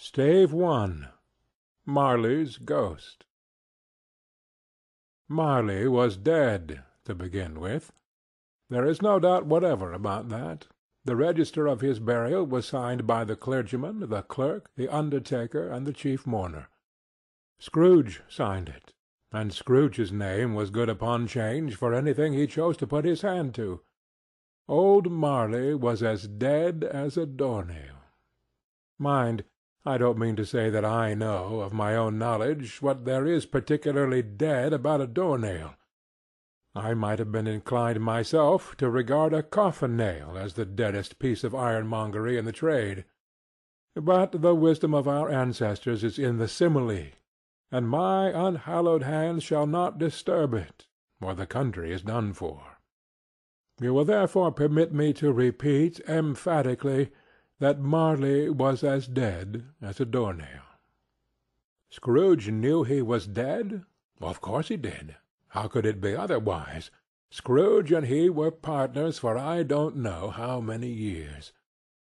STAVE I MARLEY'S GHOST Marley was dead, to begin with. There is no doubt whatever about that. The register of his burial was signed by the clergyman, the clerk, the undertaker, and the chief mourner. Scrooge signed it; and Scrooge's name was good upon 'Change for anything he chose to put his hand to. Old Marley was as dead as a door nail. Mind! I don't mean to say that I know, of my own knowledge, what there is particularly dead about a door nail. I might have been inclined myself to regard a coffin nail as the deadest piece of ironmongery in the trade. But the wisdom of our ancestors is in the simile, and my unhallowed hands shall not disturb it, or the country is done for. You will therefore permit me to repeat, emphatically that Marley was as dead as a door nail. Scrooge knew he was dead? Of course he did. How could it be otherwise? Scrooge and he were partners for I don't know how many years.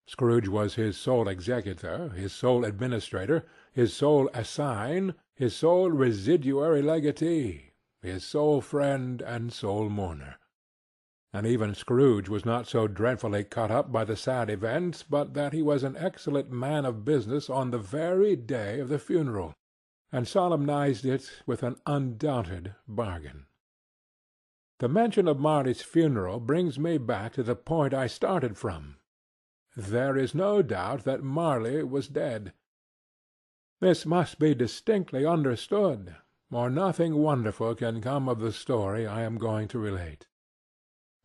Scrooge was his sole executor, his sole administrator, his sole assign, his sole residuary legatee, his sole friend and sole mourner. And even Scrooge was not so dreadfully cut up by the sad event but that he was an excellent man of business on the very day of the funeral, and solemnized it with an undoubted bargain. The mention of Marley's funeral brings me back to the point I started from. There is no doubt that Marley was dead. This must be distinctly understood, or nothing wonderful can come of the story I am going to relate.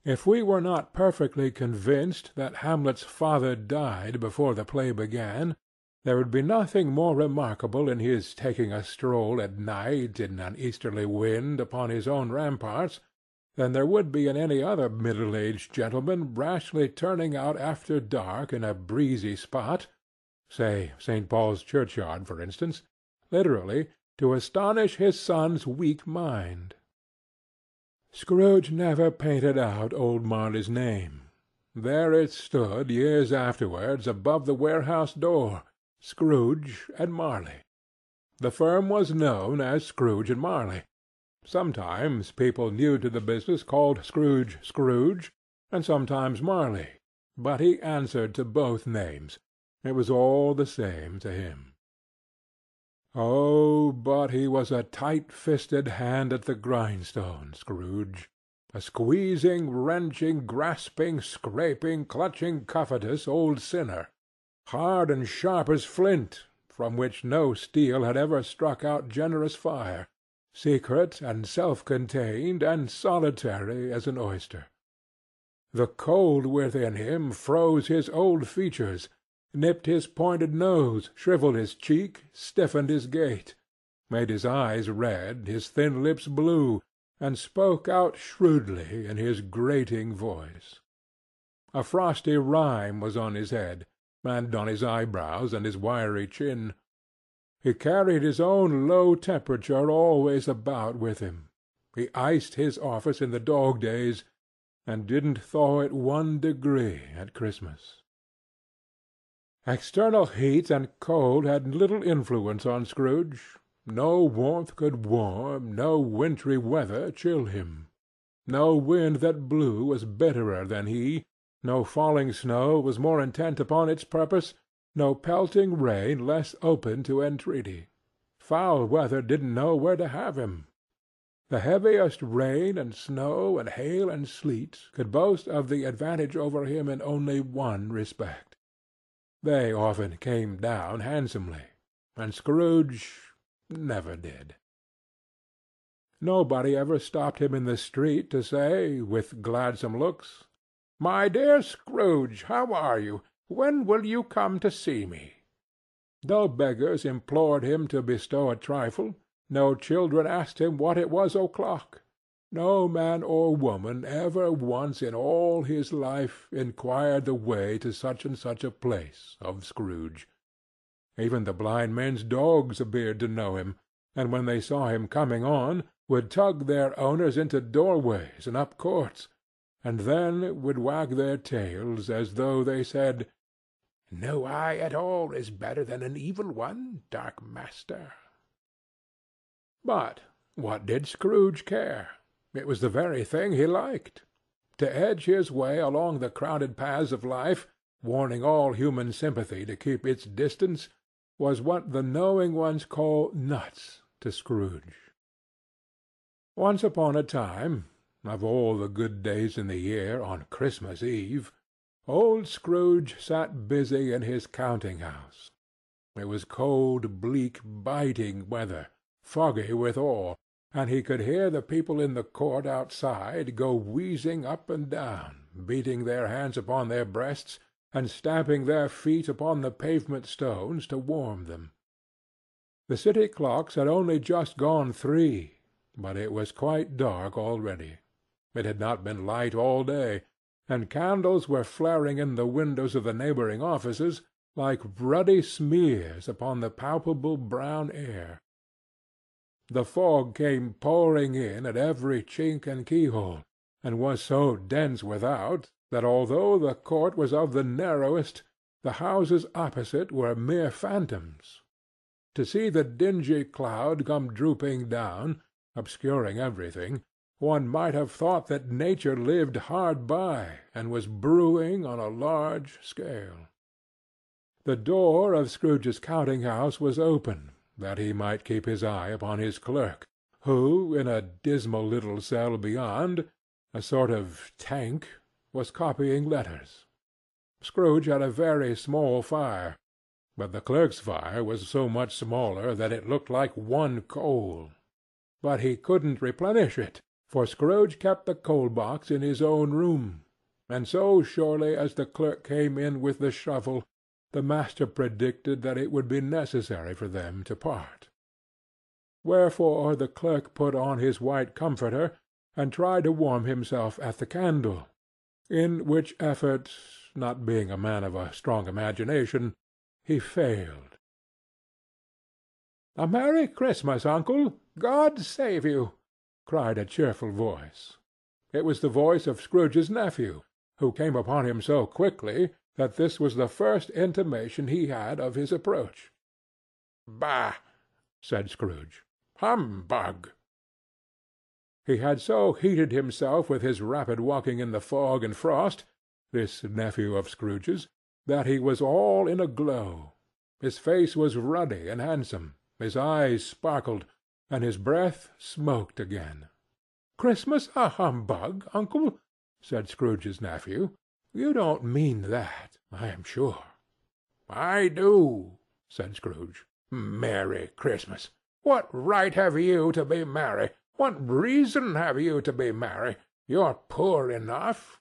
If we were not perfectly convinced that Hamlet's father died before the play began, there would be nothing more remarkable in his taking a stroll at night, in an easterly wind, upon his own ramparts, than there would be in any other middle aged gentleman rashly turning out after dark in a breezy spot—say St. Paul's churchyard, for instance—literally to astonish his son's weak mind. Scrooge never painted out old Marley's name. There it stood years afterwards above the warehouse door, Scrooge and Marley. The firm was known as Scrooge and Marley. Sometimes people new to the business called Scrooge Scrooge, and sometimes Marley, but he answered to both names. It was all the same to him. Oh, but he was a tight fisted hand at the grindstone, Scrooge! A squeezing, wrenching, grasping, scraping, clutching, covetous old sinner, hard and sharp as flint, from which no steel had ever struck out generous fire, secret and self contained and solitary as an oyster. The cold within him froze his old features nipped his pointed nose, shrivelled his cheek, stiffened his gait, made his eyes red, his thin lips blue, and spoke out shrewdly in his grating voice. A frosty rime was on his head, and on his eyebrows and his wiry chin. He carried his own low temperature always about with him. He iced his office in the dog days, and didn't thaw it one degree at Christmas. External heat and cold had little influence on Scrooge. No warmth could warm, no wintry weather chill him. No wind that blew was bitterer than he, no falling snow was more intent upon its purpose, no pelting rain less open to entreaty. Foul weather didn't know where to have him. The heaviest rain and snow and hail and sleet could boast of the advantage over him in only one respect. They often came down handsomely, and Scrooge never did. Nobody ever stopped him in the street to say, with gladsome looks, "My dear Scrooge, how are you? When will you come to see me?" No beggars implored him to bestow a trifle, no children asked him what it was o'clock. No man or woman ever once in all his life inquired the way to such and such a place of Scrooge. Even the blind men's dogs appeared to know him, and when they saw him coming on, would tug their owners into doorways and up courts, and then would wag their tails as though they said, No eye at all is better than an evil one, dark master." But what did Scrooge care? It was the very thing he liked. To edge his way along the crowded paths of life, warning all human sympathy to keep its distance, was what the knowing ones call nuts to Scrooge. Once upon a time, of all the good days in the year, on Christmas Eve, old Scrooge sat busy in his counting house. It was cold, bleak, biting weather, foggy withal, and he could hear the people in the court outside go wheezing up and down, beating their hands upon their breasts, and stamping their feet upon the pavement stones to warm them. The city clocks had only just gone three, but it was quite dark already. It had not been light all day, and candles were flaring in the windows of the neighboring offices like ruddy smears upon the palpable brown air. The fog came pouring in at every chink and keyhole, and was so dense without that although the court was of the narrowest, the houses opposite were mere phantoms. To see the dingy cloud come drooping down, obscuring everything, one might have thought that nature lived hard by and was brewing on a large scale. The door of Scrooge's counting house was open, that he might keep his eye upon his clerk, who, in a dismal little cell beyond, a sort of tank, was copying letters. Scrooge had a very small fire, but the clerk's fire was so much smaller that it looked like one coal. But he couldn't replenish it, for Scrooge kept the coal-box in his own room, and so surely as the clerk came in with the shovel, the master predicted that it would be necessary for them to part. Wherefore the clerk put on his white comforter, and tried to warm himself at the candle, in which effort, not being a man of a strong imagination, he failed. "A Merry Christmas, uncle! God save you!" cried a cheerful voice. It was the voice of Scrooge's nephew, who came upon him so quickly that this was the first intimation he had of his approach. "Bah!" said Scrooge. "Humbug! He had so heated himself with his rapid walking in the fog and frost, this nephew of Scrooge's, that he was all in a glow. His face was ruddy and handsome, his eyes sparkled, and his breath smoked again. "Christmas a humbug, uncle?" said Scrooge's nephew. "You don't mean that, I am sure." "I do," said Scrooge. "Merry Christmas! What right have you to be merry? What reason have you to be merry? You're poor enough."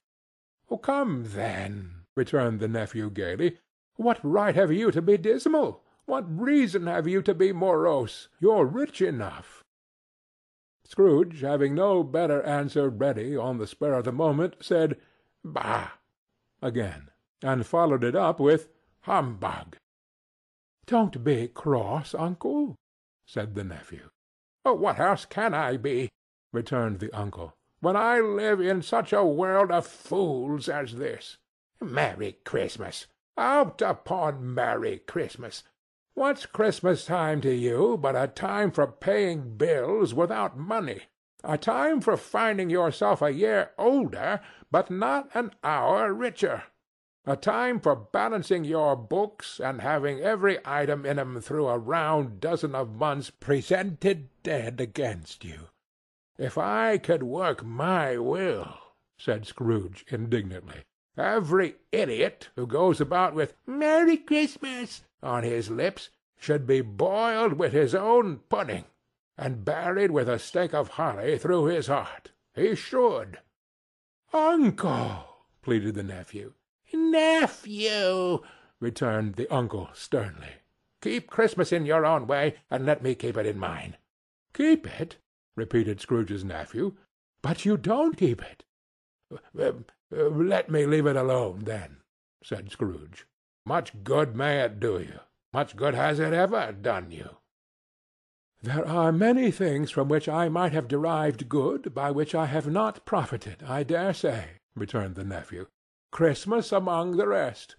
Oh, "Come, then," returned the nephew gaily, "what right have you to be dismal? What reason have you to be morose? You're rich enough." Scrooge, having no better answer ready on the spur of the moment, said "Bah!" Again, and followed it up with "Humbug!" "Don't be cross, uncle," said the nephew. Oh, what else can I be," returned the uncle, "when I live in such a world of fools as this? Merry Christmas! Out upon Merry Christmas! What's Christmas time to you but a time for paying bills without money? A time for finding yourself a year older, but not an hour richer? A time for balancing your books, and having every item in 'em through a round dozen of months presented dead against you. If I could work my will," said Scrooge indignantly, "every idiot who goes about with 'Merry Christmas' on his lips should be boiled with his own pudding, and buried with a stake of holly through his heart. He should." "Uncle!" pleaded the nephew. "Nephew!" returned the uncle sternly. "Keep Christmas in your own way, and let me keep it in mine." "Keep it?" repeated Scrooge's nephew. "But you don't keep it." Uh, uh, "Let me leave it alone, then," said Scrooge. "Much good may it do you? Much good has it ever done you?" "There are many things from which I might have derived good, by which I have not profited, I dare say," returned the nephew. Christmas among the rest.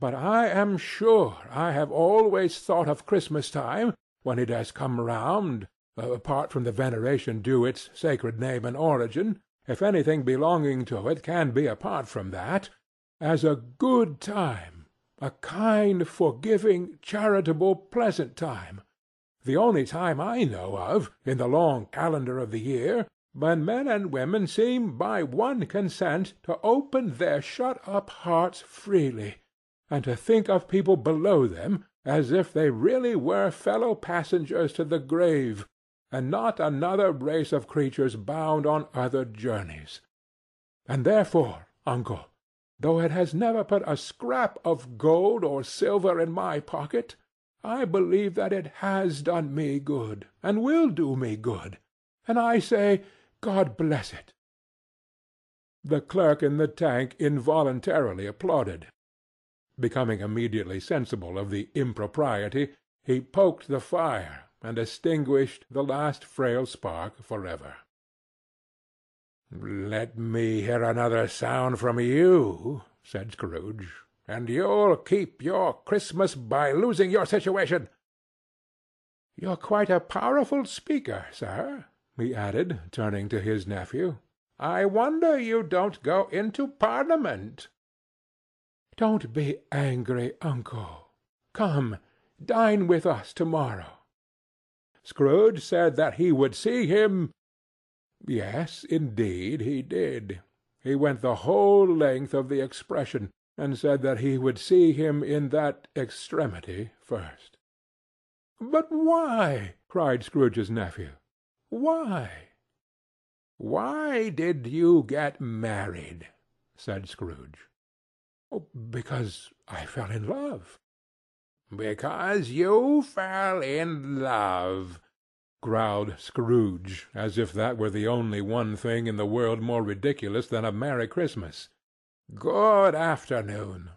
But I am sure I have always thought of Christmas time, when it has come round, uh, apart from the veneration due its sacred name and origin, if anything belonging to it can be apart from that, as a good time, a kind, forgiving, charitable, pleasant time, the only time I know of, in the long calendar of the year, when men and women seem by one consent to open their shut up hearts freely, and to think of people below them as if they really were fellow passengers to the grave, and not another race of creatures bound on other journeys. And therefore, uncle, though it has never put a scrap of gold or silver in my pocket, I believe that it has done me good, and will do me good, and I say, God bless it." The clerk in the tank involuntarily applauded. Becoming immediately sensible of the impropriety, he poked the fire and extinguished the last frail spark for ever. "Let me hear another sound from you," said Scrooge, "and you'll keep your Christmas by losing your situation. You're quite a powerful speaker, sir," he added, turning to his nephew. "I wonder you don't go into Parliament." "Don't be angry, uncle. Come, dine with us to morrow. Scrooge said that he would see him Yes, indeed, he did. He went the whole length of the expression, and said that he would see him in that extremity first. "But why?" cried Scrooge's nephew. "Why?" "Why did you get married?" said Scrooge. Oh, "Because I fell in love." "Because you fell in love!" growled Scrooge, as if that were the only one thing in the world more ridiculous than a merry Christmas. "Good afternoon."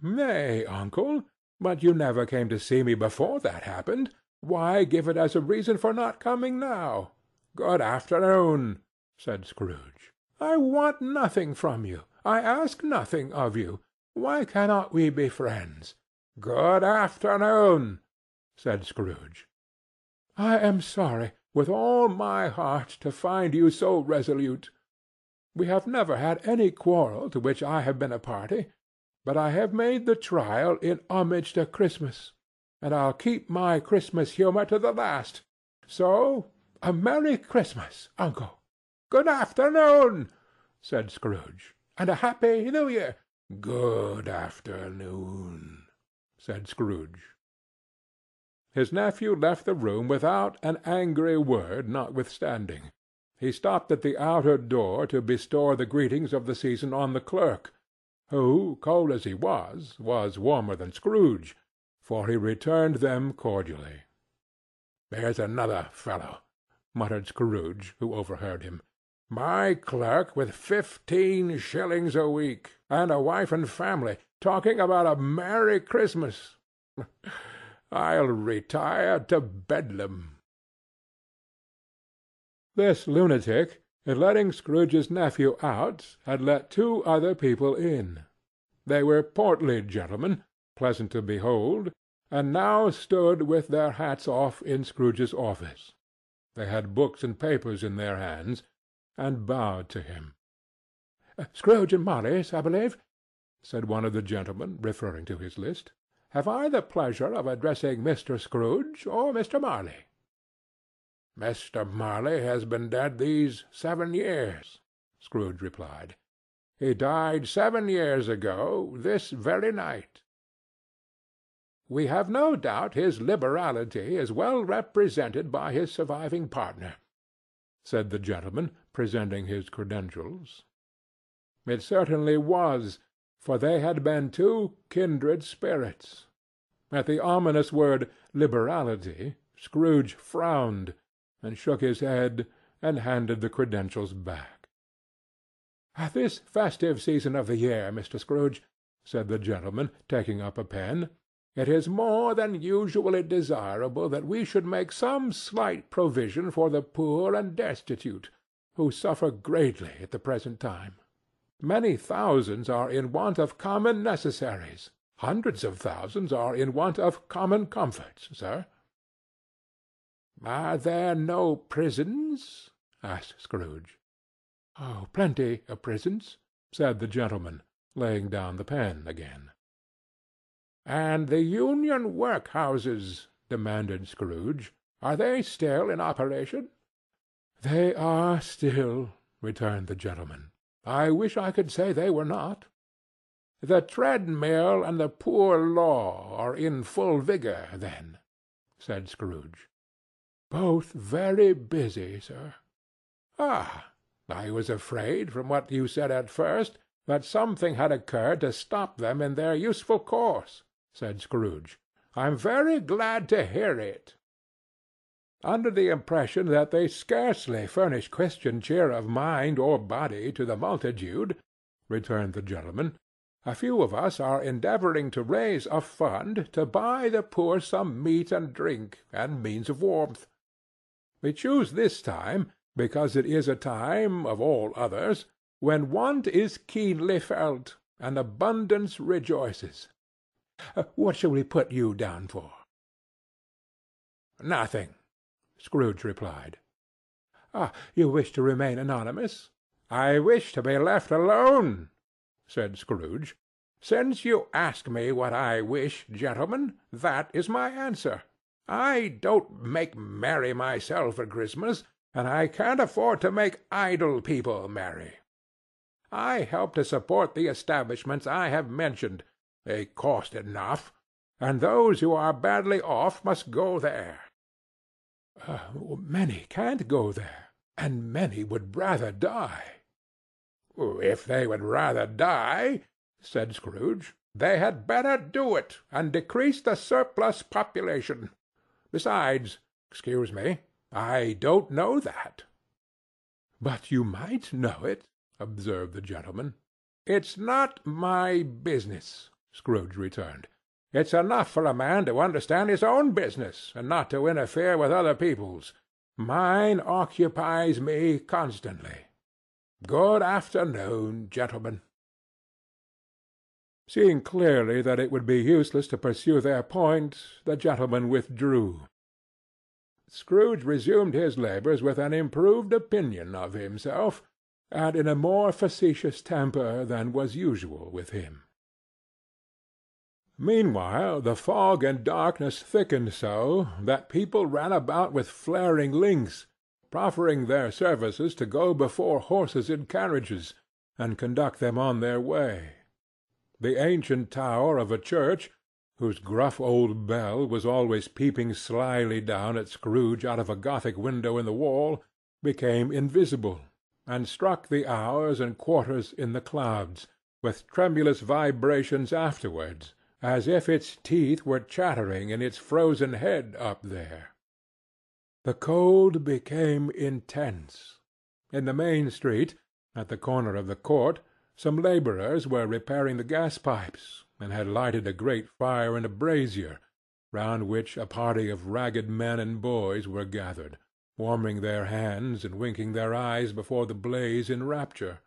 "Nay, uncle, but you never came to see me before that happened. Why give it as a reason for not coming now?" "Good afternoon," said Scrooge. "I want nothing from you. I ask nothing of you. Why cannot we be friends? "Good afternoon," said Scrooge. "I am sorry, with all my heart, to find you so resolute. We have never had any quarrel to which I have been a party, but I have made the trial in homage to Christmas, and I'll keep my Christmas humour to the last. So, a Merry Christmas, uncle." "Good afternoon," said Scrooge, "and a Happy New Year." "Good afternoon said Scrooge. His nephew left the room without an angry word notwithstanding. He stopped at the outer door to bestow the greetings of the season on the clerk, who, cold as he was, was warmer than Scrooge, for he returned them cordially. "There's another fellow," muttered Scrooge, who overheard him. "My clerk with fifteen shillings a week, and a wife and family! talking about a Merry Christmas. I'll retire to Bedlam." This lunatic, in letting Scrooge's nephew out, had let two other people in. They were portly gentlemen, pleasant to behold, and now stood with their hats off in Scrooge's office. They had books and papers in their hands, and bowed to him. "Scrooge and Marley's, I believe?" said one of the gentlemen, referring to his list. "Have I the pleasure of addressing Mr. Scrooge or Mr. Marley?" "Mr. Marley has been dead these seven years," Scrooge replied. "He died seven years ago, this very night." "We have no doubt his liberality is well represented by his surviving partner," said the gentleman, presenting his credentials. It certainly was for they had been two kindred spirits. At the ominous word liberality Scrooge frowned, and shook his head, and handed the credentials back. "At this festive season of the year, Mr. Scrooge," said the gentleman, taking up a pen, "it is more than usually desirable that we should make some slight provision for the poor and destitute, who suffer greatly at the present time. Many thousands are in want of common necessaries. Hundreds of thousands are in want of common comforts, sir." "Are there no prisons?" asked Scrooge. "Oh, plenty of prisons," said the gentleman, laying down the pen again. "And the Union workhouses?" demanded Scrooge. "Are they still in operation?" "They are still," returned the gentleman. "I wish I could say they were not." "The treadmill and the poor law are in full vigour, then?" said Scrooge. "Both very busy, sir." "Ah! I was afraid, from what you said at first, that something had occurred to stop them in their useful course," said Scrooge. "I am very glad to hear it." "Under the impression that they scarcely furnish Christian cheer of mind or body to the multitude," returned the gentleman, "a few of us are endeavoring to raise a fund to buy the poor some meat and drink, and means of warmth. We choose this time because it is a time, of all others, when want is keenly felt, and abundance rejoices. What shall we put you down for?" "Nothing. Scrooge replied. "Ah! You wish to remain anonymous?" "I wish to be left alone," said Scrooge. "Since you ask me what I wish, gentlemen, that is my answer. I don't make merry myself at Christmas, and I can't afford to make idle people merry. I help to support the establishments I have mentioned. They cost enough, and those who are badly off must go there. Uh, many can't go there, and many would rather die." "If they would rather die," said Scrooge, "they had better do it, and decrease the surplus population. Besides, excuse me, I don't know that." "But you might know it," observed the gentleman. "It's not my business," Scrooge returned. It's enough for a man to understand his own business, and not to interfere with other people's. Mine occupies me constantly. Good afternoon, gentlemen." Seeing clearly that it would be useless to pursue their point, the gentlemen withdrew. Scrooge resumed his labours with an improved opinion of himself, and in a more facetious temper than was usual with him. Meanwhile the fog and darkness thickened so, that people ran about with flaring links, proffering their services to go before horses in carriages, and conduct them on their way. The ancient tower of a church, whose gruff old bell was always peeping slyly down at Scrooge out of a Gothic window in the wall, became invisible, and struck the hours and quarters in the clouds, with tremulous vibrations afterwards as if its teeth were chattering in its frozen head up there. The cold became intense. In the main street, at the corner of the court, some labourers were repairing the gas pipes, and had lighted a great fire in a brazier, round which a party of ragged men and boys were gathered, warming their hands and winking their eyes before the blaze in rapture.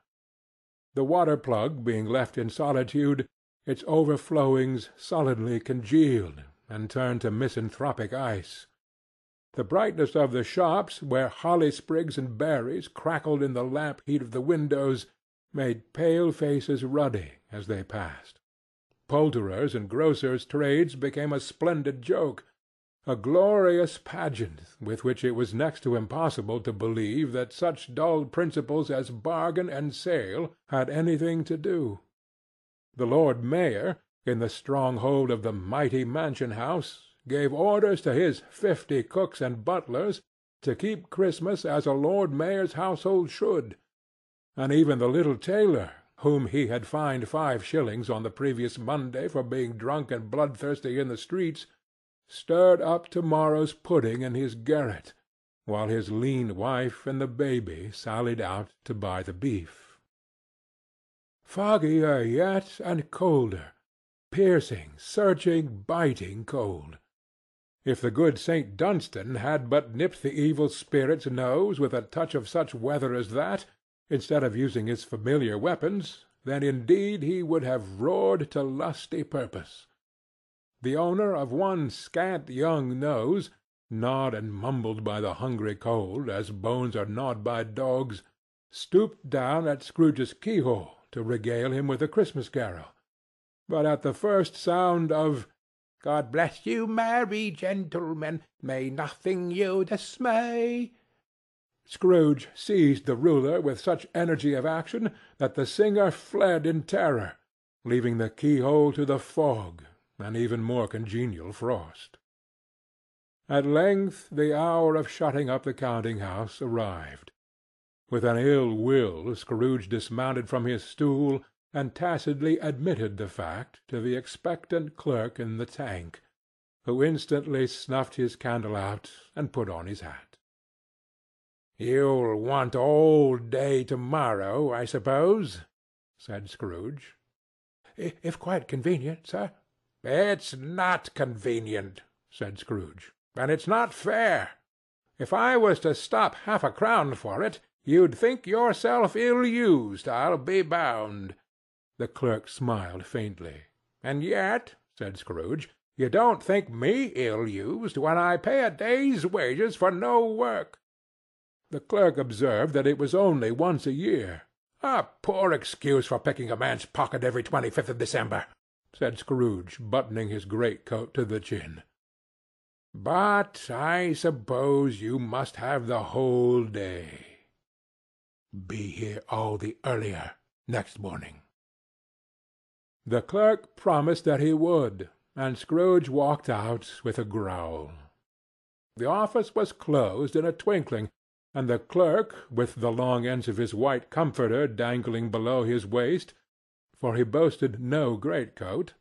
The water plug being left in solitude, its overflowings sullenly congealed and turned to misanthropic ice. The brightness of the shops, where holly sprigs and berries crackled in the lamp heat of the windows, made pale faces ruddy as they passed. Poulterers' and grocers' trades became a splendid joke, a glorious pageant with which it was next to impossible to believe that such dull principles as bargain and sale had anything to do. The Lord Mayor, in the stronghold of the mighty Mansion House, gave orders to his fifty cooks and butlers to keep Christmas as a Lord Mayor's household should; and even the little tailor, whom he had fined five shillings on the previous Monday for being drunk and bloodthirsty in the streets, stirred up to-morrow's pudding in his garret, while his lean wife and the baby sallied out to buy the beef. Foggier yet and colder; piercing, searching, biting cold. If the good Saint Dunstan had but nipped the evil spirit's nose with a touch of such weather as that, instead of using his familiar weapons, then indeed he would have roared to lusty purpose. The owner of one scant young nose, gnawed and mumbled by the hungry cold as bones are gnawed by dogs, stooped down at Scrooge's keyhole to regale him with a Christmas carol; but at the first sound of "God bless you, merry gentlemen, may nothing you dismay," Scrooge seized the ruler with such energy of action that the singer fled in terror, leaving the keyhole to the fog, and even more congenial frost. At length the hour of shutting up the counting house arrived. With an ill will Scrooge dismounted from his stool, and tacitly admitted the fact to the expectant clerk in the tank, who instantly snuffed his candle out and put on his hat. "You'll want all day to morrow, I suppose?" said Scrooge. "If quite convenient, sir." "It's not convenient," said Scrooge, "and it's not fair. If I was to stop half a crown for it, you'd think yourself ill used, I'll be bound." The clerk smiled faintly. "And yet," said Scrooge, "you don't think me ill used, when I pay a day's wages for no work." The clerk observed that it was only once a year. "A poor excuse for picking a man's pocket every twenty fifth of December!" said Scrooge, buttoning his great coat to the chin. "But I suppose you must have the whole day. Be here all the earlier next morning." The clerk promised that he would, and Scrooge walked out with a growl. The office was closed in a twinkling and the clerk, with the long ends of his white comforter dangling below his waist (for he boasted no greatcoat),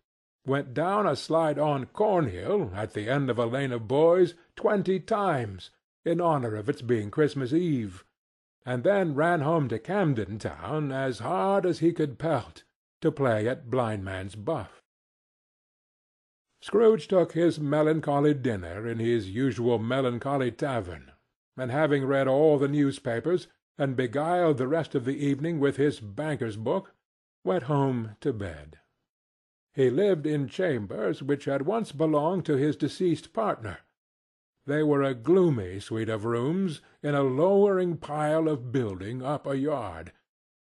went down a slide on Cornhill, at the end of a lane of boys, twenty times, in honour of its being Christmas Eve, and then ran home to Camden Town as hard as he could pelt, to play at blindman's buff. Scrooge took his melancholy dinner in his usual melancholy tavern and having read all the newspapers, and beguiled the rest of the evening with his banker's book, went home to bed. He lived in chambers which had once belonged to his deceased partner. They were a gloomy suite of rooms in a lowering pile of building up a yard,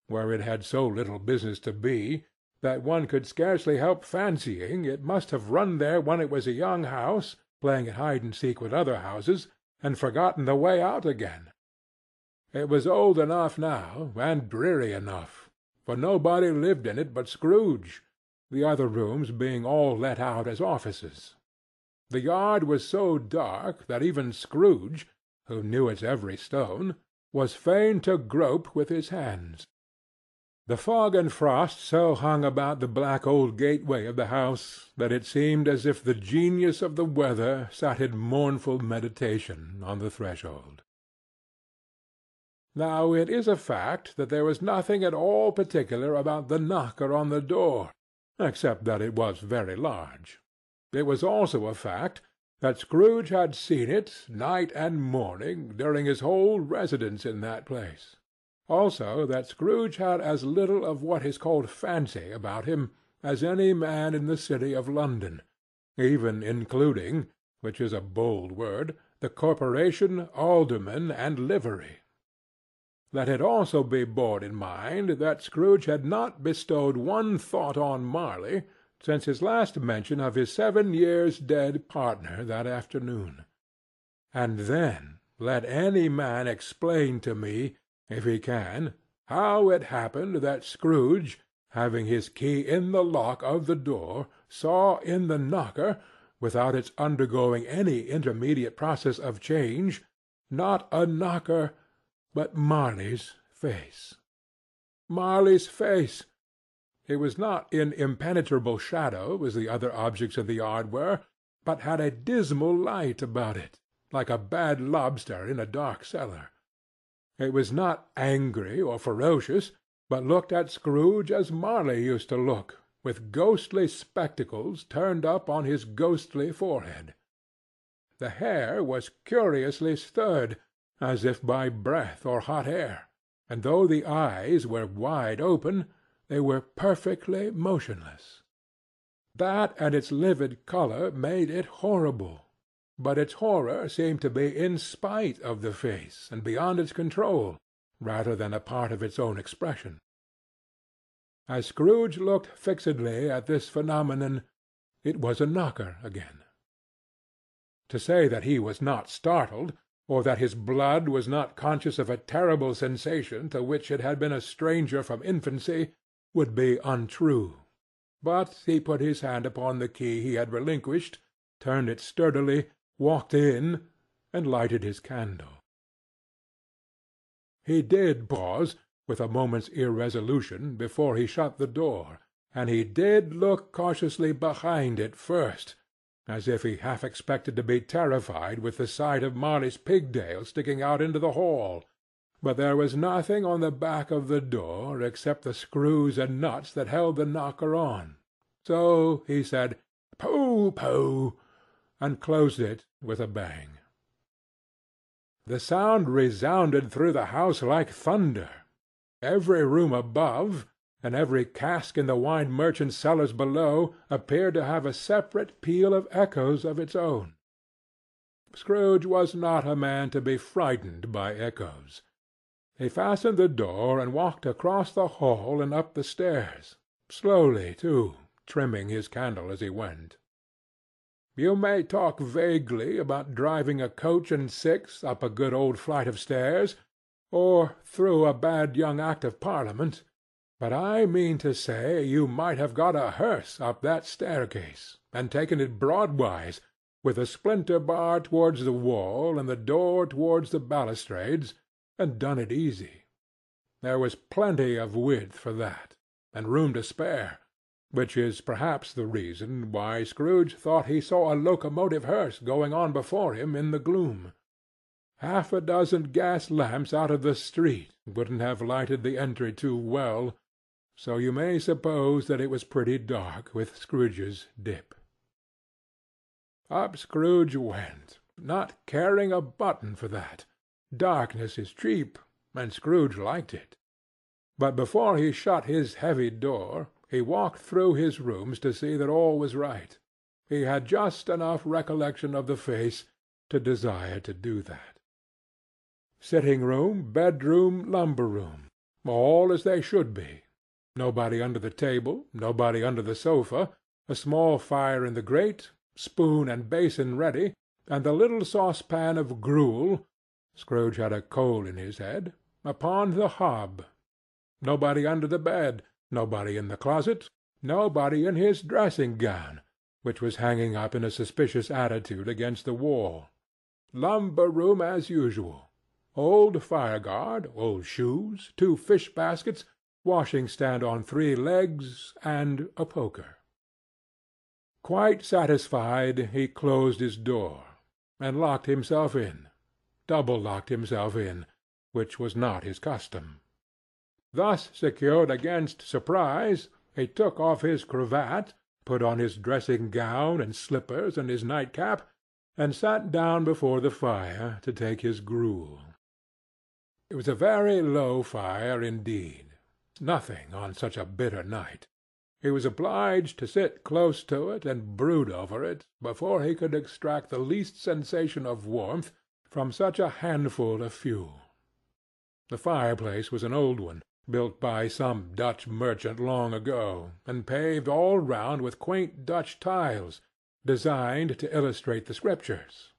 where it had so little business to be, that one could scarcely help fancying it must have run there when it was a young house, playing at hide and seek with other houses and forgotten the way out again. It was old enough now, and dreary enough, for nobody lived in it but Scrooge, the other rooms being all let out as offices. The yard was so dark that even Scrooge, who knew its every stone, was fain to grope with his hands. The fog and frost so hung about the black old gateway of the house that it seemed as if the genius of the weather sat in mournful meditation on the threshold. Now it is a fact that there was nothing at all particular about the knocker on the door, except that it was very large. It was also a fact that Scrooge had seen it, night and morning, during his whole residence in that place also that Scrooge had as little of what is called fancy about him as any man in the city of London, even including which is a bold word the corporation, aldermen, and livery. Let it also be borne in mind that Scrooge had not bestowed one thought on Marley since his last mention of his seven years dead partner that afternoon. And then let any man explain to me if he can, how it happened that Scrooge, having his key in the lock of the door, saw in the knocker, without its undergoing any intermediate process of change, not a knocker, but Marley's face. Marley's face! It was not in impenetrable shadow, as the other objects of the yard were, but had a dismal light about it, like a bad lobster in a dark cellar. It was not angry or ferocious, but looked at Scrooge as Marley used to look, with ghostly spectacles turned up on his ghostly forehead. The hair was curiously stirred, as if by breath or hot air, and though the eyes were wide open, they were perfectly motionless. That and its livid colour made it horrible, but its horror seemed to be in spite of the face and beyond its control, rather than a part of its own expression. As Scrooge looked fixedly at this phenomenon, it was a knocker again. To say that he was not startled, or that his blood was not conscious of a terrible sensation to which it had been a stranger from infancy, would be untrue. But he put his hand upon the key he had relinquished, turned it sturdily, walked in, and lighted his candle. He did pause, with a moment's irresolution, before he shut the door, and he did look cautiously behind it first, as if he half expected to be terrified with the sight of Marley's pigtail sticking out into the hall. But there was nothing on the back of the door except the screws and nuts that held the knocker on. So he said, "Pooh, pooh!" And closed it with a bang. The sound resounded through the house like thunder. Every room above, and every cask in the wine merchant's cellars below, appeared to have a separate peal of echoes of its own. Scrooge was not a man to be frightened by echoes. He fastened the door and walked across the hall and up the stairs; slowly, too, trimming his candle as he went. You may talk vaguely about driving a coach and six up a good old flight of stairs, or through a bad young Act of Parliament, but I mean to say you might have got a hearse up that staircase, and taken it broadwise, with the splinter bar towards the wall and the door towards the balustrades, and done it easy. There was plenty of width for that, and room to spare, which is perhaps the reason why Scrooge thought he saw a locomotive hearse going on before him in the gloom. Half a dozen gas lamps out of the street wouldn't have lighted the entry too well, so you may suppose that it was pretty dark with Scrooge's dip. Up Scrooge went, not caring a button for that. Darkness is cheap, and Scrooge liked it. But before he shut his heavy door, he walked through his rooms to see that all was right. He had just enough recollection of the face to desire to do that sitting room, bedroom, lumber room, all as they should be. Nobody under the table, nobody under the sofa, a small fire in the grate, spoon and basin ready, and the little saucepan of gruel (Scrooge had a coal in his head) upon the hob. Nobody under the bed, nobody in the closet, nobody in his dressing-gown, which was hanging up in a suspicious attitude against the wall. Lumber room as usual old fire-guard, old shoes, two fish-baskets, washing-stand on three legs, and a poker. Quite satisfied, he closed his door, and locked himself in, double-locked himself in, which was not his custom. Thus secured against surprise, he took off his cravat, put on his dressing-gown and slippers and his nightcap, and sat down before the fire to take his gruel. It was a very low fire indeed; nothing on such a bitter night. He was obliged to sit close to it and brood over it before he could extract the least sensation of warmth from such a handful of fuel. The fireplace was an old one, built by some Dutch merchant long ago, and paved all round with quaint Dutch tiles, designed to illustrate the Scriptures.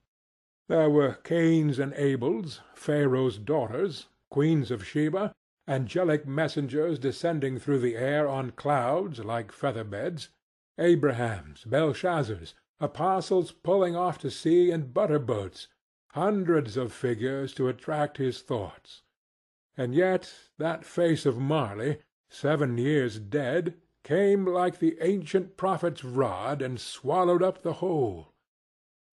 There were Cains and Abels, Pharaoh's daughters, queens of Sheba, angelic messengers descending through the air on clouds like feather beds, Abrahams, Belshazzars, apostles pulling off to sea in butter boats, hundreds of figures to attract his thoughts. And yet that face of Marley, seven years dead, came like the ancient prophet's rod and swallowed up the whole.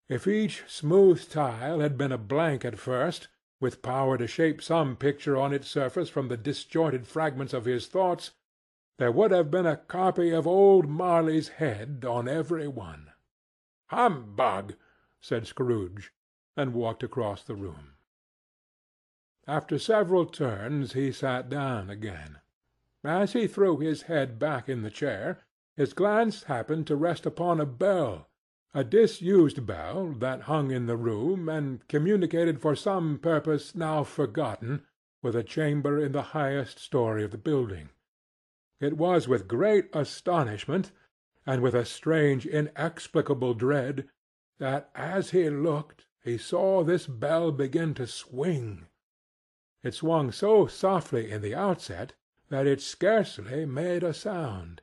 If each smooth tile had been a blank at first, with power to shape some picture on its surface from the disjointed fragments of his thoughts, there would have been a copy of old Marley's head on every one. "Humbug!" said Scrooge, and walked across the room. After several turns he sat down again. As he threw his head back in the chair, his glance happened to rest upon a bell, a disused bell that hung in the room and communicated for some purpose now forgotten with a chamber in the highest story of the building. It was with great astonishment, and with a strange inexplicable dread, that, as he looked, he saw this bell begin to swing. It swung so softly in the outset that it scarcely made a sound.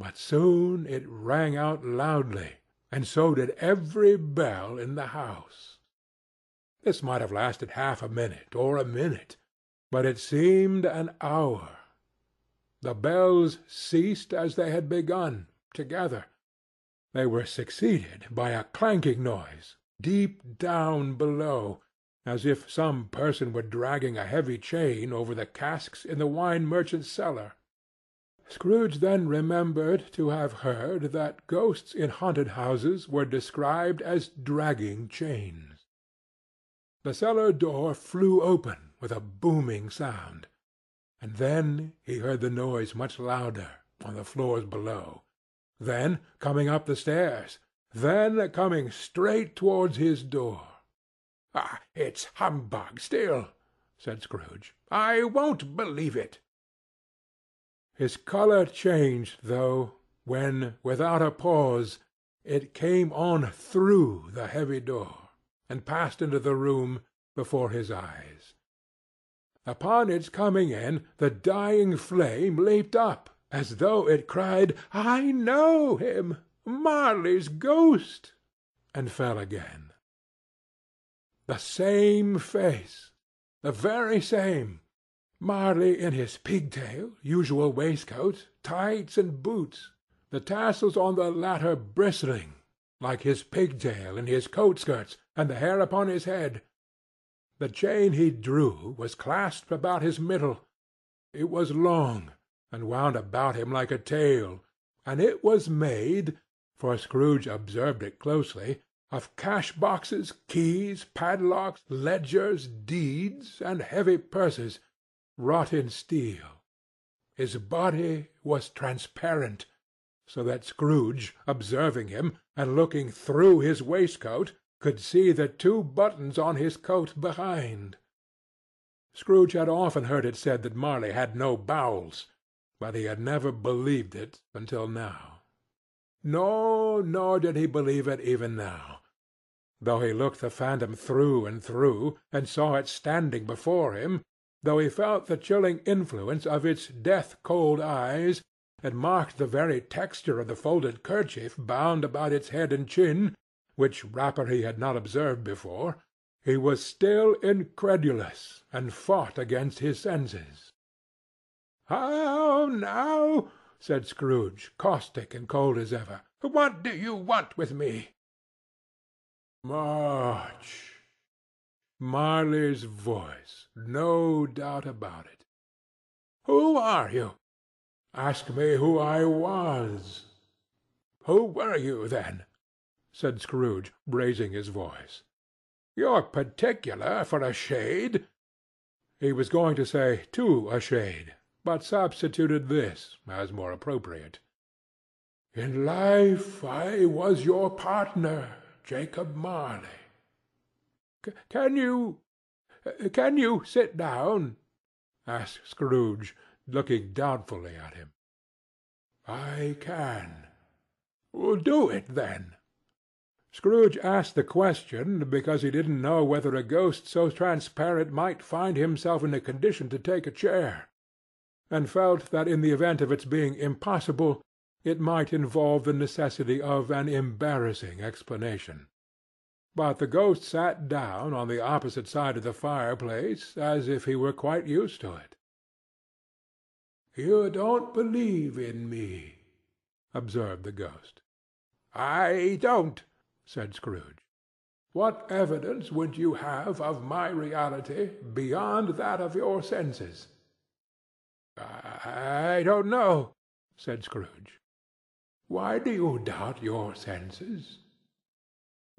But soon it rang out loudly, and so did every bell in the house. This might have lasted half a minute or a minute, but it seemed an hour. The bells ceased as they had begun, together. They were succeeded by a clanking noise, deep down below, as if some person were dragging a heavy chain over the casks in the wine merchant's cellar. Scrooge then remembered to have heard that ghosts in haunted houses were described as dragging chains. The cellar door flew open with a booming sound and then he heard the noise much louder, on the floors below; then coming up the stairs; then coming straight towards his door. "Ah! It's humbug still!" said Scrooge. "I won't believe it." His colour changed, though, when, without a pause, it came on through the heavy door, and passed into the room before his eyes. Upon its coming in, the dying flame leaped up, as though it cried, "I know him! Marley's ghost!" and fell again. The same face! The very same! Marley in his pigtail, usual waistcoat, tights and boots, the tassels on the latter bristling, like his pigtail and his coat skirts, and the hair upon his head. The chain he drew was clasped about his middle. It was long, and wound about him like a tail, and it was made, for Scrooge observed it closely, of cash boxes, keys, padlocks, ledgers, deeds, and heavy purses, wrought in steel. His body was transparent, so that Scrooge, observing him, and looking through his waistcoat, could see the two buttons on his coat behind. Scrooge had often heard it said that Marley had no bowels, but he had never believed it until now. No, nor did he believe it even now. Though he looked the phantom through and through, and saw it standing before him, though he felt the chilling influence of its death-cold eyes, and marked the very texture of the folded kerchief bound about its head and chin, which wrapper he had not observed before, he was still incredulous, and fought against his senses. "How now!" said Scrooge, caustic and cold as ever. "What do you want with me?" "March!" Marley's voice. No doubt about it. "Who are you?" "Ask me who I was." "Who were you, then?" said Scrooge, raising his voice. "You're particular for a shade." He was going to say to a shade, but substituted this, as more appropriate. "In life I was your partner, Jacob Marley." "Can you uh, can you sit down?" asked Scrooge, looking doubtfully at him. "I can." "Do it, then. Scrooge asked the question because he didn't know whether a ghost so transparent might find himself in a condition to take a chair, and felt that in the event of its being impossible it might involve the necessity of an embarrassing explanation. But the ghost sat down on the opposite side of the fireplace as if he were quite used to it. "You don't believe in me," observed the ghost. "I don't said Scrooge. "What evidence would you have of my reality beyond that of your senses?" "I don't know," said Scrooge. "Why do you doubt your senses?"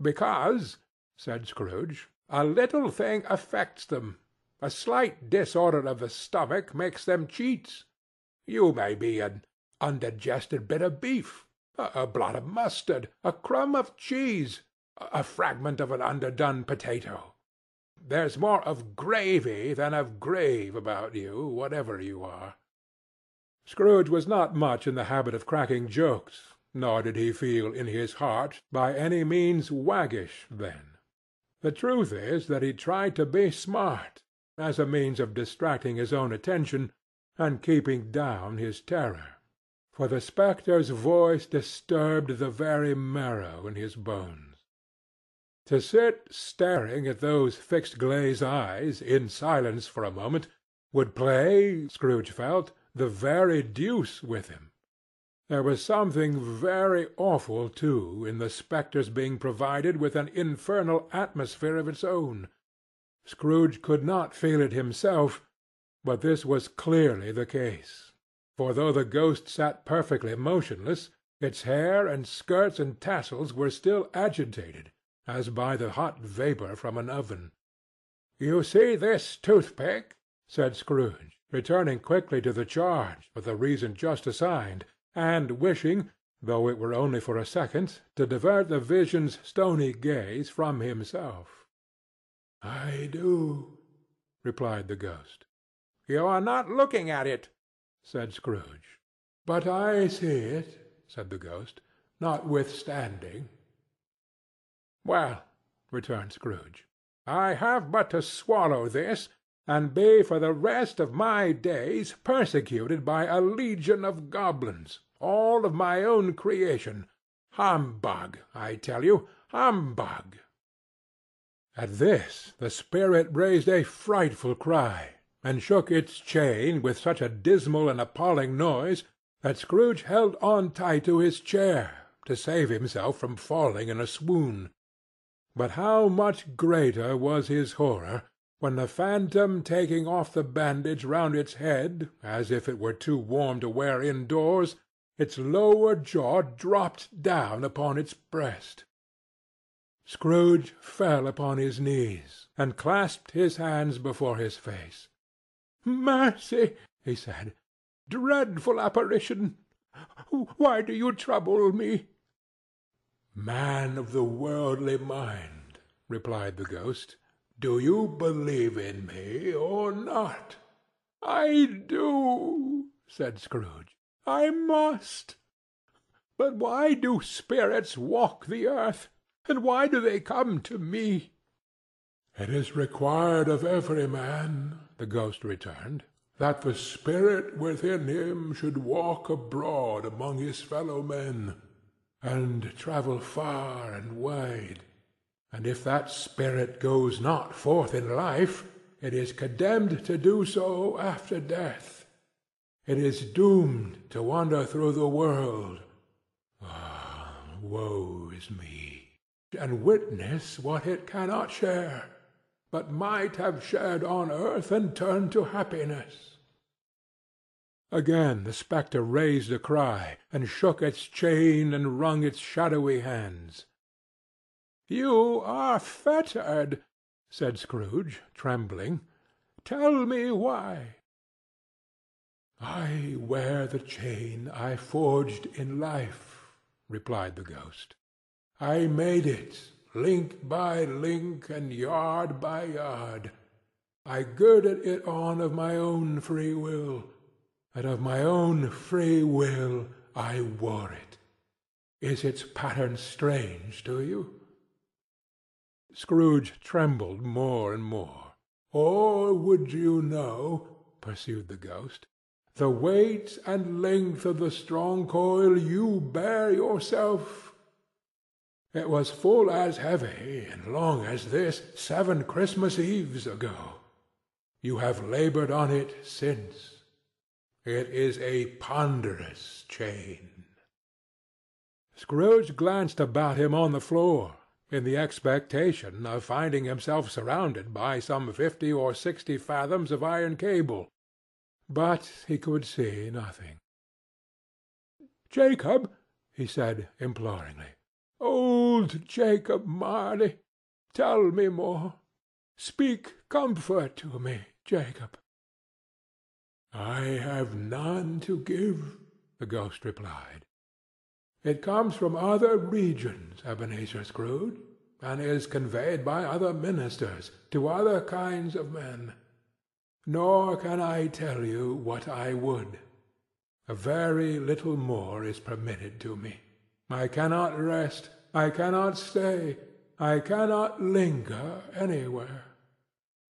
"Because," said Scrooge, "a little thing affects them. A slight disorder of the stomach makes them cheats. You may be an undigested bit of beef, a blot of mustard, a crumb of cheese, a fragment of an underdone potato. There's more of gravy than of grave about you, whatever you are." Scrooge was not much in the habit of cracking jokes, nor did he feel in his heart by any means waggish then. The truth is that he tried to be smart, as a means of distracting his own attention and keeping down his terror for the spectre's voice disturbed the very marrow in his bones. To sit staring at those fixed glazed eyes, in silence for a moment, would play, Scrooge felt, the very deuce with him. There was something very awful, too, in the spectre's being provided with an infernal atmosphere of its own. Scrooge could not feel it himself, but this was clearly the case for though the ghost sat perfectly motionless, its hair and skirts and tassels were still agitated, as by the hot vapour from an oven. "You see this toothpick?" said Scrooge, returning quickly to the charge for the reason just assigned, and wishing, though it were only for a second, to divert the vision's stony gaze from himself. "I do," replied the ghost. "You are not looking at it said Scrooge. "But I see it," said the ghost, "notwithstanding." "Well," returned Scrooge, "I have but to swallow this, and be for the rest of my days persecuted by a legion of goblins, all of my own creation. Humbug, I tell you! Humbug!" At this the spirit raised a frightful cry and shook its chain with such a dismal and appalling noise that Scrooge held on tight to his chair to save himself from falling in a swoon. But how much greater was his horror when the phantom taking off the bandage round its head, as if it were too warm to wear indoors, its lower jaw dropped down upon its breast. Scrooge fell upon his knees, and clasped his hands before his face. "Mercy!" he said. "Dreadful apparition! Why do you trouble me?" "Man of the worldly mind," replied the ghost, "do you believe in me or not?" "I do," said Scrooge. "I must. But why do spirits walk the earth, and why do they come to me?" "It is required of every man," the ghost returned, "that the spirit within him should walk abroad among his fellow men, and travel far and wide; and if that spirit goes not forth in life, it is condemned to do so after death. It is doomed to wander through the world ah, woe is me! and witness what it cannot share but might have shared on earth and turned to happiness." Again the spectre raised a cry, and shook its chain and wrung its shadowy hands. "You are fettered," said Scrooge, trembling. "Tell me why." "I wear the chain I forged in life," replied the ghost. "I made it link by link and yard by yard. I girded it on of my own free will, and of my own free will I wore it. Is its pattern strange to you?" Scrooge trembled more and more. "Or would you know," pursued the ghost, "the weight and length of the strong coil you bear yourself? It was full as heavy and long as this seven Christmas Eves ago. You have labored on it since. It is a ponderous chain." Scrooge glanced about him on the floor, in the expectation of finding himself surrounded by some fifty or sixty fathoms of iron cable, but he could see nothing. "Jacob," he said, imploringly. Old Jacob Marley, tell me more. Speak comfort to me, Jacob." I have none to give, the ghost replied. It comes from other regions, Ebenezer Scrooge, and is conveyed by other ministers to other kinds of men. Nor can I tell you what I would. A very little more is permitted to me. I cannot rest, I cannot stay, I cannot linger anywhere.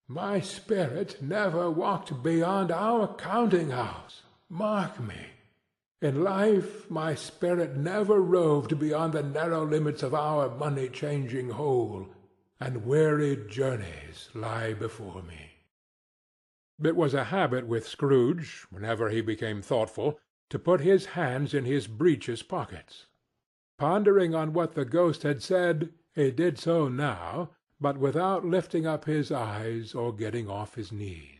My spirit never walked beyond our counting-house. Mark me. In life my spirit never roved beyond the narrow limits of our money-changing hole, and weary journeys lie before me. It was a habit with Scrooge, whenever he became thoughtful, to put his hands in his breeches pockets. Pondering on what the ghost had said, he did so now, but without lifting up his eyes or getting off his knees.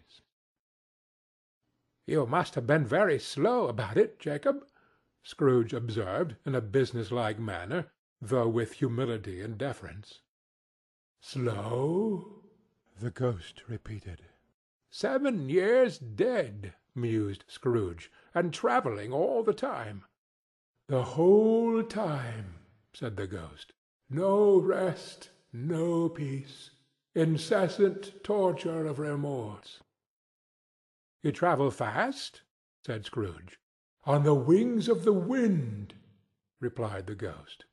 "You must have been very slow about it, Jacob," Scrooge observed, in a business-like manner, though with humility and deference. "Slow?" the ghost repeated. "Seven years dead," mused Scrooge, "and travelling all the time." "The whole time," said the ghost. "No rest, no peace. Incessant torture of remorse. "You travel fast?" said Scrooge. "On the wings of the wind," replied the ghost.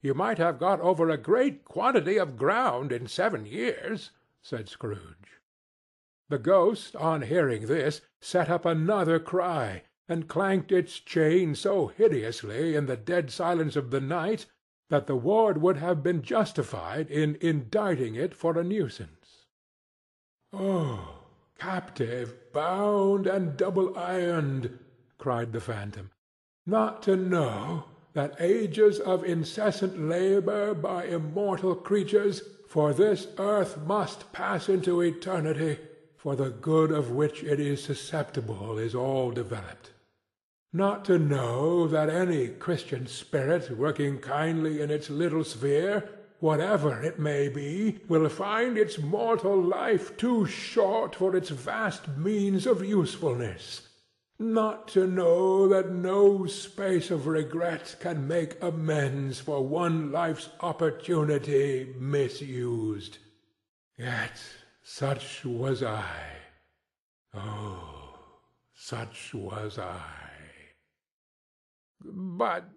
"You might have got over a great quantity of ground in seven years," said Scrooge. The ghost, on hearing this, set up another cry, and clanked its chain so hideously in the dead silence of the night that the ward would have been justified in indicting it for a nuisance. "Oh! Captive, bound, and double ironed," cried the phantom, "not to know that ages of incessant labour by immortal creatures for this earth must pass into eternity, for the good of which it is susceptible is all developed; not to know that any Christian spirit working kindly in its little sphere whatever it may be, will find its mortal life too short for its vast means of usefulness; not to know that no space of regret can make amends for one life's opportunity misused. Yet such was I. Oh, such was I. But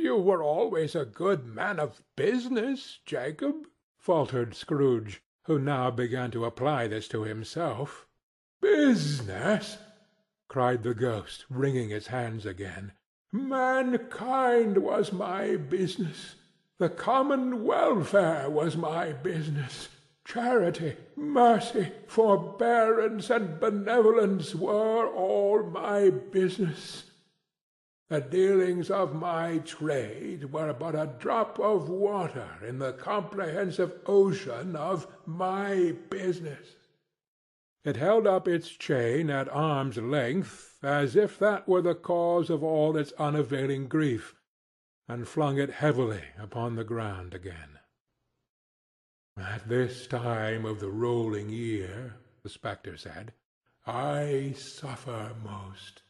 you were always a good man of business, Jacob," faltered Scrooge, who now began to apply this to himself. "Business!" cried the ghost, wringing his hands again. "Mankind was my business. The common welfare was my business. Charity, mercy, forbearance, and benevolence were all my business. The dealings of my trade were but a drop of water in the comprehensive ocean of my business." It held up its chain at arm's length, as if that were the cause of all its unavailing grief, and flung it heavily upon the ground again. "At this time of the rolling year," the spectre said, "I suffer most.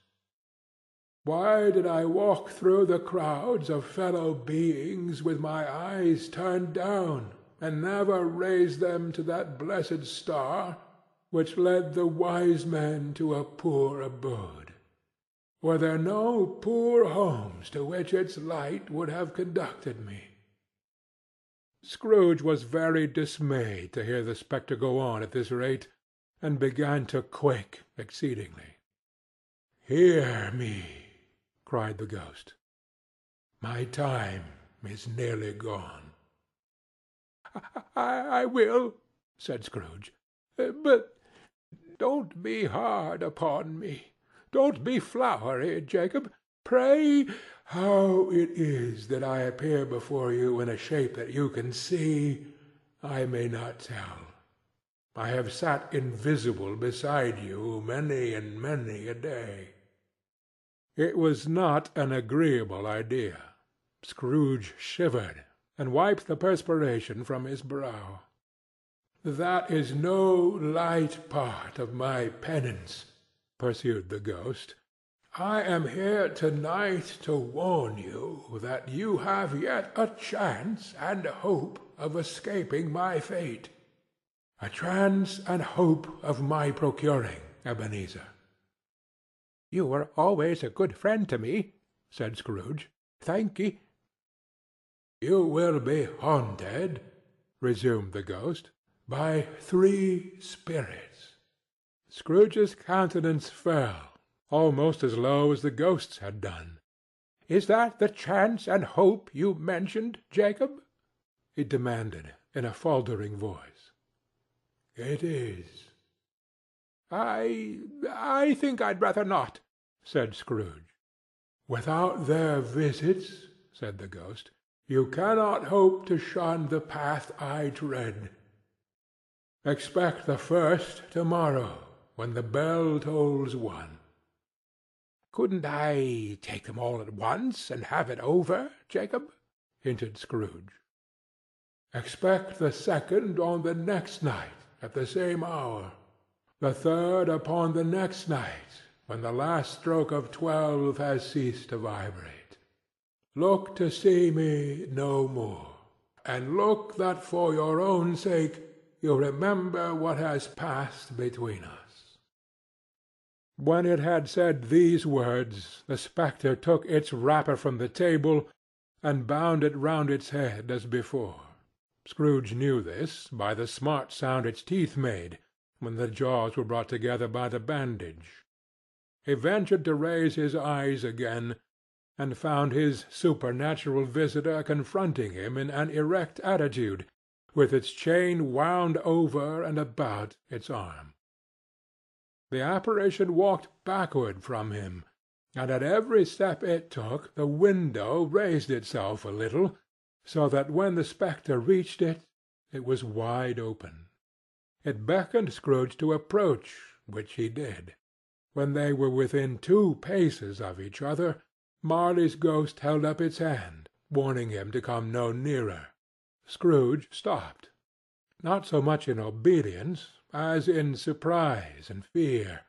Why did I walk through the crowds of fellow beings with my eyes turned down, and never raise them to that blessed star which led the wise men to a poor abode? Were there no poor homes to which its light would have conducted me?" Scrooge was very dismayed to hear the spectre go on at this rate, and began to quake exceedingly. "Hear me!" Cried the ghost. "My time is nearly gone." "I will," said Scrooge. "But don't be hard upon me. Don't be flowery, Jacob. Pray how it is that I appear before you in a shape that you can see, I may not tell. I have sat invisible beside you many and many a day. It was not an agreeable idea. Scrooge shivered, and wiped the perspiration from his brow. "That is no light part of my penance," pursued the ghost, "I am here to night to warn you that you have yet a chance and hope of escaping my fate. A chance and hope of my procuring, Ebenezer." "You were always a good friend to me," said Scrooge. "Thank'ee." "You will be haunted," resumed the ghost, "by three spirits." Scrooge's countenance fell, almost as low as the ghost's had done. "Is that the chance and hope you mentioned, Jacob?" he demanded, in a faltering voice. "It is." "I I think I'd rather not," said Scrooge. "Without their visits," said the ghost, "you cannot hope to shun the path I tread. Expect the first to morrow when the bell tolls one." "Couldn't I take them all at once, and have it over, Jacob?" hinted Scrooge. "Expect the second on the next night at the same hour; the third upon the next night, when the last stroke of twelve has ceased to vibrate. Look to see me no more, and look that for your own sake you remember what has passed between us. When it had said these words, the spectre took its wrapper from the table, and bound it round its head as before. Scrooge knew this, by the smart sound its teeth made, when the jaws were brought together by the bandage. He ventured to raise his eyes again, and found his supernatural visitor confronting him in an erect attitude, with its chain wound over and about its arm. The apparition walked backward from him, and at every step it took the window raised itself a little, so that when the spectre reached it, it was wide open. It beckoned Scrooge to approach, which he did. When they were within two paces of each other, Marley's ghost held up its hand, warning him to come no nearer. Scrooge stopped, not so much in obedience as in surprise and fear,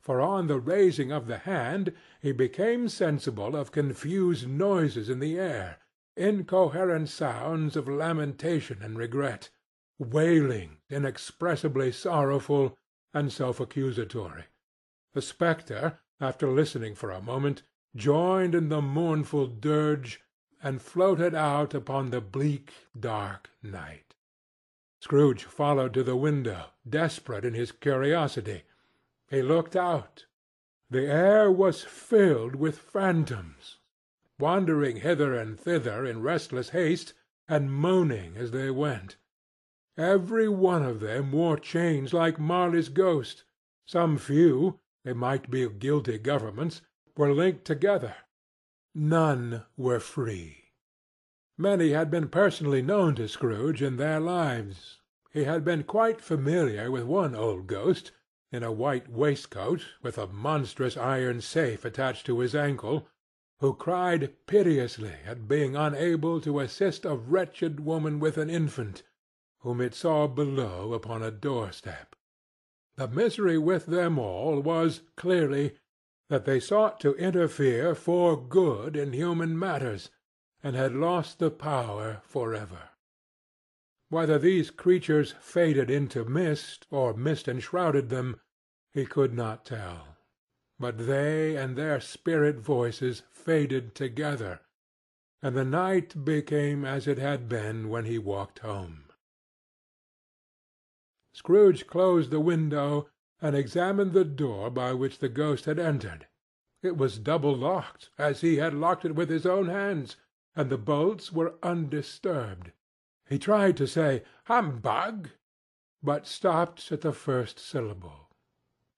for on the raising of the hand he became sensible of confused noises in the air, incoherent sounds of lamentation and regret, wailing inexpressibly sorrowful and self-accusatory. The spectre, after listening for a moment, joined in the mournful dirge and floated out upon the bleak dark night. Scrooge followed to the window, desperate in his curiosity. He looked out. The air was filled with phantoms, wandering hither and thither in restless haste, and moaning as they went. Every one of them wore chains like Marley's ghost. Some few—they might be guilty governments—were linked together. None were free. Many had been personally known to Scrooge in their lives. He had been quite familiar with one old ghost, in a white waistcoat, with a monstrous iron safe attached to his ankle, who cried piteously at being unable to assist a wretched woman with an infant, whom it saw below upon a doorstep. The misery with them all was, clearly, that they sought to interfere for good in human matters and had lost the power forever. Whether these creatures faded into mist, or mist enshrouded them, he could not tell. But they and their spirit voices faded together, and the night became as it had been when he walked home. Scrooge closed the window and examined the door by which the ghost had entered. It was double locked, as he had locked it with his own hands and the bolts were undisturbed. He tried to say "Humbug!" but stopped at the first syllable.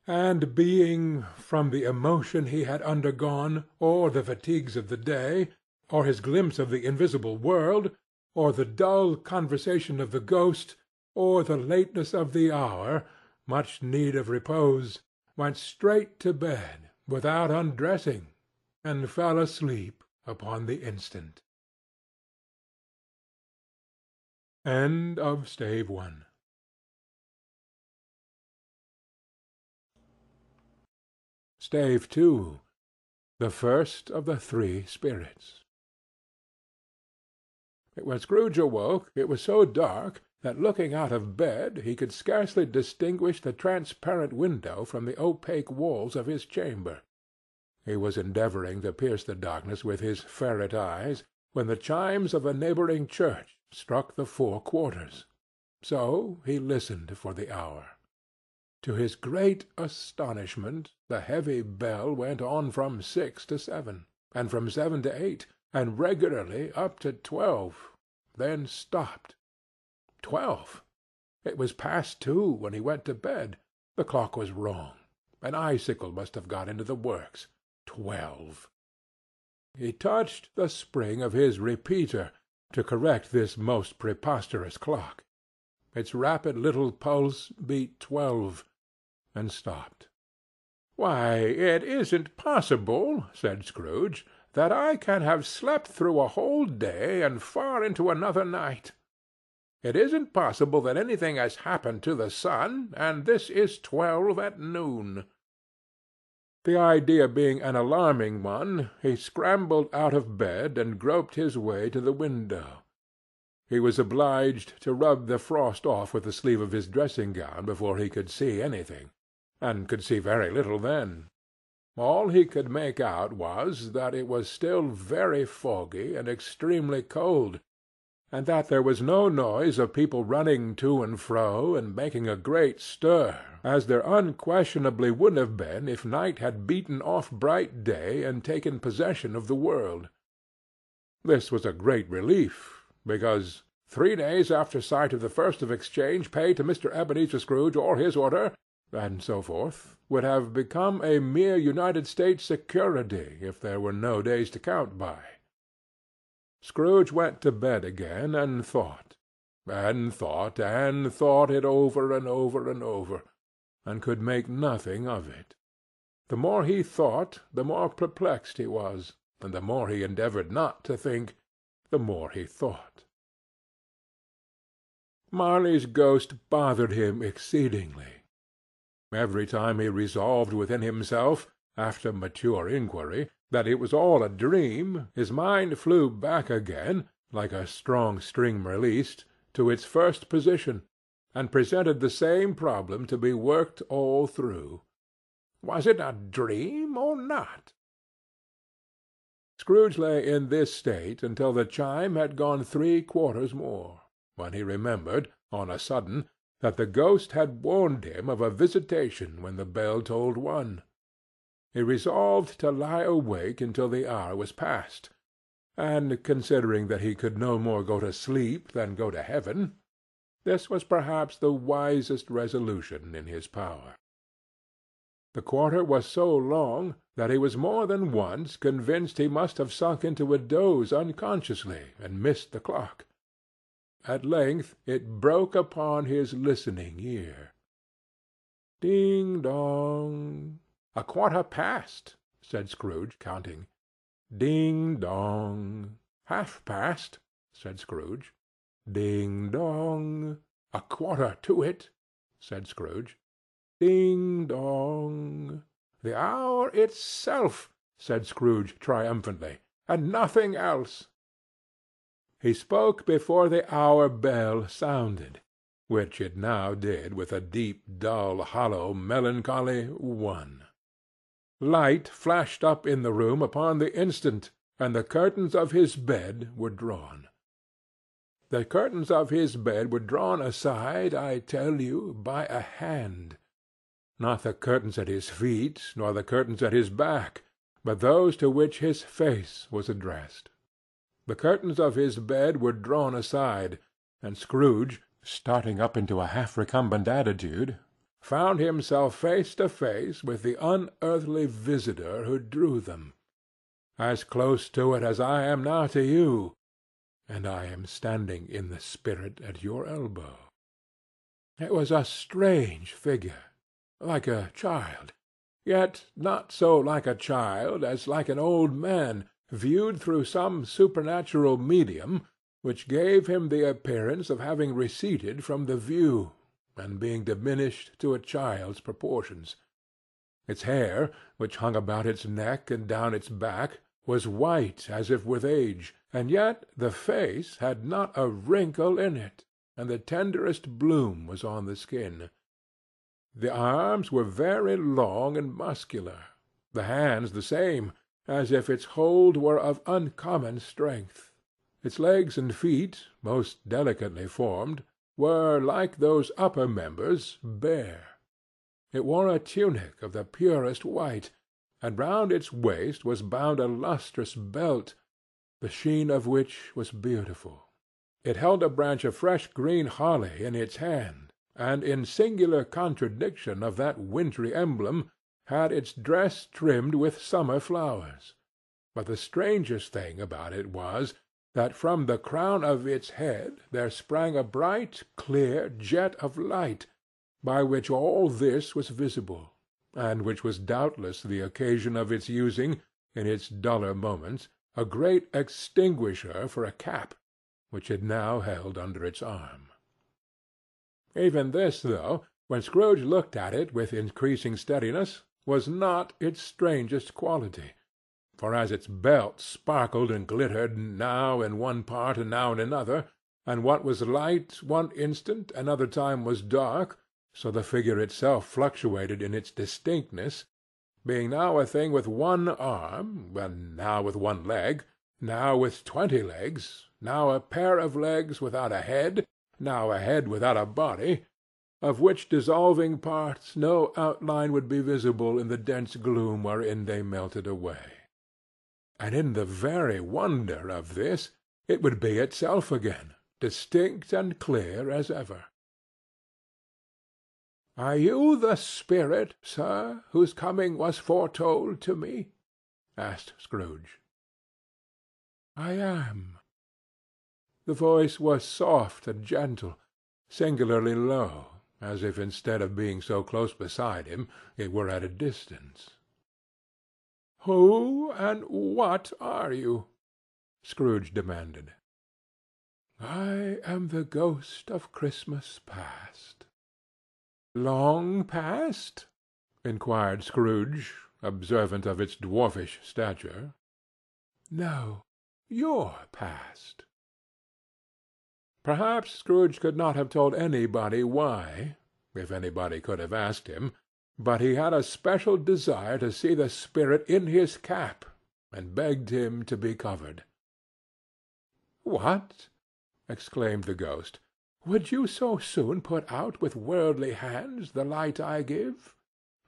And being, from the emotion he had undergone, or the fatigues of the day, or his glimpse of the invisible world, or the dull conversation of the ghost, or the lateness of the hour, much need of repose, went straight to bed without undressing, and fell asleep upon the instant. End of Stave One stave two, the first of the three spirits. When Scrooge awoke, it was so dark that looking out of bed he could scarcely distinguish the transparent window from the opaque walls of his chamber. He was endeavouring to pierce the darkness with his ferret eyes, when the chimes of a neighbouring church struck the four quarters. So he listened for the hour. To his great astonishment, the heavy bell went on from six to seven, and from seven to eight, and regularly up to twelve, then stopped. Twelve! It was past two when he went to bed. The clock was wrong. An icicle must have got into the works. Twelve! He touched the spring of his repeater to correct this most preposterous clock. Its rapid little pulse beat twelve, and stopped. "Why, it isn't possible," said Scrooge, "that I can have slept through a whole day and far into another night. It isn't possible that anything has happened to the sun, and this is twelve at noon." The idea being an alarming one, he scrambled out of bed and groped his way to the window. He was obliged to rub the frost off with the sleeve of his dressing gown before he could see anything, and could see very little then. All he could make out was, that it was still very foggy and extremely cold, and that there was no noise of people running to and fro and making a great stir, as there unquestionably would have been if night had beaten off bright day and taken possession of the world. This was a great relief because three days after sight of the first of exchange paid to Mr. Ebenezer Scrooge or his order, and so forth, would have become a mere United States security if there were no days to count by. Scrooge went to bed again and thought, and thought, and thought it over and over and over, and could make nothing of it. The more he thought, the more perplexed he was, and the more he endeavored not to think, the more he thought. Marley's ghost bothered him exceedingly. Every time he resolved within himself, after mature inquiry, that it was all a dream, his mind flew back again, like a strong string released, to its first position, and presented the same problem to be worked all through. Was it a dream or not? Scrooge lay in this state until the chime had gone three quarters more, when he remembered, on a sudden, that the ghost had warned him of a visitation when the bell tolled one. He resolved to lie awake until the hour was past, and, considering that he could no more go to sleep than go to heaven, this was perhaps the wisest resolution in his power. The quarter was so long that he was more than once convinced he must have sunk into a doze unconsciously and missed the clock. At length it broke upon his listening ear. Ding dong! A quarter past, said Scrooge, counting. Ding dong! Half past, said Scrooge. Ding dong! A quarter to it, said Scrooge. Ding dong! The hour itself, said Scrooge triumphantly, and nothing else. He spoke before the hour bell sounded, which it now did with a deep, dull, hollow, melancholy one. Light flashed up in the room upon the instant, and the curtains of his bed were drawn. The curtains of his bed were drawn aside, I tell you, by a hand not the curtains at his feet, nor the curtains at his back, but those to which his face was addressed. The curtains of his bed were drawn aside, and Scrooge, starting up into a half recumbent attitude, found himself face to face with the unearthly visitor who drew them. As close to it as I am now to you, and I am standing in the spirit at your elbow. It was a strange figure like a child, yet not so like a child as like an old man viewed through some supernatural medium which gave him the appearance of having receded from the view, and being diminished to a child's proportions. Its hair, which hung about its neck and down its back, was white as if with age, and yet the face had not a wrinkle in it, and the tenderest bloom was on the skin. The arms were very long and muscular, the hands the same, as if its hold were of uncommon strength. Its legs and feet, most delicately formed, were, like those upper members, bare. It wore a tunic of the purest white, and round its waist was bound a lustrous belt, the sheen of which was beautiful. It held a branch of fresh green holly in its hand, and, in singular contradiction of that wintry emblem, had its dress trimmed with summer flowers. But the strangest thing about it was, that from the crown of its head there sprang a bright, clear jet of light, by which all this was visible, and which was doubtless the occasion of its using, in its duller moments, a great extinguisher for a cap, which it now held under its arm. Even this, though, when Scrooge looked at it with increasing steadiness, was not its strangest quality; for as its belt sparkled and glittered now in one part and now in another, and what was light one instant another time was dark, so the figure itself fluctuated in its distinctness, being now a thing with one arm, and now with one leg, now with twenty legs, now a pair of legs without a head, now a head without a body of which dissolving parts no outline would be visible in the dense gloom wherein they melted away. And in the very wonder of this, it would be itself again, distinct and clear as ever. "Are you the spirit, sir, whose coming was foretold to me?" asked Scrooge. "I am." The voice was soft and gentle, singularly low as if instead of being so close beside him it were at a distance. "Who and what are you?" Scrooge demanded. "I am the ghost of Christmas past." "Long past?" inquired Scrooge, observant of its dwarfish stature. "No, your past. Perhaps Scrooge could not have told anybody why, if anybody could have asked him, but he had a special desire to see the spirit in his cap, and begged him to be covered. "What!" exclaimed the ghost. "Would you so soon put out with worldly hands the light I give?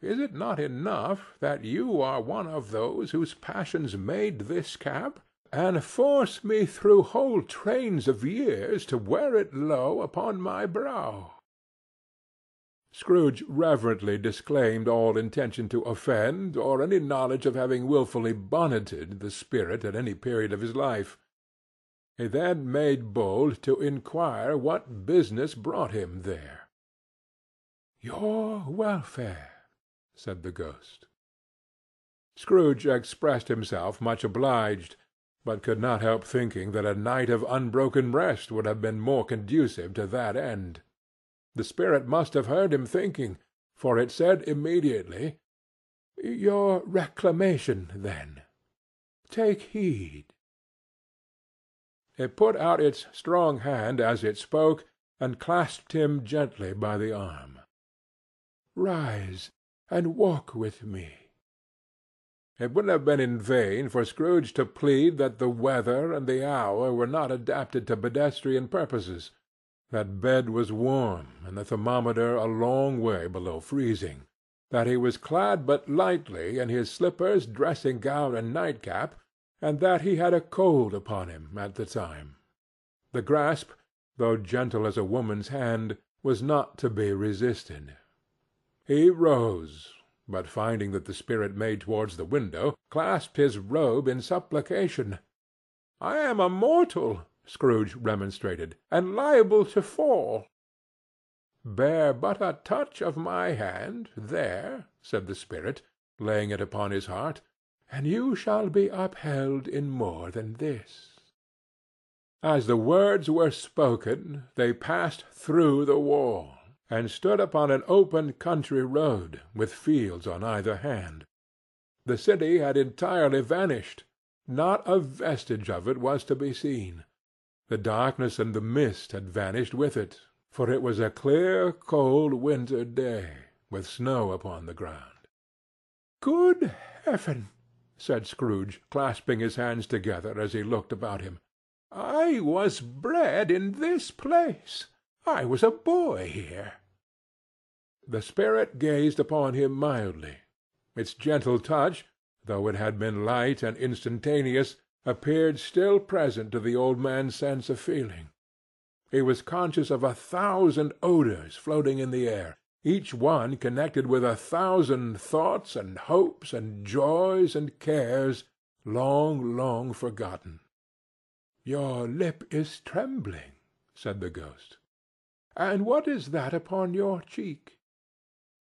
Is it not enough that you are one of those whose passions made this cap? and force me through whole trains of years to wear it low upon my brow." Scrooge reverently disclaimed all intention to offend, or any knowledge of having wilfully bonneted the spirit at any period of his life. He then made bold to inquire what business brought him there. "Your welfare," said the ghost. Scrooge expressed himself much obliged but could not help thinking that a night of unbroken rest would have been more conducive to that end. The spirit must have heard him thinking, for it said immediately, "Your reclamation, then. Take heed." It put out its strong hand as it spoke, and clasped him gently by the arm. "Rise, and walk with me. It would have been in vain for Scrooge to plead that the weather and the hour were not adapted to pedestrian purposes, that bed was warm and the thermometer a long way below freezing, that he was clad but lightly in his slippers, dressing gown, and nightcap, and that he had a cold upon him at the time. The grasp, though gentle as a woman's hand, was not to be resisted. He rose, but finding that the spirit made towards the window, clasped his robe in supplication. "I am a mortal," Scrooge remonstrated, "and liable to fall." "Bear but a touch of my hand, there," said the spirit, laying it upon his heart, "and you shall be upheld in more than this." As the words were spoken, they passed through the wall and stood upon an open country road, with fields on either hand. The city had entirely vanished. Not a vestige of it was to be seen. The darkness and the mist had vanished with it, for it was a clear, cold winter day, with snow upon the ground. "Good Heaven!" said Scrooge, clasping his hands together as he looked about him. "I was bred in this place! I was a boy here!" The spirit gazed upon him mildly. Its gentle touch, though it had been light and instantaneous, appeared still present to the old man's sense of feeling. He was conscious of a thousand odours floating in the air, each one connected with a thousand thoughts and hopes and joys and cares long, long forgotten. "Your lip is trembling," said the ghost. "And what is that upon your cheek?"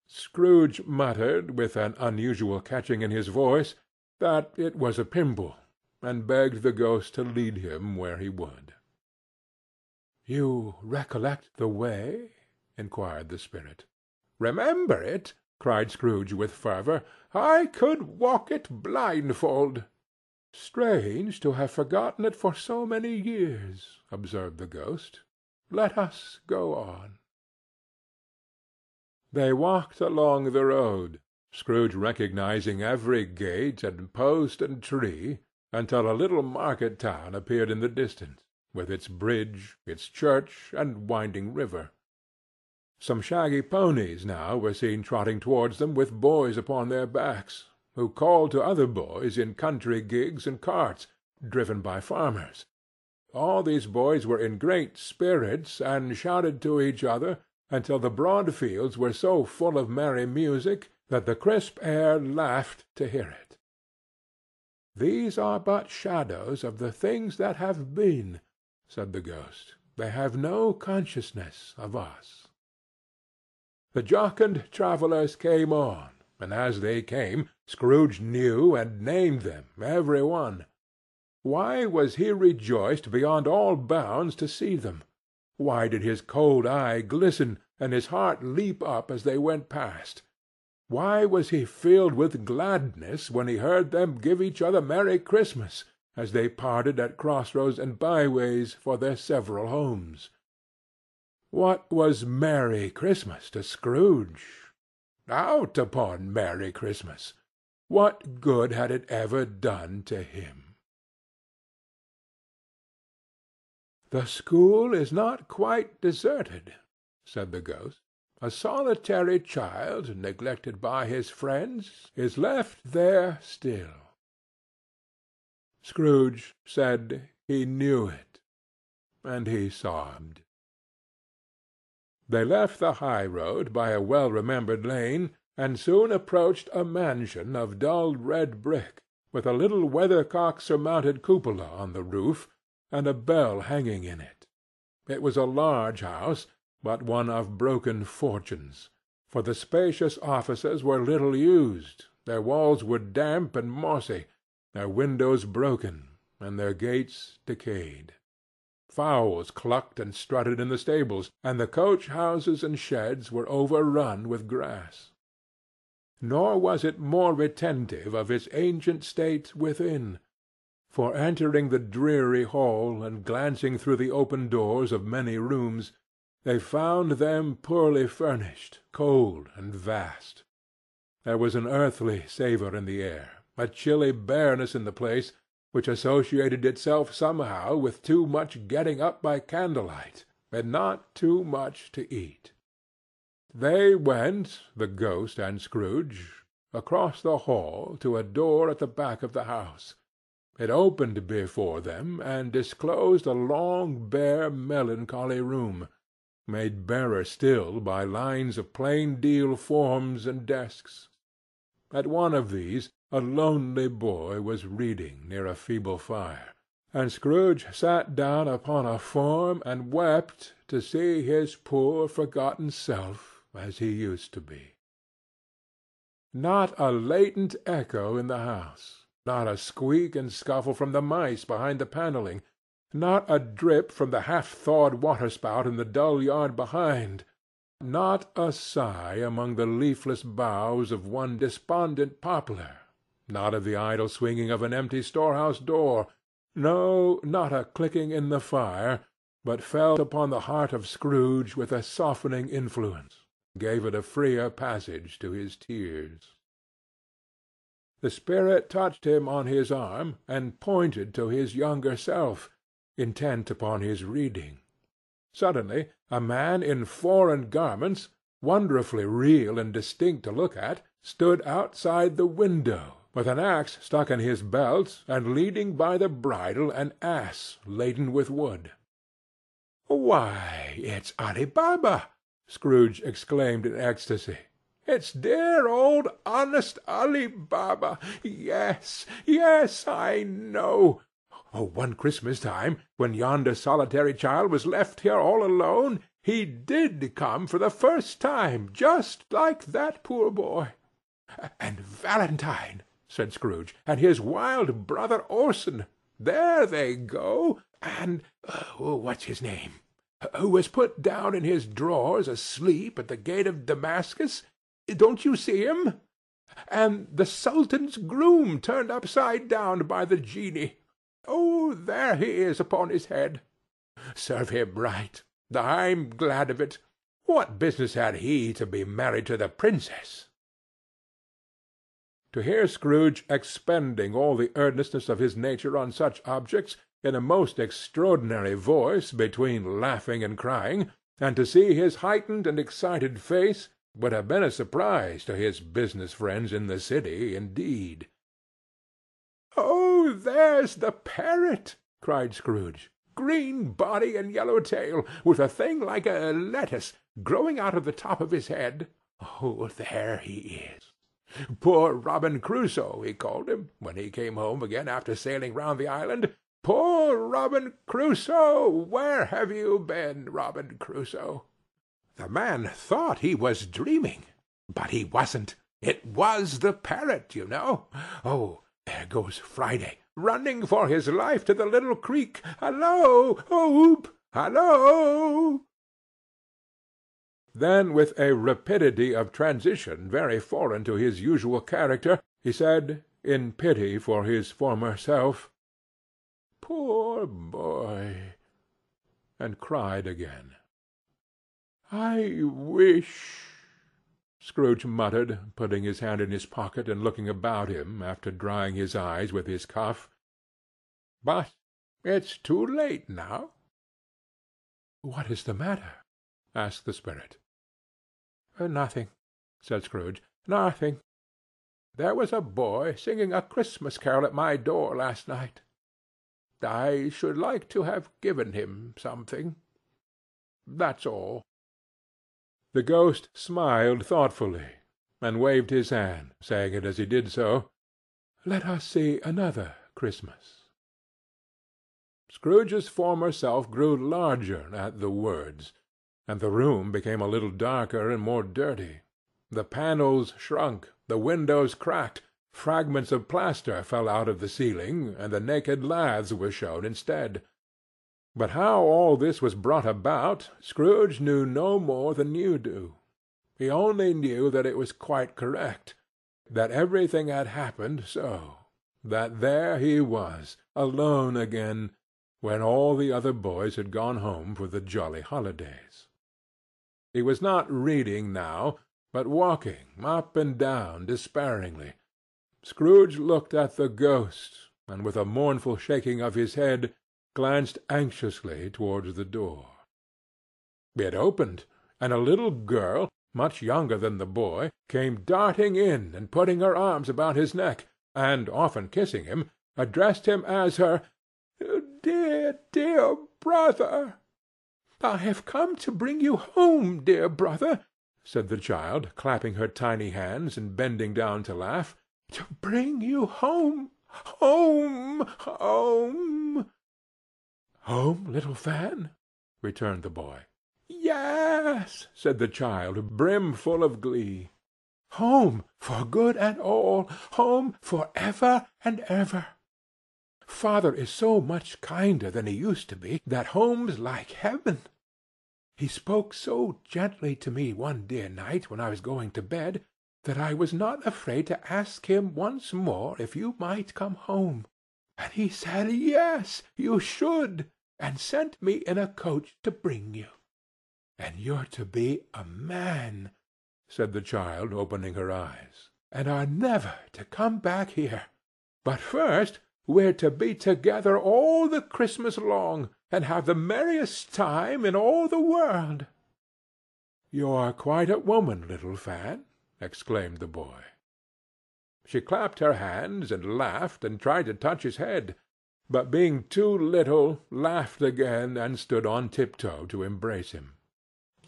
Scrooge muttered, with an unusual catching in his voice, that it was a pimple, and begged the ghost to lead him where he would. "You recollect the way?" inquired the spirit. "Remember it!" cried Scrooge with fervour. "I could walk it blindfold." "Strange to have forgotten it for so many years," observed the ghost. "Let us go on. They walked along the road, Scrooge recognizing every gate and post and tree, until a little market town appeared in the distance, with its bridge, its church, and winding river. Some shaggy ponies now were seen trotting towards them with boys upon their backs, who called to other boys in country gigs and carts, driven by farmers. All these boys were in great spirits, and shouted to each other until the broad fields were so full of merry music that the crisp air laughed to hear it. "These are but shadows of the things that have been," said the ghost. "They have no consciousness of us." The jocund travellers came on, and as they came, Scrooge knew and named them, every one. Why was he rejoiced beyond all bounds to see them? Why did his cold eye glisten, and his heart leap up as they went past? Why was he filled with gladness when he heard them give each other Merry Christmas, as they parted at crossroads and byways for their several homes? What was Merry Christmas to Scrooge? Out upon Merry Christmas! What good had it ever done to him? "The school is not quite deserted," said the ghost. "A solitary child, neglected by his friends, is left there still." Scrooge said he knew it, and he sobbed. They left the high road by a well remembered lane, and soon approached a mansion of dull red brick, with a little weathercock surmounted cupola on the roof and a bell hanging in it. It was a large house, but one of broken fortunes, for the spacious offices were little used, their walls were damp and mossy, their windows broken, and their gates decayed. Fowls clucked and strutted in the stables, and the coach-houses and sheds were overrun with grass. Nor was it more retentive of its ancient state within for entering the dreary hall and glancing through the open doors of many rooms, they found them poorly furnished, cold, and vast. There was an earthly savour in the air, a chilly bareness in the place, which associated itself somehow with too much getting up by candlelight, and not too much to eat. They went, the ghost and Scrooge, across the hall to a door at the back of the house. It opened before them, and disclosed a long, bare, melancholy room, made barer still by lines of plain deal forms and desks. At one of these a lonely boy was reading near a feeble fire, and Scrooge sat down upon a form and wept to see his poor forgotten self as he used to be. Not a latent echo in the house. Not a squeak and scuffle from the mice behind the panelling; not a drip from the half thawed water spout in the dull yard behind. Not a sigh among the leafless boughs of one despondent poplar, not of the idle swinging of an empty storehouse door, no, not a clicking in the fire, but fell upon the heart of Scrooge with a softening influence, gave it a freer passage to his tears. The spirit touched him on his arm, and pointed to his younger self, intent upon his reading. Suddenly a man in foreign garments, wonderfully real and distinct to look at, stood outside the window, with an axe stuck in his belt and leading by the bridle an ass laden with wood. "Why, it's Ali Baba!" Scrooge exclaimed in ecstasy. "It's dear old honest Ali Baba! Yes, yes, I know. Oh, one Christmas time, when yonder solitary child was left here all alone, he did come for the first time, just like that poor boy. And Valentine, said Scrooge, and his wild brother Orson, there they go, and uh, what's his name? Who was put down in his drawers asleep at the gate of Damascus? Don't you see him? And the Sultan's groom turned upside down by the genie. Oh, there he is upon his head. Serve him right. I'm glad of it. What business had he to be married to the princess? To hear Scrooge expending all the earnestness of his nature on such objects, in a most extraordinary voice between laughing and crying, and to see his heightened and excited face, would have been a surprise to his business friends in the city, indeed. "Oh, there's the parrot!" cried Scrooge. "Green body and yellow tail, with a thing like a lettuce growing out of the top of his head. Oh, there he is! Poor Robin Crusoe, he called him, when he came home again after sailing round the island. Poor Robin Crusoe! Where have you been, Robin Crusoe?' The man thought he was dreaming, but he wasn't. It was the parrot, you know. Oh! There goes Friday, running for his life to the little creek. Hallo! Oh, oop! Hallo!" Then with a rapidity of transition very foreign to his usual character, he said, in pity for his former self, "Poor boy!" and cried again. "I wish Scrooge muttered, putting his hand in his pocket and looking about him, after drying his eyes with his cuff. "But it's too late now." "What is the matter?" asked the spirit. Uh, "Nothing," said Scrooge. "Nothing. There was a boy singing a Christmas carol at my door last night. I should like to have given him something. That's all. The ghost smiled thoughtfully, and waved his hand, saying it as he did so, "Let us see another Christmas." Scrooge's former self grew larger at the words, and the room became a little darker and more dirty. The panels shrunk, the windows cracked, fragments of plaster fell out of the ceiling, and the naked laths were shown instead. But how all this was brought about, Scrooge knew no more than you do. He only knew that it was quite correct; that everything had happened so; that there he was, alone again, when all the other boys had gone home for the jolly holidays. He was not reading now, but walking up and down despairingly. Scrooge looked at the ghost, and with a mournful shaking of his head glanced anxiously towards the door. It opened, and a little girl, much younger than the boy, came darting in and putting her arms about his neck, and often kissing him, addressed him as her "Dear, dear brother!" "I have come to bring you home, dear brother," said the child, clapping her tiny hands and bending down to laugh. "To bring you home, home, home! "Home, little Fan?" returned the boy. "Yes," said the child, brimful of glee. "Home for good and all. Home for ever and ever. Father is so much kinder than he used to be, that home's like heaven. He spoke so gently to me one dear night when I was going to bed, that I was not afraid to ask him once more if you might come home. And he said yes, you should, and sent me in a coach to bring you. And you're to be a man, said the child, opening her eyes, and are never to come back here. But first we're to be together all the Christmas long, and have the merriest time in all the world." "You're quite a woman, little Fan!" exclaimed the boy. She clapped her hands, and laughed, and tried to touch his head, but being too little, laughed again, and stood on tiptoe to embrace him.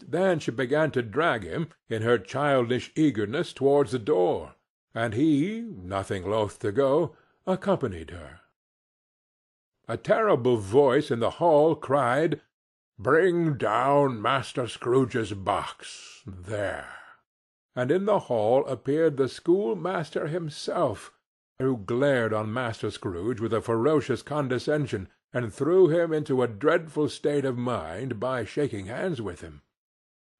Then she began to drag him, in her childish eagerness, towards the door, and he, nothing loth to go, accompanied her. A terrible voice in the hall cried, "Bring down Master Scrooge's box. There!" And in the hall appeared the schoolmaster himself, who glared on Master Scrooge with a ferocious condescension, and threw him into a dreadful state of mind by shaking hands with him.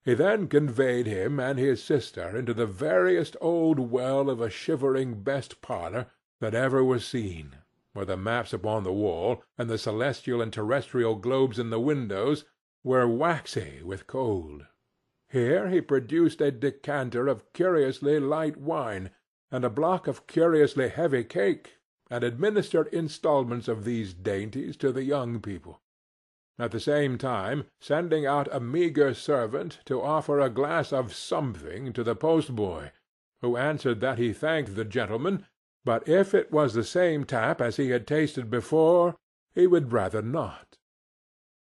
He then conveyed him and his sister into the veriest old well of a shivering best parlour that ever was seen where the maps upon the wall, and the celestial and terrestrial globes in the windows, were waxy with cold. Here he produced a decanter of curiously light wine, and a block of curiously heavy cake, and administered instalments of these dainties to the young people; at the same time sending out a meagre servant to offer a glass of something to the post-boy, who answered that he thanked the gentleman but if it was the same tap as he had tasted before, he would rather not.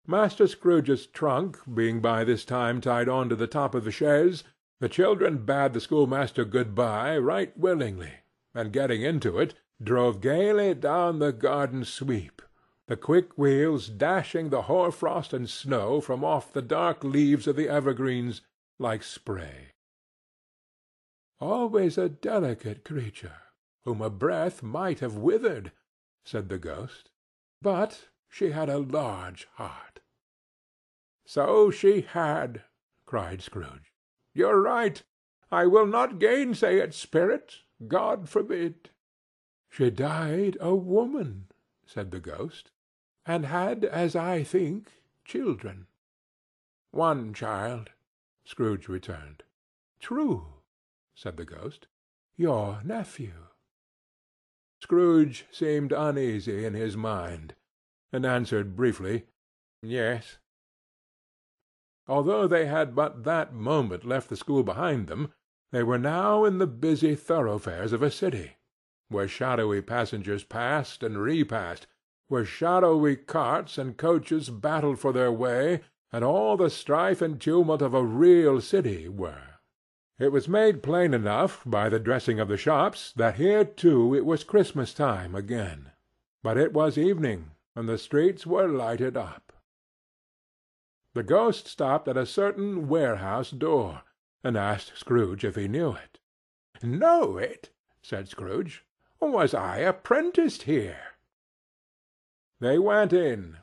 Master Scrooge's trunk being by this time tied on to the top of the chaise, the children bade the schoolmaster good bye right willingly, and getting into it, drove gaily down the garden sweep, the quick wheels dashing the hoar frost and snow from off the dark leaves of the evergreens like spray. Always a delicate creature! whom a breath might have withered," said the ghost. "But she had a large heart." "So she had," cried Scrooge. "You're right. I will not gainsay it, Spirit. God forbid!" "She died a woman," said the ghost, "and had, as I think, children." "One child," Scrooge returned. "True," said the ghost. "Your nephew. Scrooge seemed uneasy in his mind, and answered briefly, "Yes." Although they had but that moment left the school behind them, they were now in the busy thoroughfares of a city, where shadowy passengers passed and repassed, where shadowy carts and coaches battled for their way, and all the strife and tumult of a real city were. It was made plain enough by the dressing of the shops that here too it was Christmas time again; but it was evening, and the streets were lighted up. The ghost stopped at a certain warehouse door, and asked Scrooge if he knew it. "Know it!" said Scrooge. "Was I apprenticed here?" They went in.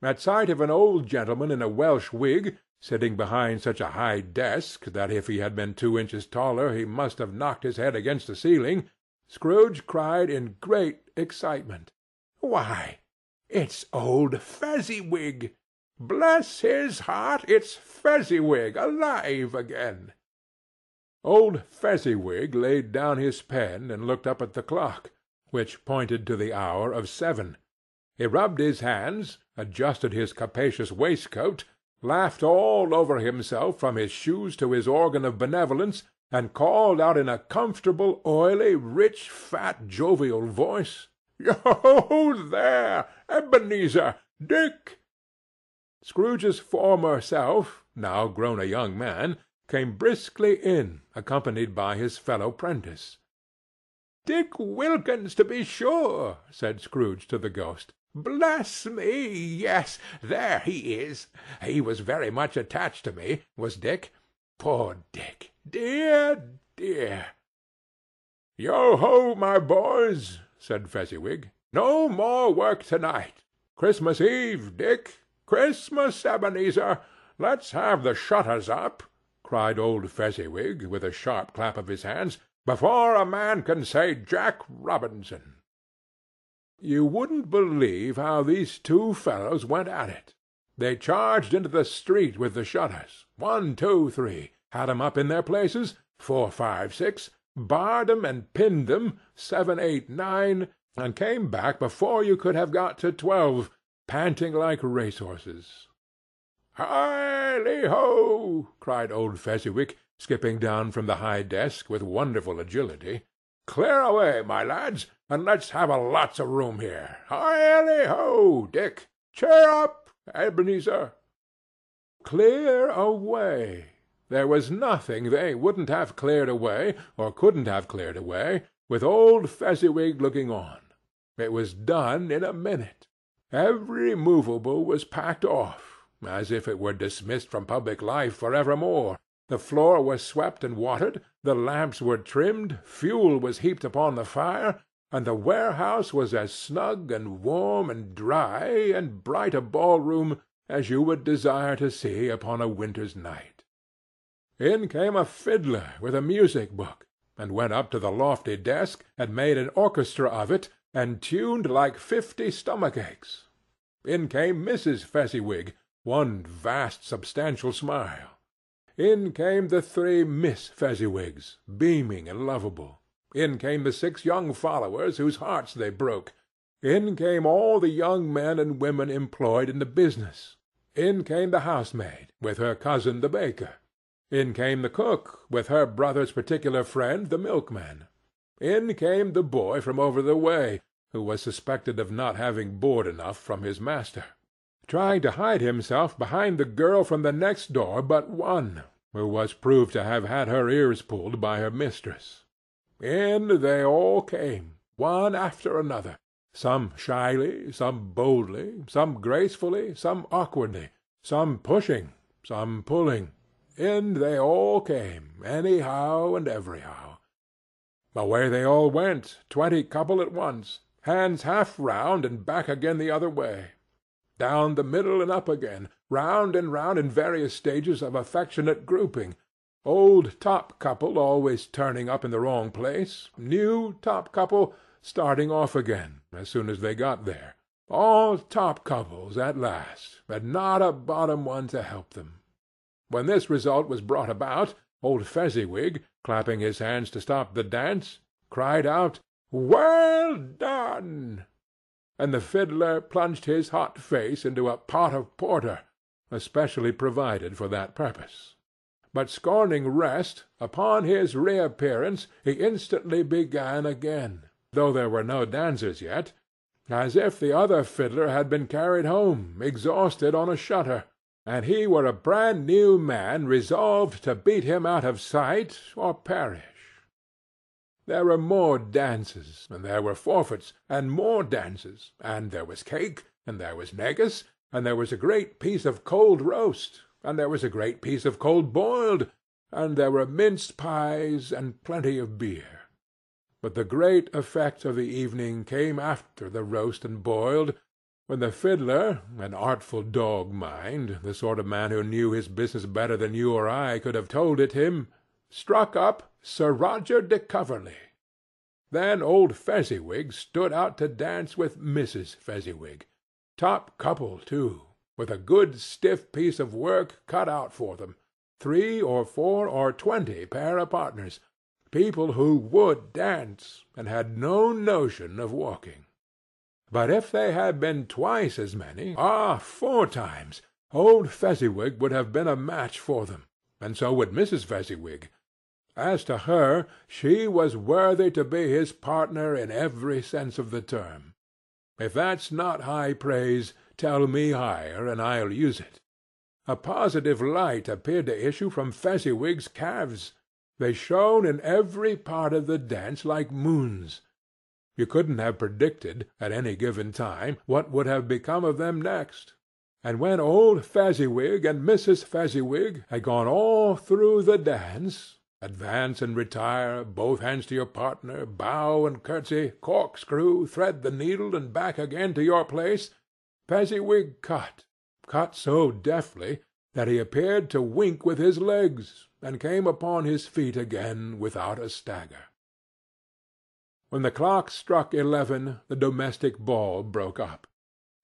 At sight of an old gentleman in a Welsh wig sitting behind such a high desk that if he had been two inches taller he must have knocked his head against the ceiling, Scrooge cried in great excitement, "Why, it's old Fezziwig! Bless his heart, it's Fezziwig alive again!" Old Fezziwig laid down his pen and looked up at the clock, which pointed to the hour of seven. He rubbed his hands, adjusted his capacious waistcoat laughed all over himself from his shoes to his organ of benevolence, and called out in a comfortable, oily, rich, fat, jovial voice, "Yo there, Ebenezer! Dick!" Scrooge's former self, now grown a young man, came briskly in, accompanied by his fellow prentice. "Dick Wilkins, to be sure!" said Scrooge to the ghost. Bless me, yes, there he is. He was very much attached to me, was Dick. Poor Dick! Dear, dear!" "Yo ho, my boys!" said Fezziwig. "No more work to night. Christmas Eve, Dick. Christmas, Ebenezer. Let's have the shutters up," cried old Fezziwig, with a sharp clap of his hands, "before a man can say Jack Robinson." You wouldn't believe how these two fellows went at it. They charged into the street with the shutters, one, two, three, had 'em up in their places, four, five, six, barred 'em and pinned 'em, seven, eight, nine, and came back before you could have got to twelve, panting like race horses. "Hilli ho!" cried old Fezziwig, skipping down from the high desk with wonderful agility. "Clear away, my lads, and let's have a lots of room here. Hilli ho, Dick! Cheer up, Ebenezer!" Clear away! There was nothing they wouldn't have cleared away, or couldn't have cleared away, with old Fezziwig looking on. It was done in a minute. Every movable was packed off, as if it were dismissed from public life for evermore. The floor was swept and watered, the lamps were trimmed, fuel was heaped upon the fire, and the warehouse was as snug and warm and dry and bright a ball-room as you would desire to see upon a winter's night. In came a fiddler with a music-book, and went up to the lofty desk, and made an orchestra of it, and tuned like fifty stomach-aches. In came Mrs. Fezziwig, one vast substantial smile. In came the three Miss Fezziwigs, beaming and lovable. In came the six young followers whose hearts they broke. In came all the young men and women employed in the business. In came the housemaid, with her cousin the baker. In came the cook, with her brother's particular friend the milkman. In came the boy from over the way, who was suspected of not having board enough from his master, trying to hide himself behind the girl from the next door but one, who was proved to have had her ears pulled by her mistress. In they all came, one after another, some shyly, some boldly, some gracefully, some awkwardly, some pushing, some pulling. In they all came, anyhow and everyhow. Away they all went, twenty couple at once, hands half round and back again the other way; down the middle and up again, round and round in various stages of affectionate grouping, old top couple always turning up in the wrong place, new top couple starting off again as soon as they got there, all top couples at last, and not a bottom one to help them. When this result was brought about, old Fezziwig, clapping his hands to stop the dance, cried out, "Well done!" and the fiddler plunged his hot face into a pot of porter, especially provided for that purpose. But scorning rest, upon his reappearance he instantly began again, though there were no dancers yet, as if the other fiddler had been carried home, exhausted, on a shutter and he were a brand new man resolved to beat him out of sight or perish. There were more dances, and there were forfeits, and more dances, and there was cake, and there was negus, and there was a great piece of cold roast, and there was a great piece of cold boiled, and there were minced pies, and plenty of beer. But the great effect of the evening came after the roast and boiled, when the fiddler, an artful dog mind, the sort of man who knew his business better than you or I could have told it him, struck up Sir Roger de Coverley. Then old Fezziwig stood out to dance with Mrs. Fezziwig. Top couple, too, with a good stiff piece of work cut out for them, three or four or twenty pair of partners, people who would dance, and had no notion of walking. But if they had been twice as many, ah, four times, old Fezziwig would have been a match for them, and so would Mrs. Fezziwig. As to her, she was worthy to be his partner in every sense of the term. If that's not high praise, tell me higher, and I'll use it. A positive light appeared to issue from Fezziwig's calves. They shone in every part of the dance like moons. You couldn't have predicted, at any given time, what would have become of them next. And when old Fezziwig and Mrs. Fezziwig had gone all through the dance, advance and retire, both hands to your partner, bow and curtsy, corkscrew, thread the needle, and back again to your place, Fezziwig cut, cut so deftly that he appeared to wink with his legs, and came upon his feet again without a stagger. When the clock struck eleven the domestic ball broke up.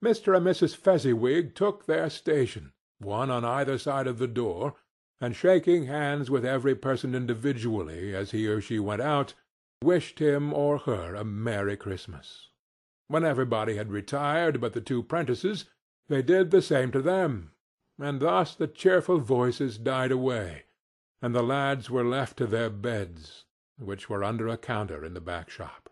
Mr. and Mrs. Fezziwig took their station, one on either side of the door, and shaking hands with every person individually as he or she went out, wished him or her a Merry Christmas. When everybody had retired but the two prentices, they did the same to them, and thus the cheerful voices died away, and the lads were left to their beds, which were under a counter in the back shop.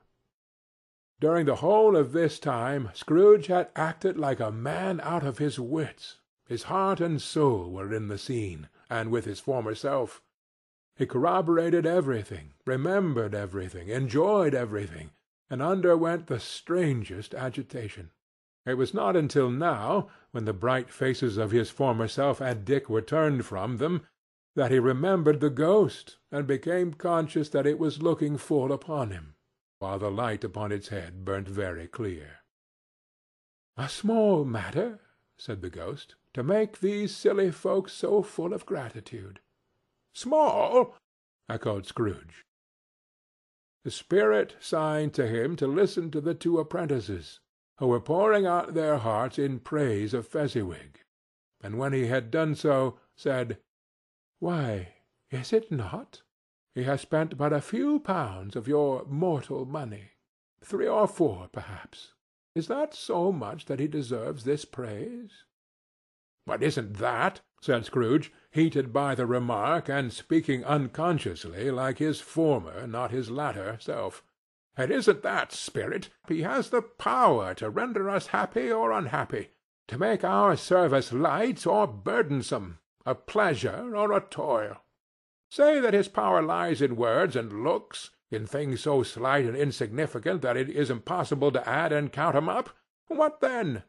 During the whole of this time Scrooge had acted like a man out of his wits. His heart and soul were in the scene, and with his former self. He corroborated everything, remembered everything, enjoyed everything, and underwent the strangest agitation. It was not until now, when the bright faces of his former self and Dick were turned from them, that he remembered the ghost, and became conscious that it was looking full upon him while the light upon its head burnt very clear. "A small matter," said the ghost, "to make these silly folks so full of gratitude." "Small!" echoed Scrooge. The spirit signed to him to listen to the two apprentices, who were pouring out their hearts in praise of Fezziwig, and when he had done so, said, "Why, is it not? He has spent but a few pounds of your mortal money. Three or four, perhaps. Is that so much that he deserves this praise?" "But isn't that," said Scrooge, heated by the remark, and speaking unconsciously like his former, not his latter, self, "and isn't that, Spirit, he has the power to render us happy or unhappy, to make our service light or burdensome, a pleasure or a toil? Say that his power lies in words and looks, in things so slight and insignificant that it is impossible to add and count 'em up. What then?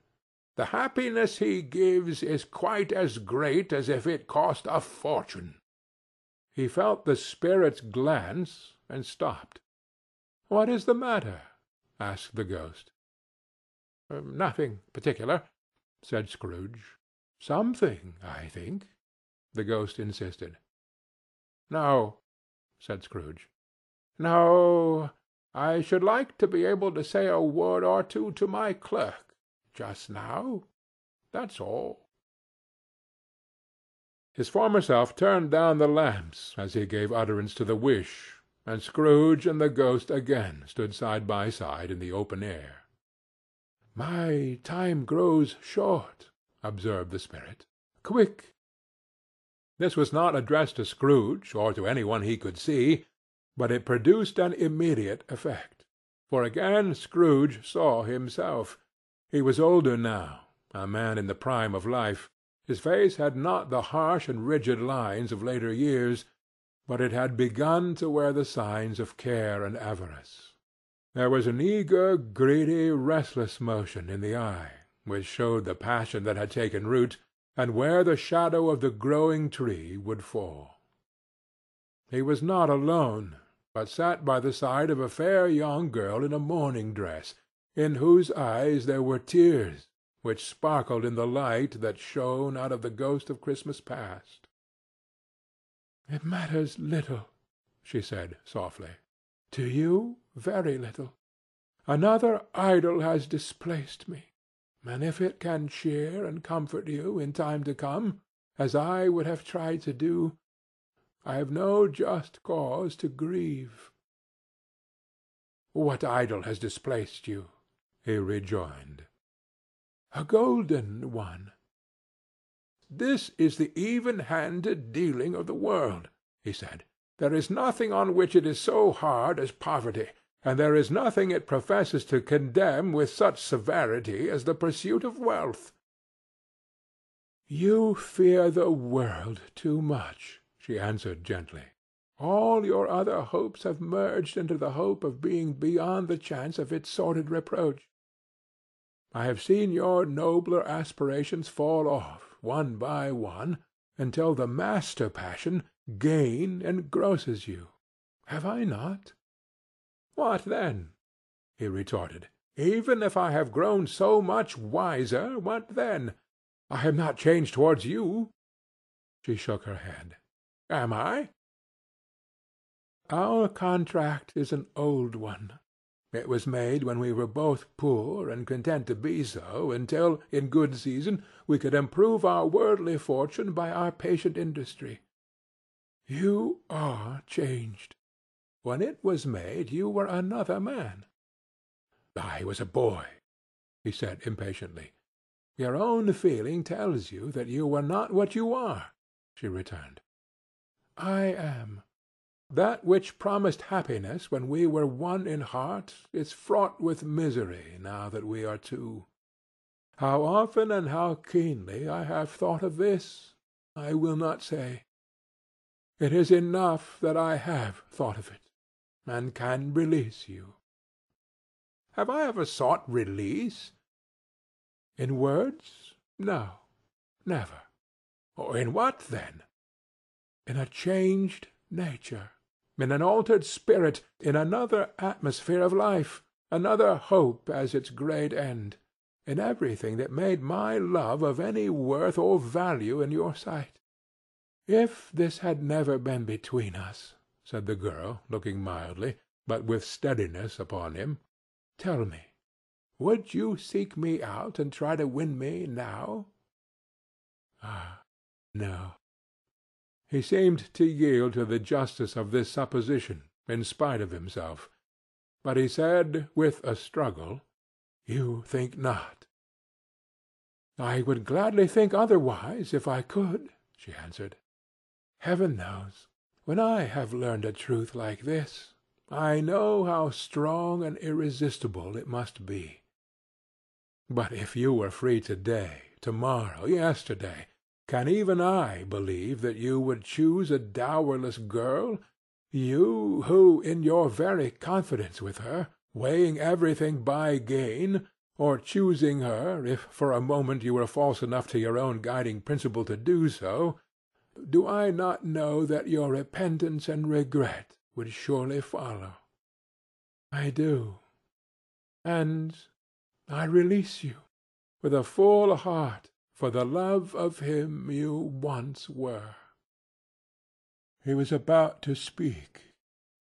The happiness he gives is quite as great as if it cost a fortune." He felt the spirit's glance, and stopped. "What is the matter?" asked the ghost. "Nothing particular," said Scrooge. "Something, I think," the ghost insisted. "No," said Scrooge. "No. I should like to be able to say a word or two to my clerk just now. That's all." His former self turned down the lamps as he gave utterance to the wish, and Scrooge and the ghost again stood side by side in the open air. "My time grows short," observed the spirit. "Quick! This was not addressed to Scrooge, or to any one he could see, but it produced an immediate effect. For again Scrooge saw himself. He was older now, a man in the prime of life. His face had not the harsh and rigid lines of later years, but it had begun to wear the signs of care and avarice. There was an eager, greedy, restless motion in the eye, which showed the passion that had taken root and where the shadow of the growing tree would fall. He was not alone, but sat by the side of a fair young girl in a mourning dress, in whose eyes there were tears, which sparkled in the light that shone out of the ghost of Christmas past. "It matters little," she said, softly. "To you, very little. Another idol has displaced me and if it can cheer and comfort you in time to come, as I would have tried to do, I have no just cause to grieve." "What idol has displaced you?" he rejoined. "A golden one." "This is the even-handed dealing of the world," he said. "There is nothing on which it is so hard as poverty and there is nothing it professes to condemn with such severity as the pursuit of wealth." "You fear the world too much," she answered gently. "All your other hopes have merged into the hope of being beyond the chance of its sordid reproach. I have seen your nobler aspirations fall off, one by one, until the master passion, gain, engrosses you. Have I not? "What then?" he retorted. "Even if I have grown so much wiser, what then? I have not changed towards you. She shook her head. "Am I?" "Our contract is an old one. It was made when we were both poor and content to be so, until, in good season, we could improve our worldly fortune by our patient industry. You are changed. When it was made you were another man." "I was a boy," he said impatiently. "Your own feeling tells you that you were not what you are," she returned. "I am. That which promised happiness when we were one in heart is fraught with misery now that we are two. How often and how keenly I have thought of this I will not say. It is enough that I have thought of it, and can release you." "Have I ever sought release?" "In words, no. Never." Or "in what, then?" "In a changed nature in an altered spirit, in another atmosphere of life, another hope as its great end, in everything that made my love of any worth or value in your sight. If this had never been between us," said the girl, looking mildly, but with steadiness, upon him, "tell me, would you seek me out and try to win me now?" Ah, no. He seemed to yield to the justice of this supposition, in spite of himself. But he said, with a struggle, "You think not?" "I would gladly think otherwise, if I could," she answered. "Heaven knows, when I have learned a truth like this, I know how strong and irresistible it must be. But if you were free to day, to morrow, yesterday can even I believe that you would choose a dowerless girl, you who, in your very confidence with her, weighing everything by gain, or choosing her, if for a moment you were false enough to your own guiding principle to do so, do I not know that your repentance and regret would surely follow? I do. And I release you, with a full heart for the love of him you once were." He was about to speak,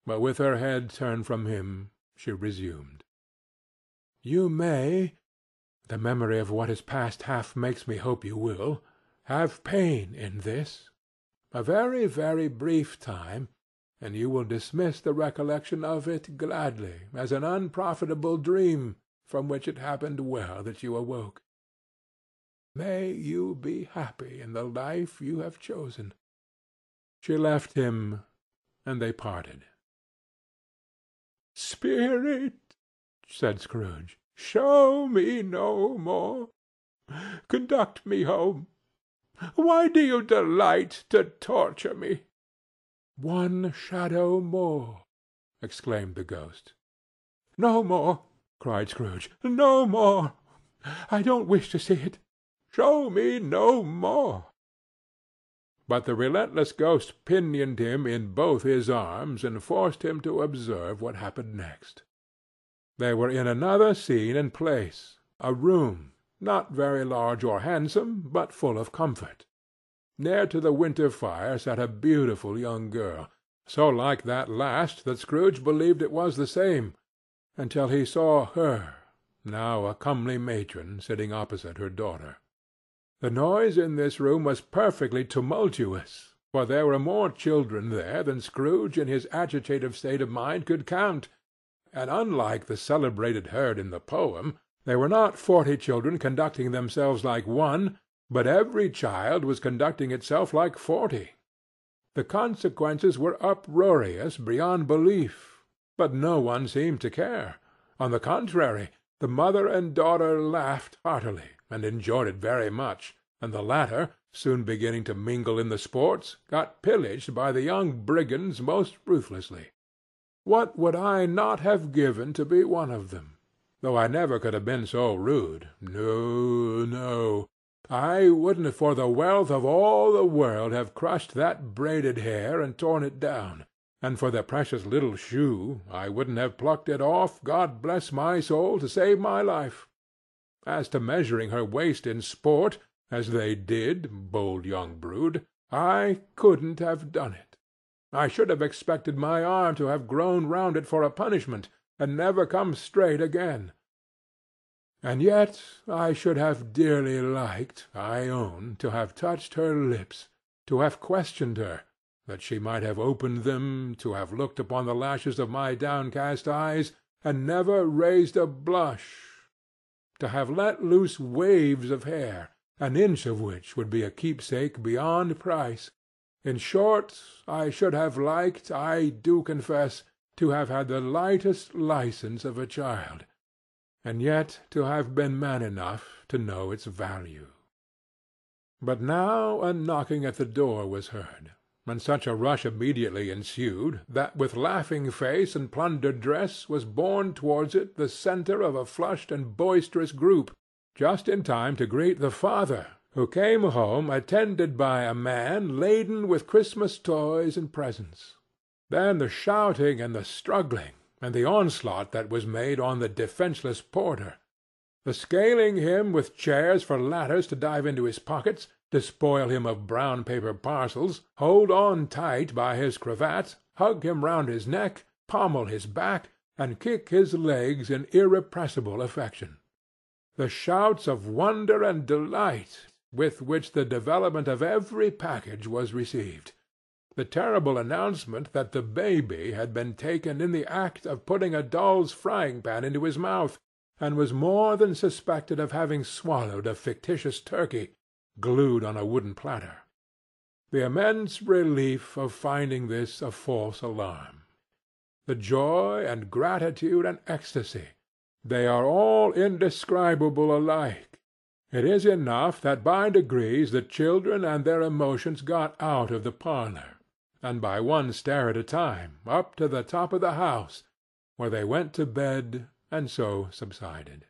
but with her head turned from him she resumed. "You may—the memory of what is past half makes me hope you will—have pain in this. A very, very brief time, and you will dismiss the recollection of it gladly as an unprofitable dream from which it happened well that you awoke. May you be happy in the life you have chosen." She left him, and they parted. "Spirit," said Scrooge, "show me no more. Conduct me home. Why do you delight to torture me?" "One shadow more!" exclaimed the ghost. "No more!" cried Scrooge. "No more! I don't wish to see it. Show me no more." But the relentless ghost pinioned him in both his arms and forced him to observe what happened next. They were in another scene and place, a room, not very large or handsome, but full of comfort. Near to the winter fire sat a beautiful young girl, so like that last that Scrooge believed it was the same, until he saw her, now a comely matron, sitting opposite her daughter. The noise in this room was perfectly tumultuous, for there were more children there than Scrooge in his agitated state of mind could count, and unlike the celebrated herd in the poem, there were not forty children conducting themselves like one, but every child was conducting itself like forty. The consequences were uproarious beyond belief, but no one seemed to care. On the contrary, the mother and daughter laughed heartily and enjoyed it very much, and the latter, soon beginning to mingle in the sports, got pillaged by the young brigands most ruthlessly. What would I not have given to be one of them? Though I never could have been so rude. No, no. I wouldn't for the wealth of all the world have crushed that braided hair and torn it down, and for the precious little shoe I wouldn't have plucked it off, God bless my soul, to save my life. As to measuring her waist in sport, as they did, bold young brood, I couldn't have done it. I should have expected my arm to have grown round it for a punishment, and never come straight again. And yet I should have dearly liked, I own, to have touched her lips, to have questioned her, that she might have opened them, to have looked upon the lashes of my downcast eyes, and never raised a blush, to have let loose waves of hair, an inch of which would be a keepsake beyond price. In short, I should have liked, I do confess, to have had the lightest license of a child, and yet to have been man enough to know its value. But now a knocking at the door was heard, and such a rush immediately ensued, that with laughing face and plundered dress was borne towards it the centre of a flushed and boisterous group, just in time to greet the father, who came home attended by a man laden with Christmas toys and presents. Then the shouting and the struggling, and the onslaught that was made on the defenceless porter; the scaling him with chairs for ladders to dive into his pockets, despoil him of brown paper parcels, hold on tight by his cravat, hug him round his neck, pommel his back, and kick his legs in irrepressible affection; the shouts of wonder and delight with which the development of every package was received the terrible announcement that the baby had been taken in the act of putting a doll's frying‐pan into his mouth, and was more than suspected of having swallowed a fictitious turkey, glued on a wooden platter; the immense relief of finding this a false alarm; the joy and gratitude and ecstasy, they are all indescribable alike. It is enough that by degrees the children and their emotions got out of the parlor and by one stair at a time, up to the top of the house, where they went to bed and so subsided.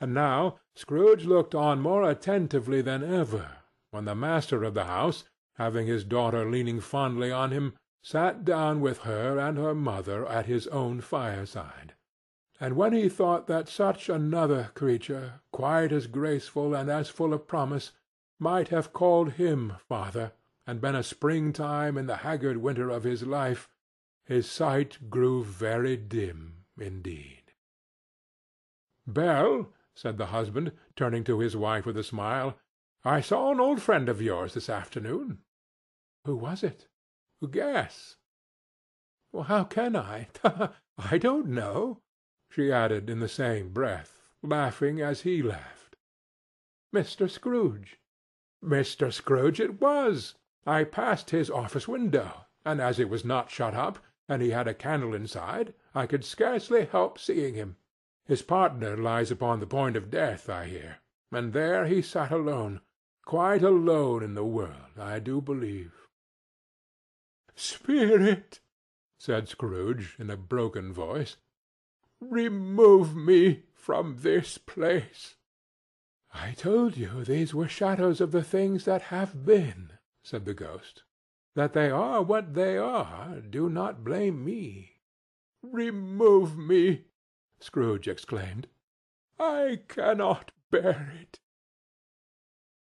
And now Scrooge looked on more attentively than ever, when the master of the house, having his daughter leaning fondly on him, sat down with her and her mother at his own fireside; and when he thought that such another creature, quite as graceful and as full of promise, might have called him father and been a springtime in the haggard winter of his life, his sight grew very dim indeed. "Belle," said the husband, turning to his wife with a smile, "I saw an old friend of yours this afternoon." "Who was it?" "Guess." "How can I? I don't know," she added in the same breath, laughing as he laughed. "Mr. Scrooge." "Mr. Scrooge it was. I passed his office window, and as it was not shut up, and he had a candle inside, I could scarcely help seeing him. His partner lies upon the point of death, I hear, and there he sat alone, quite alone in the world, I do believe." "Spirit," said Scrooge, in a broken voice, "remove me from this place." "I told you these were shadows of the things that have been said the ghost. That they are what they are, do not blame me." "Remove me!" Scrooge exclaimed. "I cannot bear it."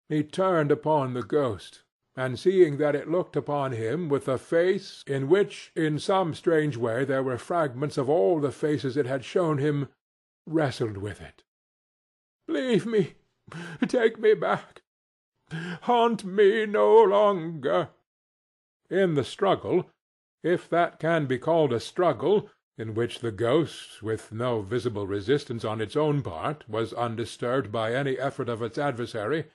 He turned upon the ghost, and seeing that it looked upon him with a face in which in some strange way there were fragments of all the faces it had shown him, wrestled with it. "Leave me! Take me back! Haunt me no longer!" In the struggle, if that can be called a struggle, in which the ghost, with no visible resistance on its own part, was undisturbed by any effort of its adversary,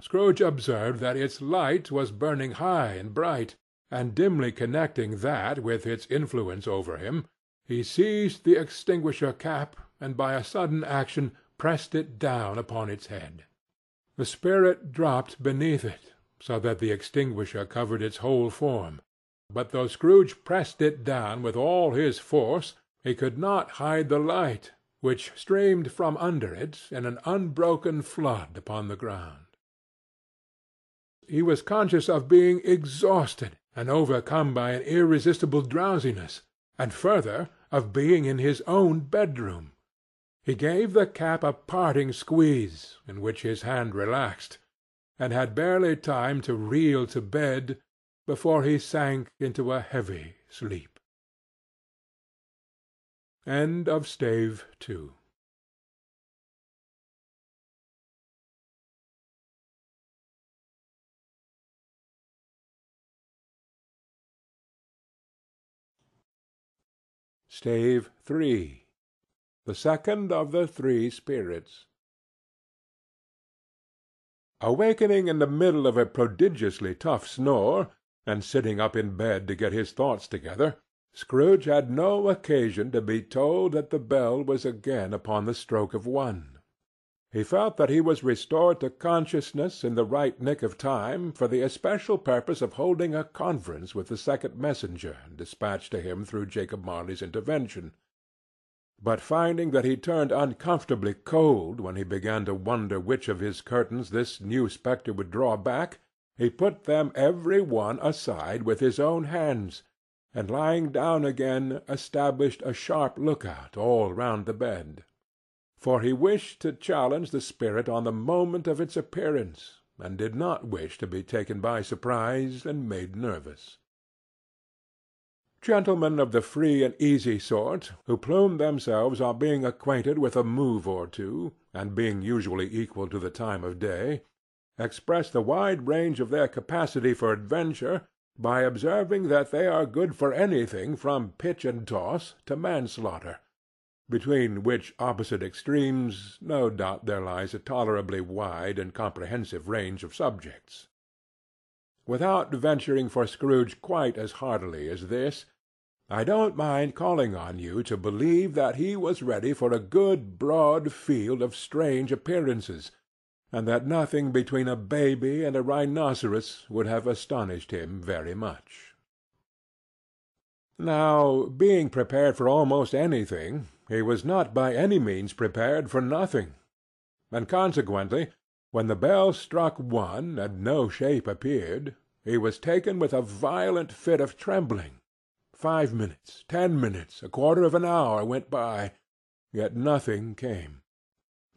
Scrooge observed that its light was burning high and bright, and dimly connecting that with its influence over him, he seized the extinguisher cap, and by a sudden action pressed it down upon its head. The spirit dropped beneath it, so that the extinguisher covered its whole form; but though Scrooge pressed it down with all his force, he could not hide the light, which streamed from under it in an unbroken flood upon the ground. He was conscious of being exhausted and overcome by an irresistible drowsiness, and further, of being in his own bedroom. He gave the cap a parting squeeze, in which his hand relaxed, and had barely time to reel to bed before he sank into a heavy sleep. End of Stave Two. Stave Three. The second of the three spirits. Awakening in the middle of a prodigiously tough snore, and sitting up in bed to get his thoughts together, Scrooge had no occasion to be told that the bell was again upon the stroke of one. He felt that he was restored to consciousness in the right nick of time for the especial purpose of holding a conference with the second messenger despatched to him through Jacob Marley's intervention. But finding that he turned uncomfortably cold when he began to wonder which of his curtains this new spectre would draw back, he put them every one aside with his own hands, and lying down again established a sharp lookout all round the bed. For he wished to challenge the spirit on the moment of its appearance, and did not wish to be taken by surprise and made nervous. Gentlemen of the free and easy sort, who plume themselves on being acquainted with a move or two, and being usually equal to the time of day, express the wide range of their capacity for adventure by observing that they are good for anything from pitch and toss to manslaughter, between which opposite extremes no doubt there lies a tolerably wide and comprehensive range of subjects. Without venturing for Scrooge quite as heartily as this, I don't mind calling on you to believe that he was ready for a good broad field of strange appearances and that nothing between a baby and a rhinoceros would have astonished him very much. Now, being prepared for almost anything, he was not by any means prepared for nothing, and consequently, when the bell struck one and no shape appeared, he was taken with a violent fit of trembling. Five minutes, ten minutes, a quarter of an hour went by, yet nothing came.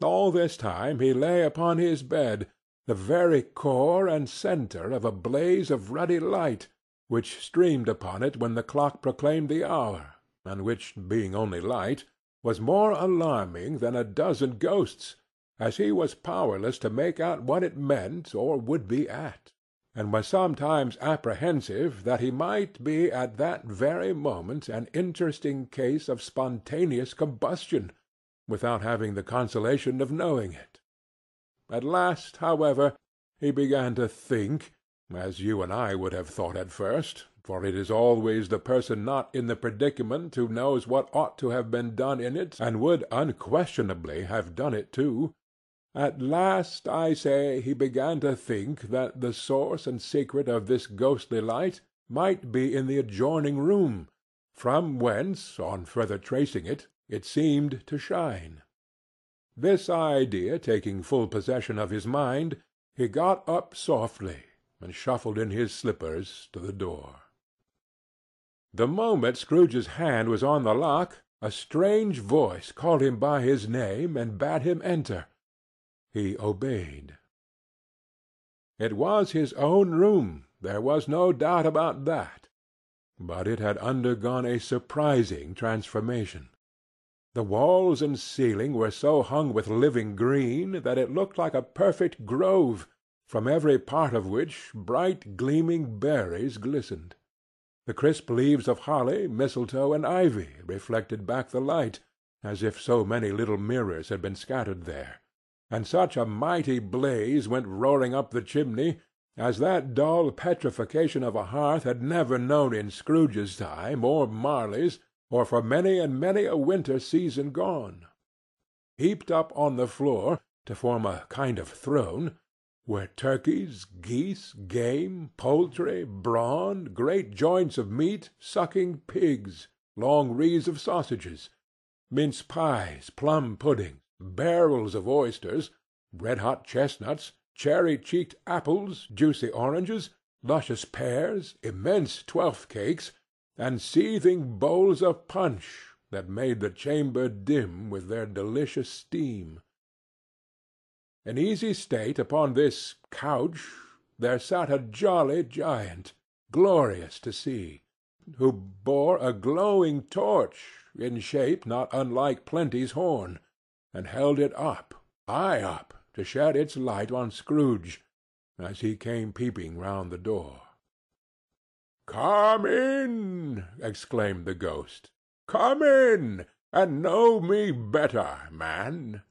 All this time he lay upon his bed, the very core and centre of a blaze of ruddy light, which streamed upon it when the clock proclaimed the hour, and which, being only light, was more alarming than a dozen ghosts, as he was powerless to make out what it meant or would be at, and was sometimes apprehensive that he might be at that very moment an interesting case of spontaneous combustion without having the consolation of knowing it. At last, however, he began to think, as you and I would have thought at first, for it is always the person not in the predicament who knows what ought to have been done in it, and would unquestionably have done it too. At last, I say, he began to think that the source and secret of this ghostly light might be in the adjoining room, from whence, on further tracing it, it seemed to shine. This idea taking full possession of his mind, he got up softly, and shuffled in his slippers to the door. The moment Scrooge's hand was on the lock, a strange voice called him by his name and bade him enter. He obeyed. It was his own room, there was no doubt about that, but it had undergone a surprising transformation. The walls and ceiling were so hung with living green that it looked like a perfect grove, from every part of which bright gleaming berries glistened. The crisp leaves of holly, mistletoe, and ivy reflected back the light, as if so many little mirrors had been scattered there, and such a mighty blaze went roaring up the chimney as that dull petrification of a hearth had never known in Scrooge's time or Marley's or for many and many a winter season gone. Heaped up on the floor, to form a kind of throne, were turkeys, geese, game, poultry, brawn, great joints of meat, sucking pigs, long wreaths of sausages, mince pies, plum puddings, barrels of oysters, red-hot chestnuts, cherry-cheeked apples, juicy oranges, luscious pears, immense twelfth cakes, and seething bowls of punch that made the chamber dim with their delicious steam. In easy state upon this couch there sat a jolly giant, glorious to see, who bore a glowing torch, in shape not unlike Plenty's horn, and held it up, high up, to shed its light on Scrooge, as he came peeping round the door. "Come in!" exclaimed the ghost. "Come in, and know me better, man!"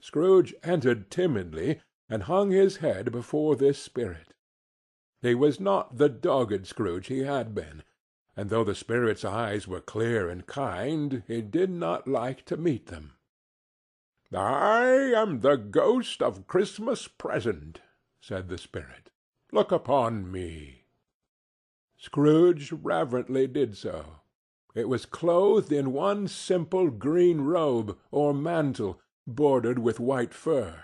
Scrooge entered timidly, and hung his head before this spirit. He was not the dogged Scrooge he had been, and though the spirit's eyes were clear and kind, he did not like to meet them. "I am the ghost of Christmas Present," said the spirit. "Look upon me." Scrooge reverently did so. It was clothed in one simple green robe, or mantle, bordered with white fur.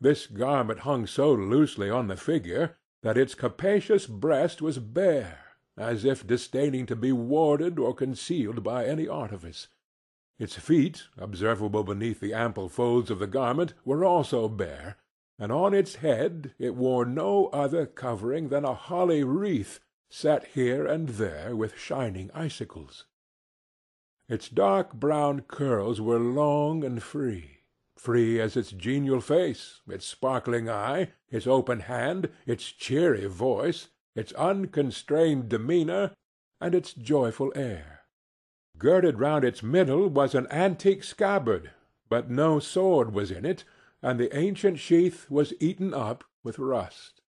This garment hung so loosely on the figure that its capacious breast was bare, as if disdaining to be warded or concealed by any artifice. Its feet, observable beneath the ample folds of the garment, were also bare, and on its head it wore no other covering than a holly wreath, set here and there with shining icicles. Its dark brown curls were long and free free as its genial face, its sparkling eye, its open hand, its cheery voice, its unconstrained demeanor, and its joyful air. Girded round its middle was an antique scabbard, but no sword was in it, and the ancient sheath was eaten up with rust.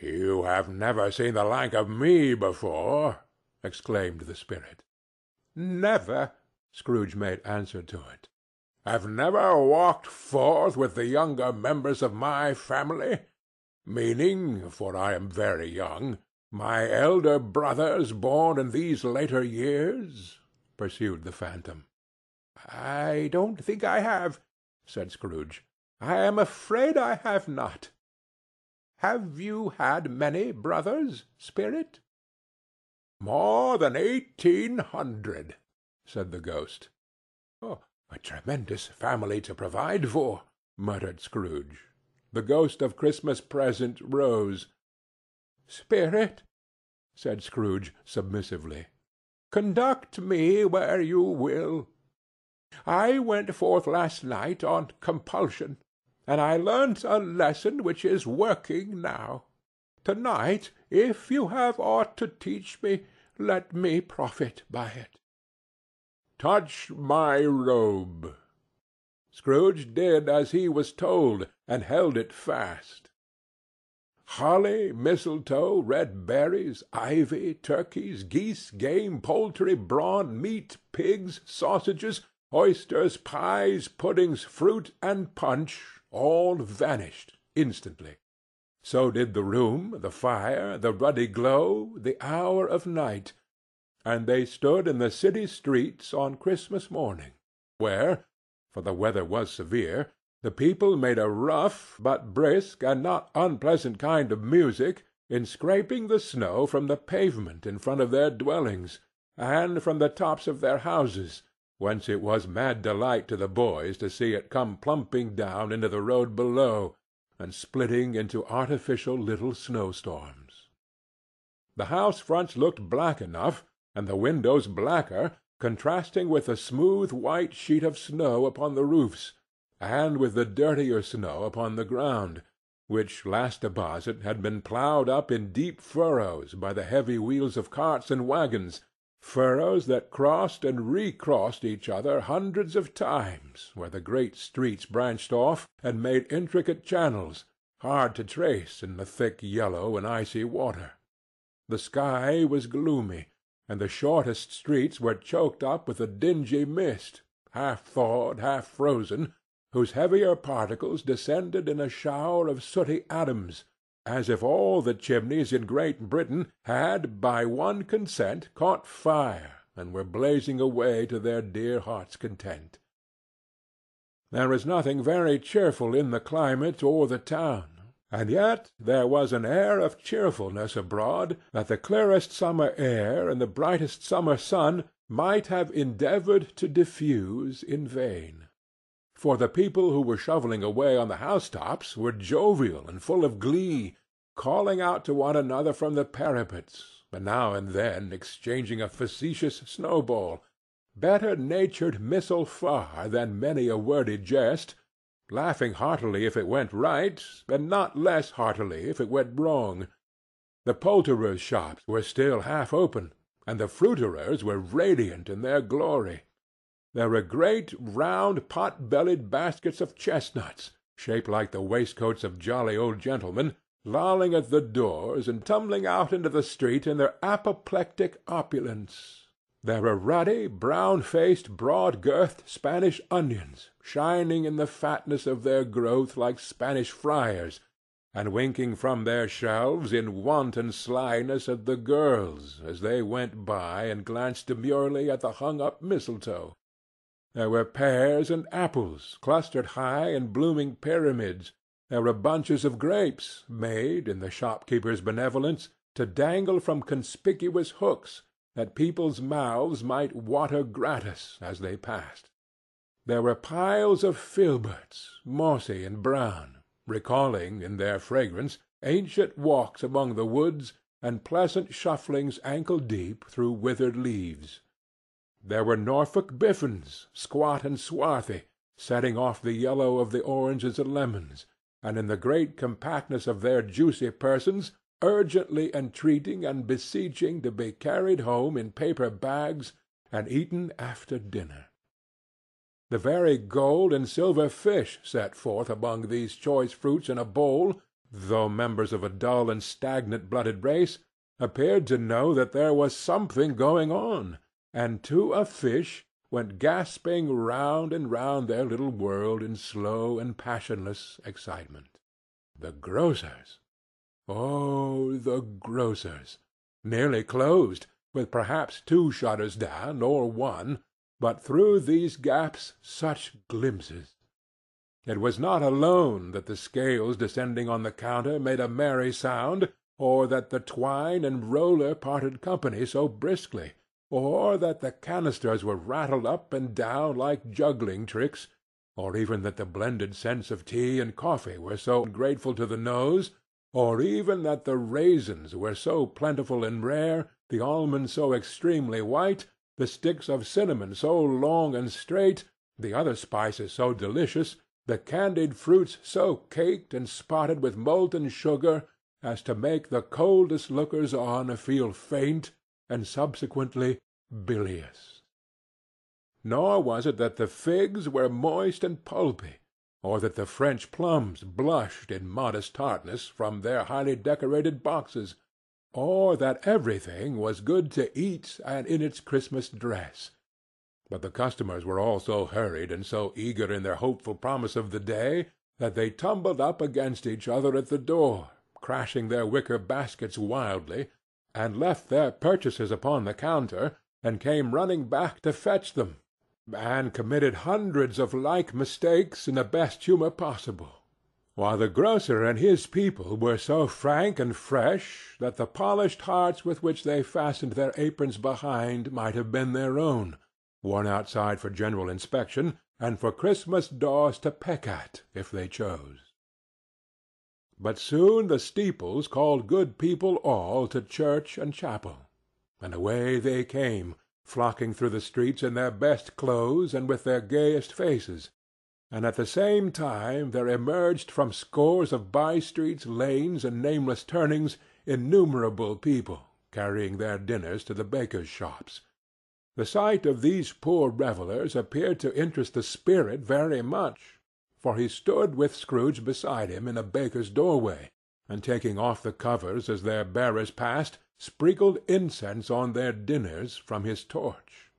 "You have never seen the like of me before!" exclaimed the spirit. "Never," Scrooge made answer to it have never walked forth with the younger members of my family? Meaning, for I am very young, my elder brothers born in these later years?" pursued the phantom. "I don't think I have," said Scrooge. "I am afraid I have not. Have you had many brothers, Spirit?" "More than eighteen hundred," said the ghost. Oh, "A tremendous family to provide for," muttered Scrooge. The ghost of Christmas Present rose. "Spirit," said Scrooge submissively, "conduct me where you will. I went forth last night on compulsion, and I learnt a lesson which is working now. To night, if you have aught to teach me, let me profit by it. Touch my robe." Scrooge did as he was told, and held it fast. Holly, mistletoe, red berries, ivy, turkeys, geese, game, poultry, brawn, meat, pigs, sausages, oysters, pies, puddings, fruit, and punch, all vanished instantly. So did the room, the fire, the ruddy glow, the hour of night and they stood in the city streets on Christmas morning, where, for the weather was severe, the people made a rough but brisk and not unpleasant kind of music in scraping the snow from the pavement in front of their dwellings, and from the tops of their houses, whence it was mad delight to the boys to see it come plumping down into the road below, and splitting into artificial little snowstorms. The house fronts looked black enough and the windows blacker, contrasting with the smooth white sheet of snow upon the roofs, and with the dirtier snow upon the ground, which last deposit had been ploughed up in deep furrows by the heavy wheels of carts and waggons, furrows that crossed and recrossed each other hundreds of times where the great streets branched off and made intricate channels, hard to trace in the thick yellow and icy water. The sky was gloomy and the shortest streets were choked up with a dingy mist, half thawed, half frozen, whose heavier particles descended in a shower of sooty atoms, as if all the chimneys in Great Britain had by one consent caught fire and were blazing away to their dear hearts' content. There was nothing very cheerful in the climate or the town. And yet there was an air of cheerfulness abroad that the clearest summer air and the brightest summer sun might have endeavored to diffuse in vain. For the people who were shovelling away on the housetops were jovial and full of glee, calling out to one another from the parapets, and now and then exchanging a facetious snowball, better natured missile far than many a wordy jest, laughing heartily if it went right, and not less heartily if it went wrong. The poulterers' shops were still half open, and the fruiterers' were radiant in their glory. There were great round pot bellied baskets of chestnuts, shaped like the waistcoats of jolly old gentlemen, lolling at the doors and tumbling out into the street in their apoplectic opulence. There were ruddy, brown faced, broad girthed Spanish onions, shining in the fatness of their growth like Spanish friars, and winking from their shelves in wanton slyness at the girls as they went by and glanced demurely at the hung up mistletoe. There were pears and apples clustered high in blooming pyramids, there were bunches of grapes, made, in the shopkeeper's benevolence, to dangle from conspicuous hooks, that people's mouths might water gratis as they passed. There were piles of filberts, mossy and brown, recalling, in their fragrance, ancient walks among the woods and pleasant shufflings ankle deep through withered leaves. There were Norfolk biffins, squat and swarthy, setting off the yellow of the oranges and lemons, and in the great compactness of their juicy persons urgently entreating and beseeching to be carried home in paper bags and eaten after dinner. The very gold and silver fish set forth among these choice fruits in a bowl, though members of a dull and stagnant blooded race, appeared to know that there was something going on, and to a fish went gasping round and round their little world in slow and passionless excitement. The grocers! Oh, the grocers! Nearly closed, with perhaps two shutters down, or one, but through these gaps such glimpses! It was not alone that the scales descending on the counter made a merry sound, or that the twine and roller parted company so briskly or that the canisters were rattled up and down like juggling tricks, or even that the blended scents of tea and coffee were so grateful to the nose, or even that the raisins were so plentiful and rare, the almonds so extremely white, the sticks of cinnamon so long and straight, the other spices so delicious, the candied fruits so caked and spotted with molten sugar as to make the coldest lookers on feel faint and subsequently bilious. Nor was it that the figs were moist and pulpy, or that the French plums blushed in modest tartness from their highly decorated boxes, or that everything was good to eat and in its Christmas dress. But the customers were all so hurried and so eager in their hopeful promise of the day that they tumbled up against each other at the door, crashing their wicker baskets wildly, and left their purchases upon the counter, and came running back to fetch them, and committed hundreds of like mistakes in the best humour possible; while the grocer and his people were so frank and fresh that the polished hearts with which they fastened their aprons behind might have been their own, worn outside for general inspection, and for Christmas daws to peck at, if they chose. But soon the steeples called good people all to church and chapel, and away they came, flocking through the streets in their best clothes and with their gayest faces, and at the same time there emerged from scores of by-streets, lanes, and nameless turnings innumerable people, carrying their dinners to the bakers' shops. The sight of these poor revellers appeared to interest the spirit very much for he stood with Scrooge beside him in a baker's doorway, and taking off the covers as their bearers passed, sprinkled incense on their dinners from his torch.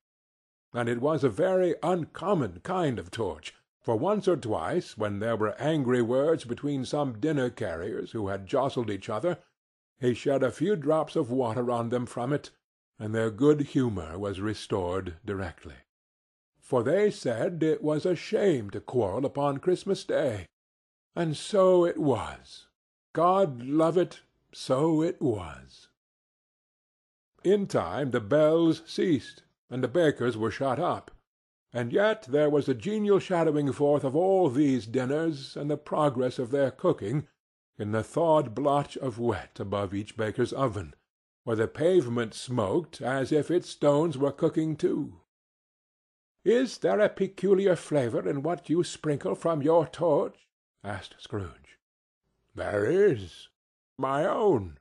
And it was a very uncommon kind of torch, for once or twice when there were angry words between some dinner carriers who had jostled each other, he shed a few drops of water on them from it, and their good humour was restored directly for they said it was a shame to quarrel upon Christmas Day. And so it was. God love it, so it was. In time the bells ceased, and the bakers were shut up, and yet there was a genial shadowing forth of all these dinners and the progress of their cooking in the thawed blotch of wet above each baker's oven, where the pavement smoked as if its stones were cooking too. "Is there a peculiar flavour in what you sprinkle from your torch?" asked Scrooge. "There is. My own."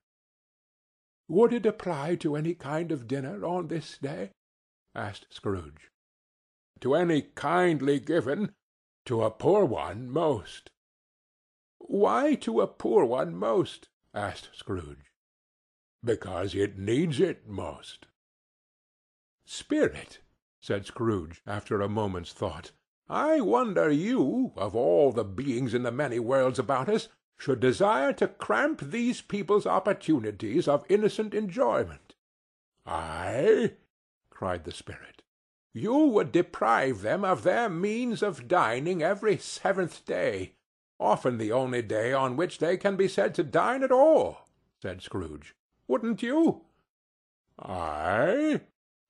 "Would it apply to any kind of dinner on this day?" asked Scrooge. "To any kindly given. To a poor one most." "Why to a poor one most?" asked Scrooge. "Because it needs it most." "Spirit!" Said Scrooge, after a moment's thought, "I wonder you, of all the beings in the many worlds about us, should desire to cramp these people's opportunities of innocent enjoyment." "I?" cried the spirit. "You would deprive them of their means of dining every seventh day, often the only day on which they can be said to dine at all," said Scrooge. "Wouldn't you?" "I?"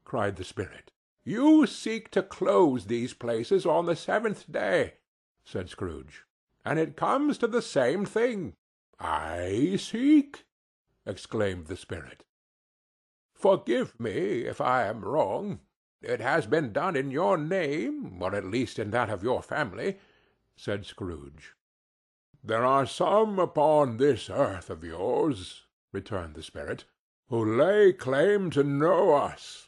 cried the spirit. "You seek to close these places on the seventh day," said Scrooge, "and it comes to the same thing." "I seek!" exclaimed the spirit. "Forgive me if I am wrong. It has been done in your name, or at least in that of your family," said Scrooge. "There are some upon this earth of yours," returned the spirit, "who lay claim to know us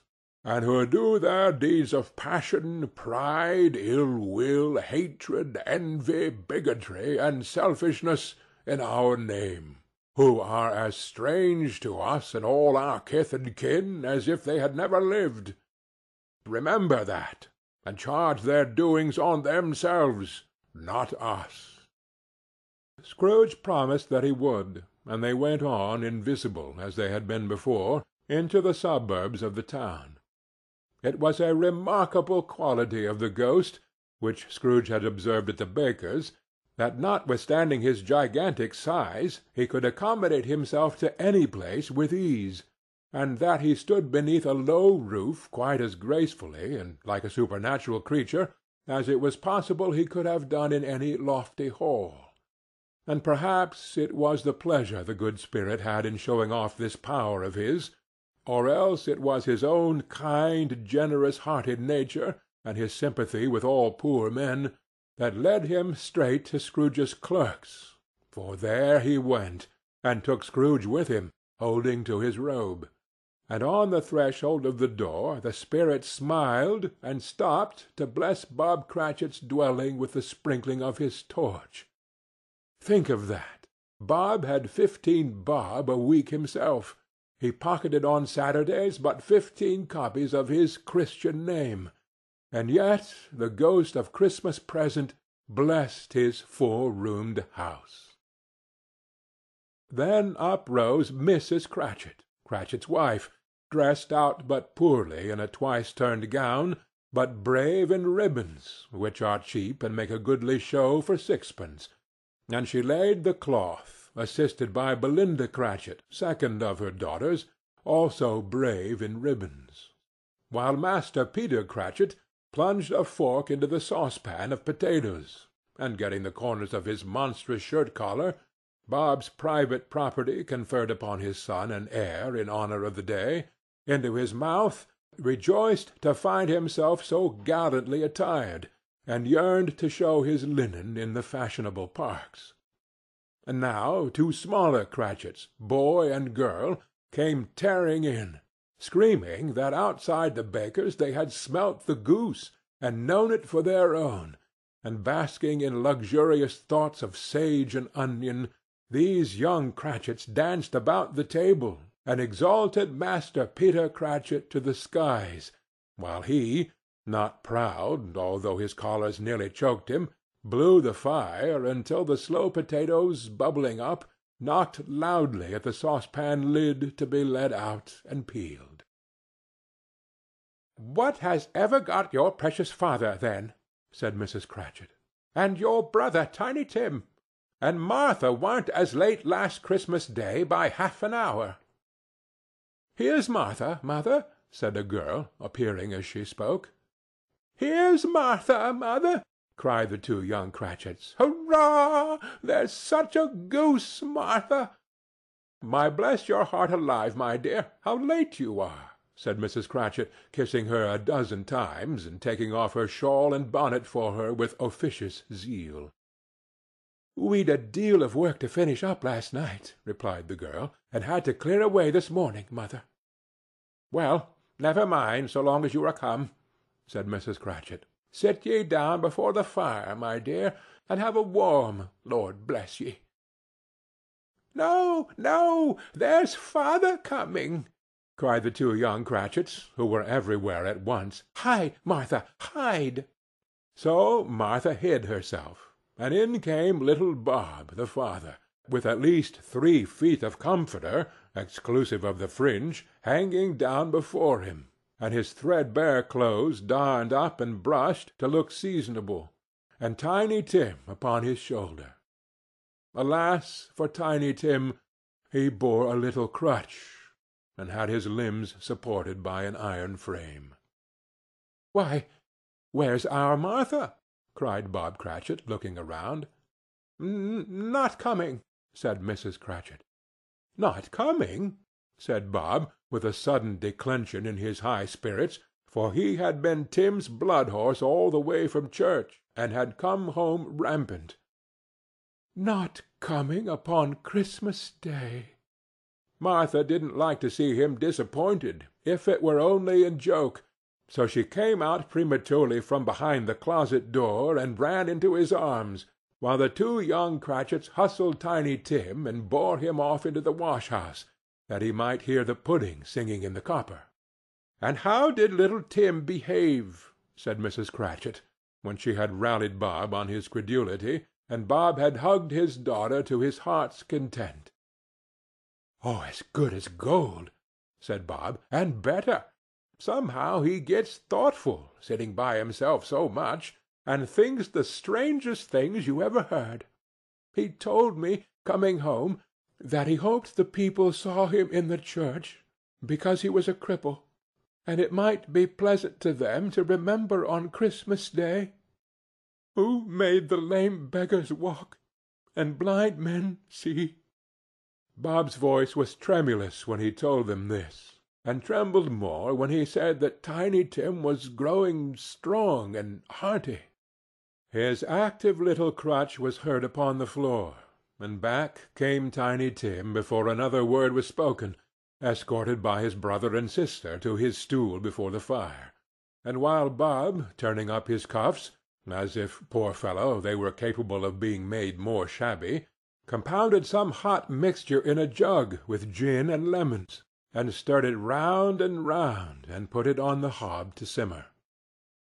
and who do their deeds of passion, pride, ill will, hatred, envy, bigotry, and selfishness in our name, who are as strange to us and all our kith and kin as if they had never lived. Remember that, and charge their doings on themselves, not us." Scrooge promised that he would, and they went on, invisible, as they had been before, into the suburbs of the town. It was a remarkable quality of the ghost, which Scrooge had observed at the baker's, that notwithstanding his gigantic size he could accommodate himself to any place with ease, and that he stood beneath a low roof quite as gracefully and like a supernatural creature as it was possible he could have done in any lofty hall. And perhaps it was the pleasure the good spirit had in showing off this power of his or else it was his own kind, generous-hearted nature, and his sympathy with all poor men, that led him straight to Scrooge's clerk's, for there he went, and took Scrooge with him, holding to his robe; and on the threshold of the door the spirit smiled and stopped to bless Bob Cratchit's dwelling with the sprinkling of his torch. Think of that! Bob had fifteen bob a week himself. He pocketed on Saturdays but fifteen copies of his Christian name, and yet the ghost of Christmas Present blessed his four-roomed house. Then up rose Mrs. Cratchit, Cratchit's wife, dressed out but poorly in a twice-turned gown, but brave in ribbons, which are cheap and make a goodly show for sixpence, and she laid the cloth assisted by Belinda Cratchit, second of her daughters, also brave in ribbons; while Master Peter Cratchit plunged a fork into the saucepan of potatoes, and getting the corners of his monstrous shirt–collar, Bob's private property conferred upon his son and heir in honour of the day, into his mouth, rejoiced to find himself so gallantly attired, and yearned to show his linen in the fashionable parks. And now two smaller Cratchits, boy and girl, came tearing in, screaming that outside the baker's they had smelt the goose, and known it for their own, and basking in luxurious thoughts of sage and onion, these young Cratchits danced about the table, and exalted Master Peter Cratchit to the skies, while he, not proud, although his collars nearly choked him blew the fire until the slow potatoes, bubbling up, knocked loudly at the saucepan lid to be let out and peeled. "What has ever got your precious father, then?" said Mrs. Cratchit. "And your brother, Tiny Tim? And Martha warn't as late last Christmas Day by half an hour." "Here's Martha, mother," said a girl, appearing as she spoke. Here's Martha, mother!" Cried the two young Cratchits. "Hurrah! There's such a goose, Martha!" "My bless your heart alive, my dear, how late you are!" said Mrs. Cratchit, kissing her a dozen times, and taking off her shawl and bonnet for her with officious zeal. "We'd a deal of work to finish up last night," replied the girl, "and had to clear away this morning, mother." "Well, never mind, so long as you are come," said Mrs. Cratchit. Sit ye down before the fire, my dear, and have a warm, Lord bless ye. "No, no! There's father coming!" cried the two young Cratchits, who were everywhere at once. "Hide, Martha, hide!" So Martha hid herself, and in came little Bob, the father, with at least three feet of comforter, exclusive of the fringe, hanging down before him and his threadbare clothes darned up and brushed to look seasonable, and Tiny Tim upon his shoulder. Alas for Tiny Tim! he bore a little crutch, and had his limbs supported by an iron frame. "Why, where's our Martha?" cried Bob Cratchit, looking around. "Not coming," said Mrs. Cratchit. "Not coming!" Said Bob, with a sudden declension in his high spirits, for he had been Tim's blood horse all the way from church, and had come home rampant. "Not coming upon Christmas Day!" Martha didn't like to see him disappointed, if it were only in joke, so she came out prematurely from behind the closet door and ran into his arms, while the two young Cratchits hustled Tiny Tim and bore him off into the wash‐house that he might hear the pudding singing in the copper. "And how did little Tim behave?" said Mrs. Cratchit, when she had rallied Bob on his credulity, and Bob had hugged his daughter to his heart's content. "Oh, as good as gold," said Bob, "and better. Somehow he gets thoughtful, sitting by himself so much, and thinks the strangest things you ever heard. He told me, coming home, that he hoped the people saw him in the church because he was a cripple, and it might be pleasant to them to remember on Christmas Day who made the lame beggars walk and blind men see. Bob's voice was tremulous when he told them this, and trembled more when he said that Tiny Tim was growing strong and hearty. His active little crutch was heard upon the floor and back came Tiny Tim before another word was spoken, escorted by his brother and sister to his stool before the fire; and while Bob, turning up his cuffs, as if, poor fellow, they were capable of being made more shabby, compounded some hot mixture in a jug with gin and lemons, and stirred it round and round, and put it on the hob to simmer.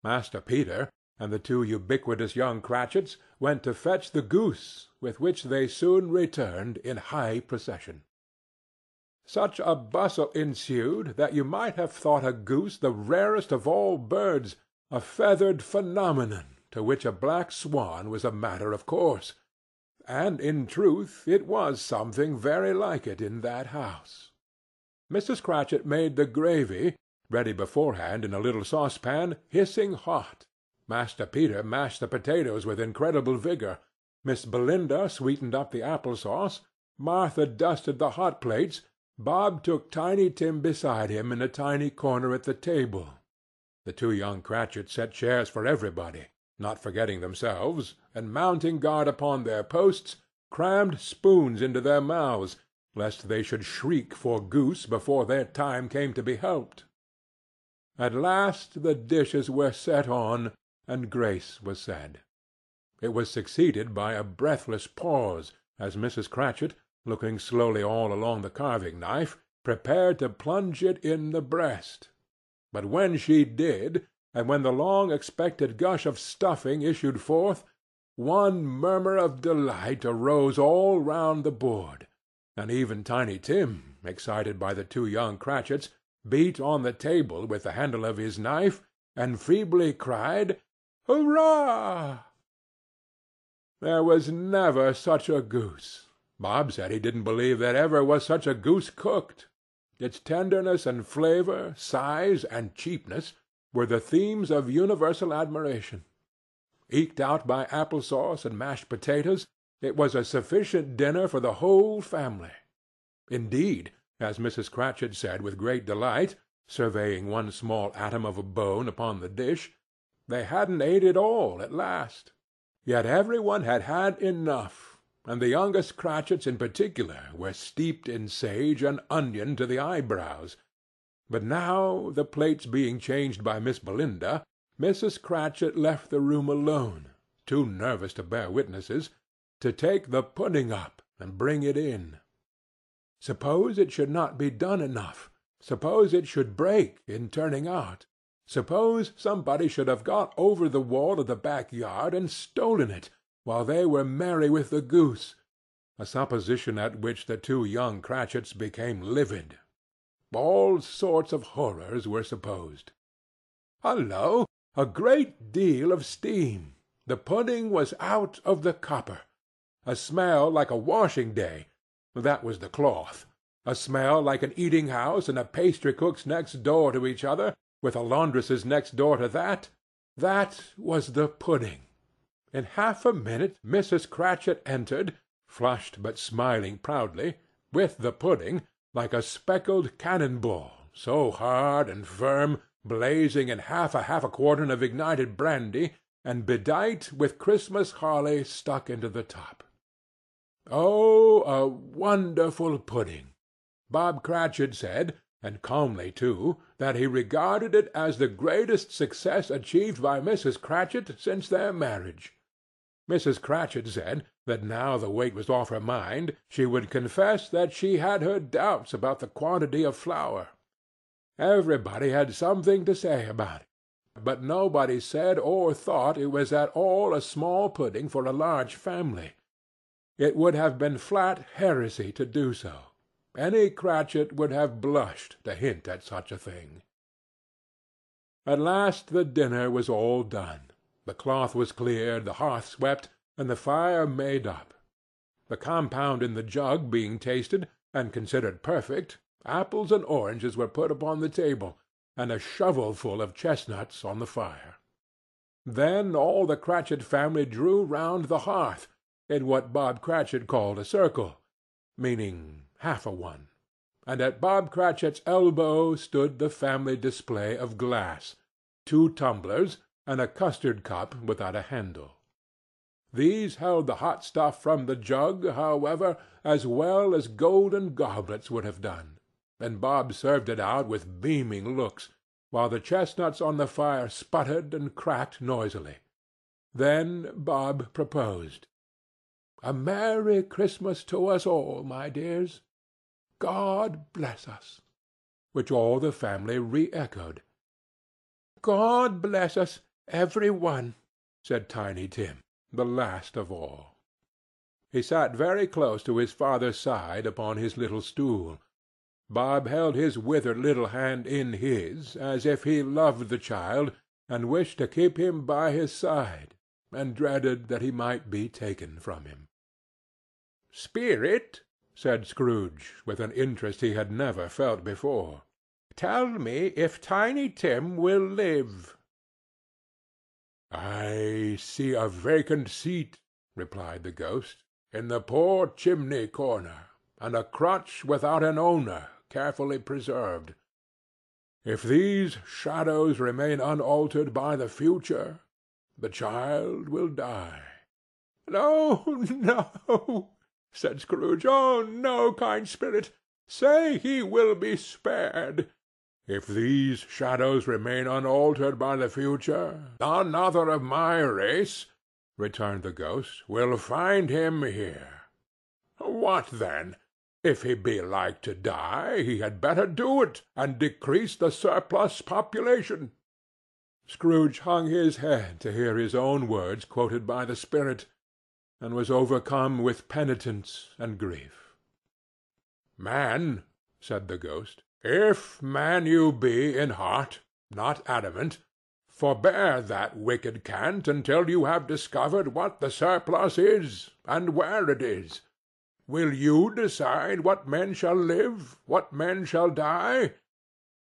Master Peter and the two ubiquitous young Cratchits went to fetch the goose, with which they soon returned in high procession. Such a bustle ensued that you might have thought a goose the rarest of all birds, a feathered phenomenon to which a black swan was a matter of course; and in truth it was something very like it in that house. Mrs. Cratchit made the gravy, ready beforehand in a little saucepan, hissing hot. Master Peter mashed the potatoes with incredible vigor. Miss Belinda sweetened up the apple sauce, Martha dusted the hot plates, Bob took Tiny Tim beside him in a tiny corner at the table. The two young Cratchits set chairs for everybody, not forgetting themselves, and mounting guard upon their posts, crammed spoons into their mouths, lest they should shriek for goose before their time came to be helped. At last the dishes were set on, and grace was said. It was succeeded by a breathless pause, as Mrs. Cratchit, looking slowly all along the carving knife, prepared to plunge it in the breast. But when she did, and when the long expected gush of stuffing issued forth, one murmur of delight arose all round the board, and even Tiny Tim, excited by the two young Cratchits, beat on the table with the handle of his knife, and feebly cried, "Hurrah!" There was never such a goose. Bob said he didn't believe there ever was such a goose cooked. Its tenderness and flavor, size and cheapness, were the themes of universal admiration. Eked out by apple sauce and mashed potatoes, it was a sufficient dinner for the whole family. Indeed, as Mrs. Cratchit said with great delight, surveying one small atom of a bone upon the dish, they hadn't ate it all at last. Yet every one had had enough, and the youngest Cratchits in particular were steeped in sage and onion to the eyebrows. But now, the plates being changed by Miss Belinda, Mrs. Cratchit left the room alone, too nervous to bear witnesses, to take the pudding up and bring it in. Suppose it should not be done enough? Suppose it should break in turning out? Suppose somebody should have got over the wall of the back yard and stolen it, while they were merry with the goose, a supposition at which the two young Cratchits became livid. All sorts of horrors were supposed. Hullo! A great deal of steam. The pudding was out of the copper. A smell like a washing day. That was the cloth. A smell like an eating house and a pastry cook's next door to each other, with a laundress's next door to that. That was the pudding. In half a minute Mrs. Cratchit entered, flushed but smiling proudly, with the pudding, like a speckled cannon ball, so hard and firm blazing in half a half a quartern of ignited brandy, and bedight with Christmas holly stuck into the top. Oh, a wonderful pudding! Bob Cratchit said, and calmly too, that he regarded it as the greatest success achieved by Mrs. Cratchit since their marriage. Mrs. Cratchit said that now the weight was off her mind, she would confess that she had her doubts about the quantity of flour. Everybody had something to say about it, but nobody said or thought it was at all a small pudding for a large family. It would have been flat heresy to do so. Any Cratchit would have blushed to hint at such a thing. At last the dinner was all done. The cloth was cleared, the hearth swept, and the fire made up. The compound in the jug being tasted, and considered perfect, Apples and oranges were put upon the table, and a shovelful of chestnuts on the fire. Then all the Cratchit family drew round the hearth, in what Bob Cratchit called a circle, meaning half a one, and at Bob Cratchit's elbow stood the family display of glass, two tumblers, and a custard cup without a handle. These held the hot stuff from the jug, however, as well as golden goblets would have done and Bob served it out with beaming looks, while the chestnuts on the fire sputtered and cracked noisily. Then Bob proposed. "A Merry Christmas to us all, my dears. God bless us!" which all the family re-echoed. "God bless us, every one," said Tiny Tim, the last of all. He sat very close to his father's side upon his little stool. Bob held his withered little hand in his, as if he loved the child and wished to keep him by his side, and dreaded that he might be taken from him. "Spirit," said Scrooge, with an interest he had never felt before, "tell me if Tiny Tim will live." "I see a vacant seat," replied the ghost, "in the poor chimney corner, and a crutch without an owner carefully preserved. If these shadows remain unaltered by the future, the child will die." "No, no," said Scrooge. "Oh no, kind spirit! Say he will be spared." "If these shadows remain unaltered by the future, another of my race," returned the ghost, "will find him here. What then? If he be like to die, he had better do it, and decrease the surplus population." Scrooge hung his head to hear his own words quoted by the spirit, and was overcome with penitence and grief. "Man," said the ghost, "if man you be in heart, not adamant, forbear that wicked cant until you have discovered what the surplus is, and where it is. Will you decide what men shall live, what men shall die?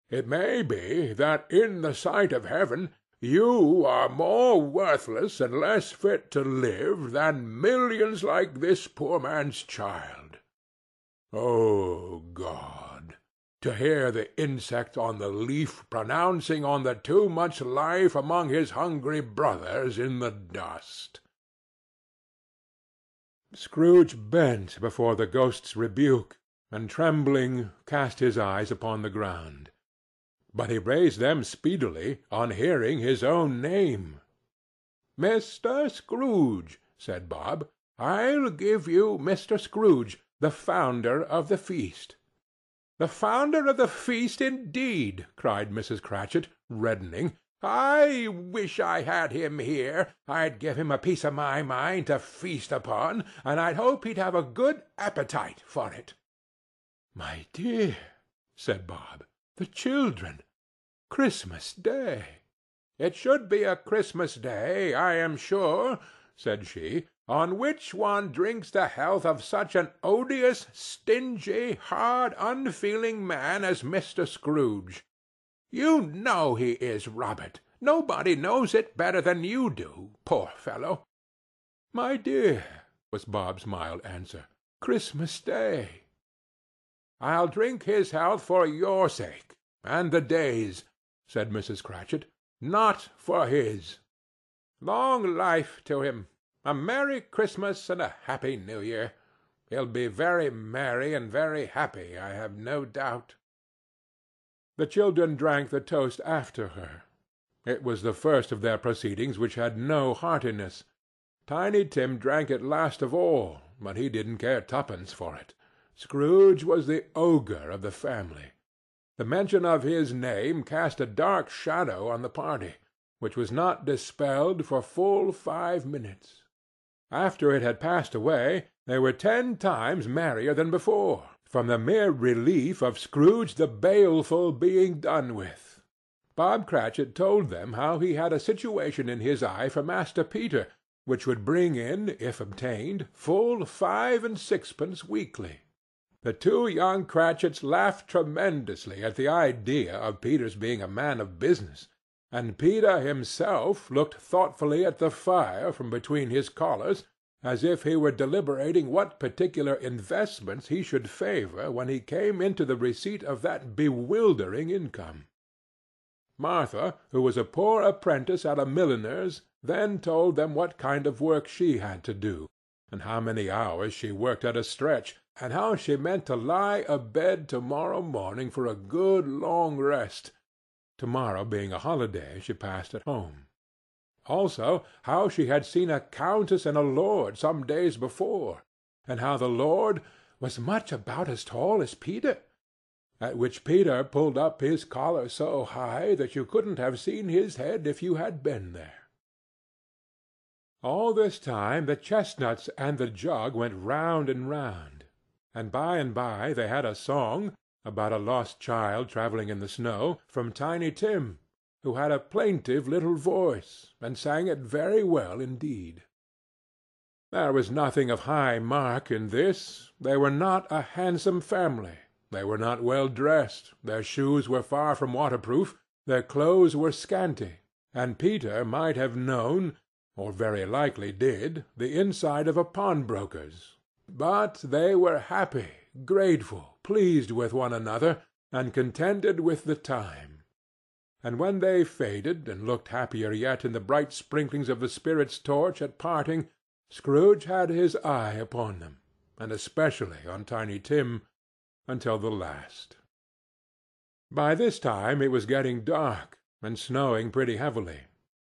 It may be that in the sight of Heaven you are more worthless and less fit to live than millions like this poor man's child. O God! to hear the insect on the leaf pronouncing on the too much life among his hungry brothers in the dust!" Scrooge bent before the ghost's rebuke, and trembling cast his eyes upon the ground. But he raised them speedily on hearing his own name. "Mr. Scrooge," said Bob. "I'll give you Mr. Scrooge, the founder of the feast. "The founder of the feast, indeed!" cried Mrs. Cratchit, reddening. "I wish I had him here. I'd give him a piece of my mind to feast upon, and I'd hope he'd have a good appetite for it." "My dear," said Bob, "the children! Christmas Day!" "It should be a Christmas Day, I am sure," said she on which one drinks the health of such an odious, stingy, hard, unfeeling man as Mr. Scrooge. You know he is, Robert. Nobody knows it better than you do, poor fellow." "My dear," was Bob's mild answer, "Christmas Day." "I'll drink his health for your sake, and the Day's," said Mrs. Cratchit, "not for his. Long life to him! A Merry Christmas and a Happy New Year! He'll be very merry and very happy, I have no doubt." The children drank the toast after her. It was the first of their proceedings which had no heartiness. Tiny Tim drank it last of all, but he didn't care twopence for it. Scrooge was the ogre of the family. The mention of his name cast a dark shadow on the party, which was not dispelled for full five minutes. After it had passed away, they were ten times merrier than before, from the mere relief of Scrooge the Baleful being done with. Bob Cratchit told them how he had a situation in his eye for Master Peter, which would bring in, if obtained, full five and sixpence weekly. The two young Cratchits laughed tremendously at the idea of Peter's being a man of business and Peter himself looked thoughtfully at the fire from between his collars, as if he were deliberating what particular investments he should favor when he came into the receipt of that bewildering income. Martha, who was a poor apprentice at a milliner's, then told them what kind of work she had to do, and how many hours she worked at a stretch, and how she meant to lie abed to-morrow morning for a good long rest to-morrow being a holiday she passed at home. Also, how she had seen a countess and a lord some days before, and how the lord was much about as tall as Peter, at which Peter pulled up his collar so high that you couldn't have seen his head if you had been there. All this time the chestnuts and the jug went round and round, and by and by they had a song about a lost child travelling in the snow, from Tiny Tim, who had a plaintive little voice, and sang it very well indeed. There was nothing of high mark in this. They were not a handsome family. They were not well dressed. Their shoes were far from waterproof. Their clothes were scanty. And Peter might have known, or very likely did, the inside of a pawnbroker's. But they were happy, grateful, pleased with one another, and contented with the time. And when they faded, and looked happier yet in the bright sprinklings of the spirit's torch at parting, Scrooge had his eye upon them, and especially on Tiny Tim, until the last. By this time it was getting dark, and snowing pretty heavily,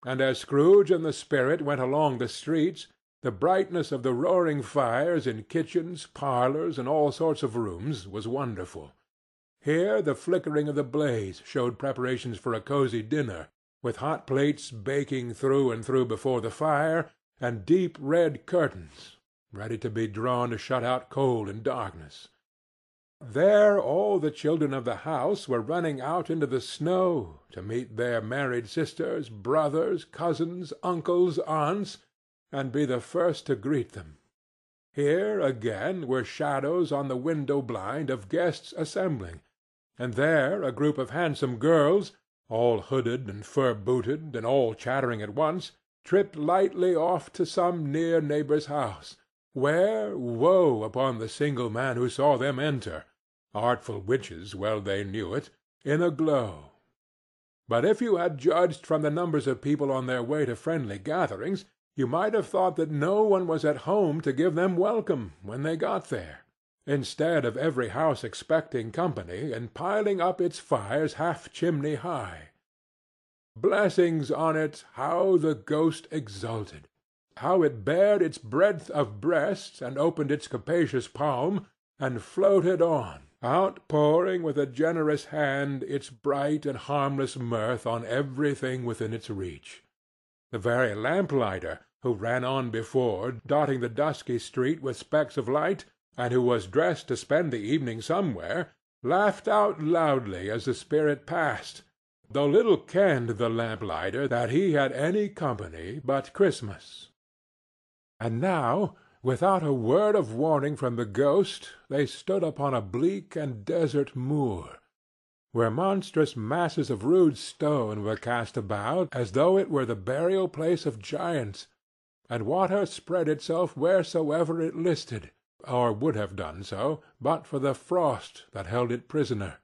and as Scrooge and the spirit went along the streets, the brightness of the roaring fires in kitchens, parlors, and all sorts of rooms was wonderful. Here the flickering of the blaze showed preparations for a cosy dinner, with hot plates baking through and through before the fire, and deep red curtains, ready to be drawn to shut out cold and darkness. There all the children of the house were running out into the snow to meet their married sisters, brothers, cousins, uncles, aunts, and be the first to greet them. Here, again, were shadows on the window blind of guests assembling, and there a group of handsome girls, all hooded and fur booted, and all chattering at once, tripped lightly off to some near neighbor's house, where, woe upon the single man who saw them enter—artful witches well they knew it—in a glow. But if you had judged from the numbers of people on their way to friendly gatherings, you might have thought that no one was at home to give them welcome when they got there, instead of every house expecting company and piling up its fires half chimney high. Blessings on it, how the ghost exulted! How it bared its breadth of breast, and opened its capacious palm, and floated on, outpouring with a generous hand its bright and harmless mirth on everything within its reach. The very lamplighter, who ran on before, dotting the dusky street with specks of light, and who was dressed to spend the evening somewhere, laughed out loudly as the spirit passed, though little kenned the lamplighter that he had any company but Christmas. And now, without a word of warning from the ghost, they stood upon a bleak and desert moor, where monstrous masses of rude stone were cast about as though it were the burial place of giants, and water spread itself wheresoever it listed, or would have done so, but for the frost that held it prisoner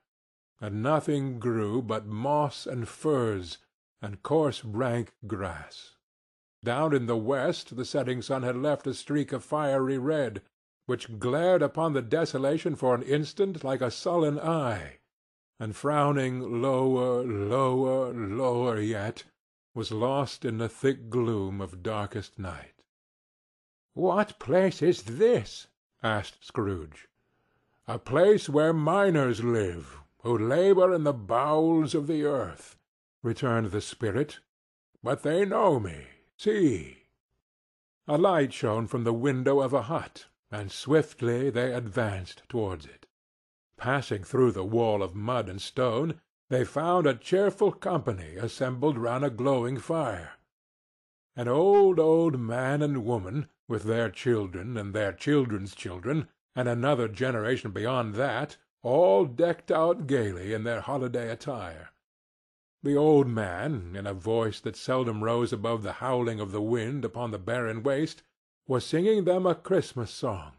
and nothing grew but moss and furze and coarse rank grass. Down in the west the setting sun had left a streak of fiery red, which glared upon the desolation for an instant like a sullen eye, and frowning lower, lower, lower yet, was lost in the thick gloom of darkest night. "What place is this?" asked Scrooge. "A place where miners live who labor in the bowels of the earth," returned the spirit. "But they know me. See!" A light shone from the window of a hut, and swiftly they advanced towards it. Passing through the wall of mud and stone, they found a cheerful company assembled round a glowing fire. An old, old man and woman, with their children and their children's children, and another generation beyond that all decked out gaily in their holiday attire. The old man, in a voice that seldom rose above the howling of the wind upon the barren waste, was singing them a Christmas song.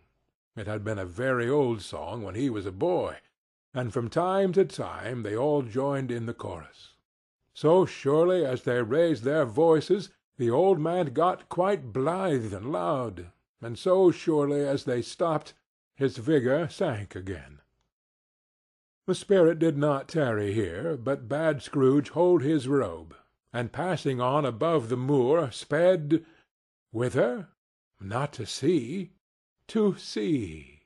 It had been a very old song when he was a boy, and from time to time they all joined in the chorus. So surely as they raised their voices the old man got quite blithe and loud, and so surely as they stopped his vigor sank again. The spirit did not tarry here, but bade Scrooge hold his robe, and passing on above the moor, sped—whither? Not to sea. To sea.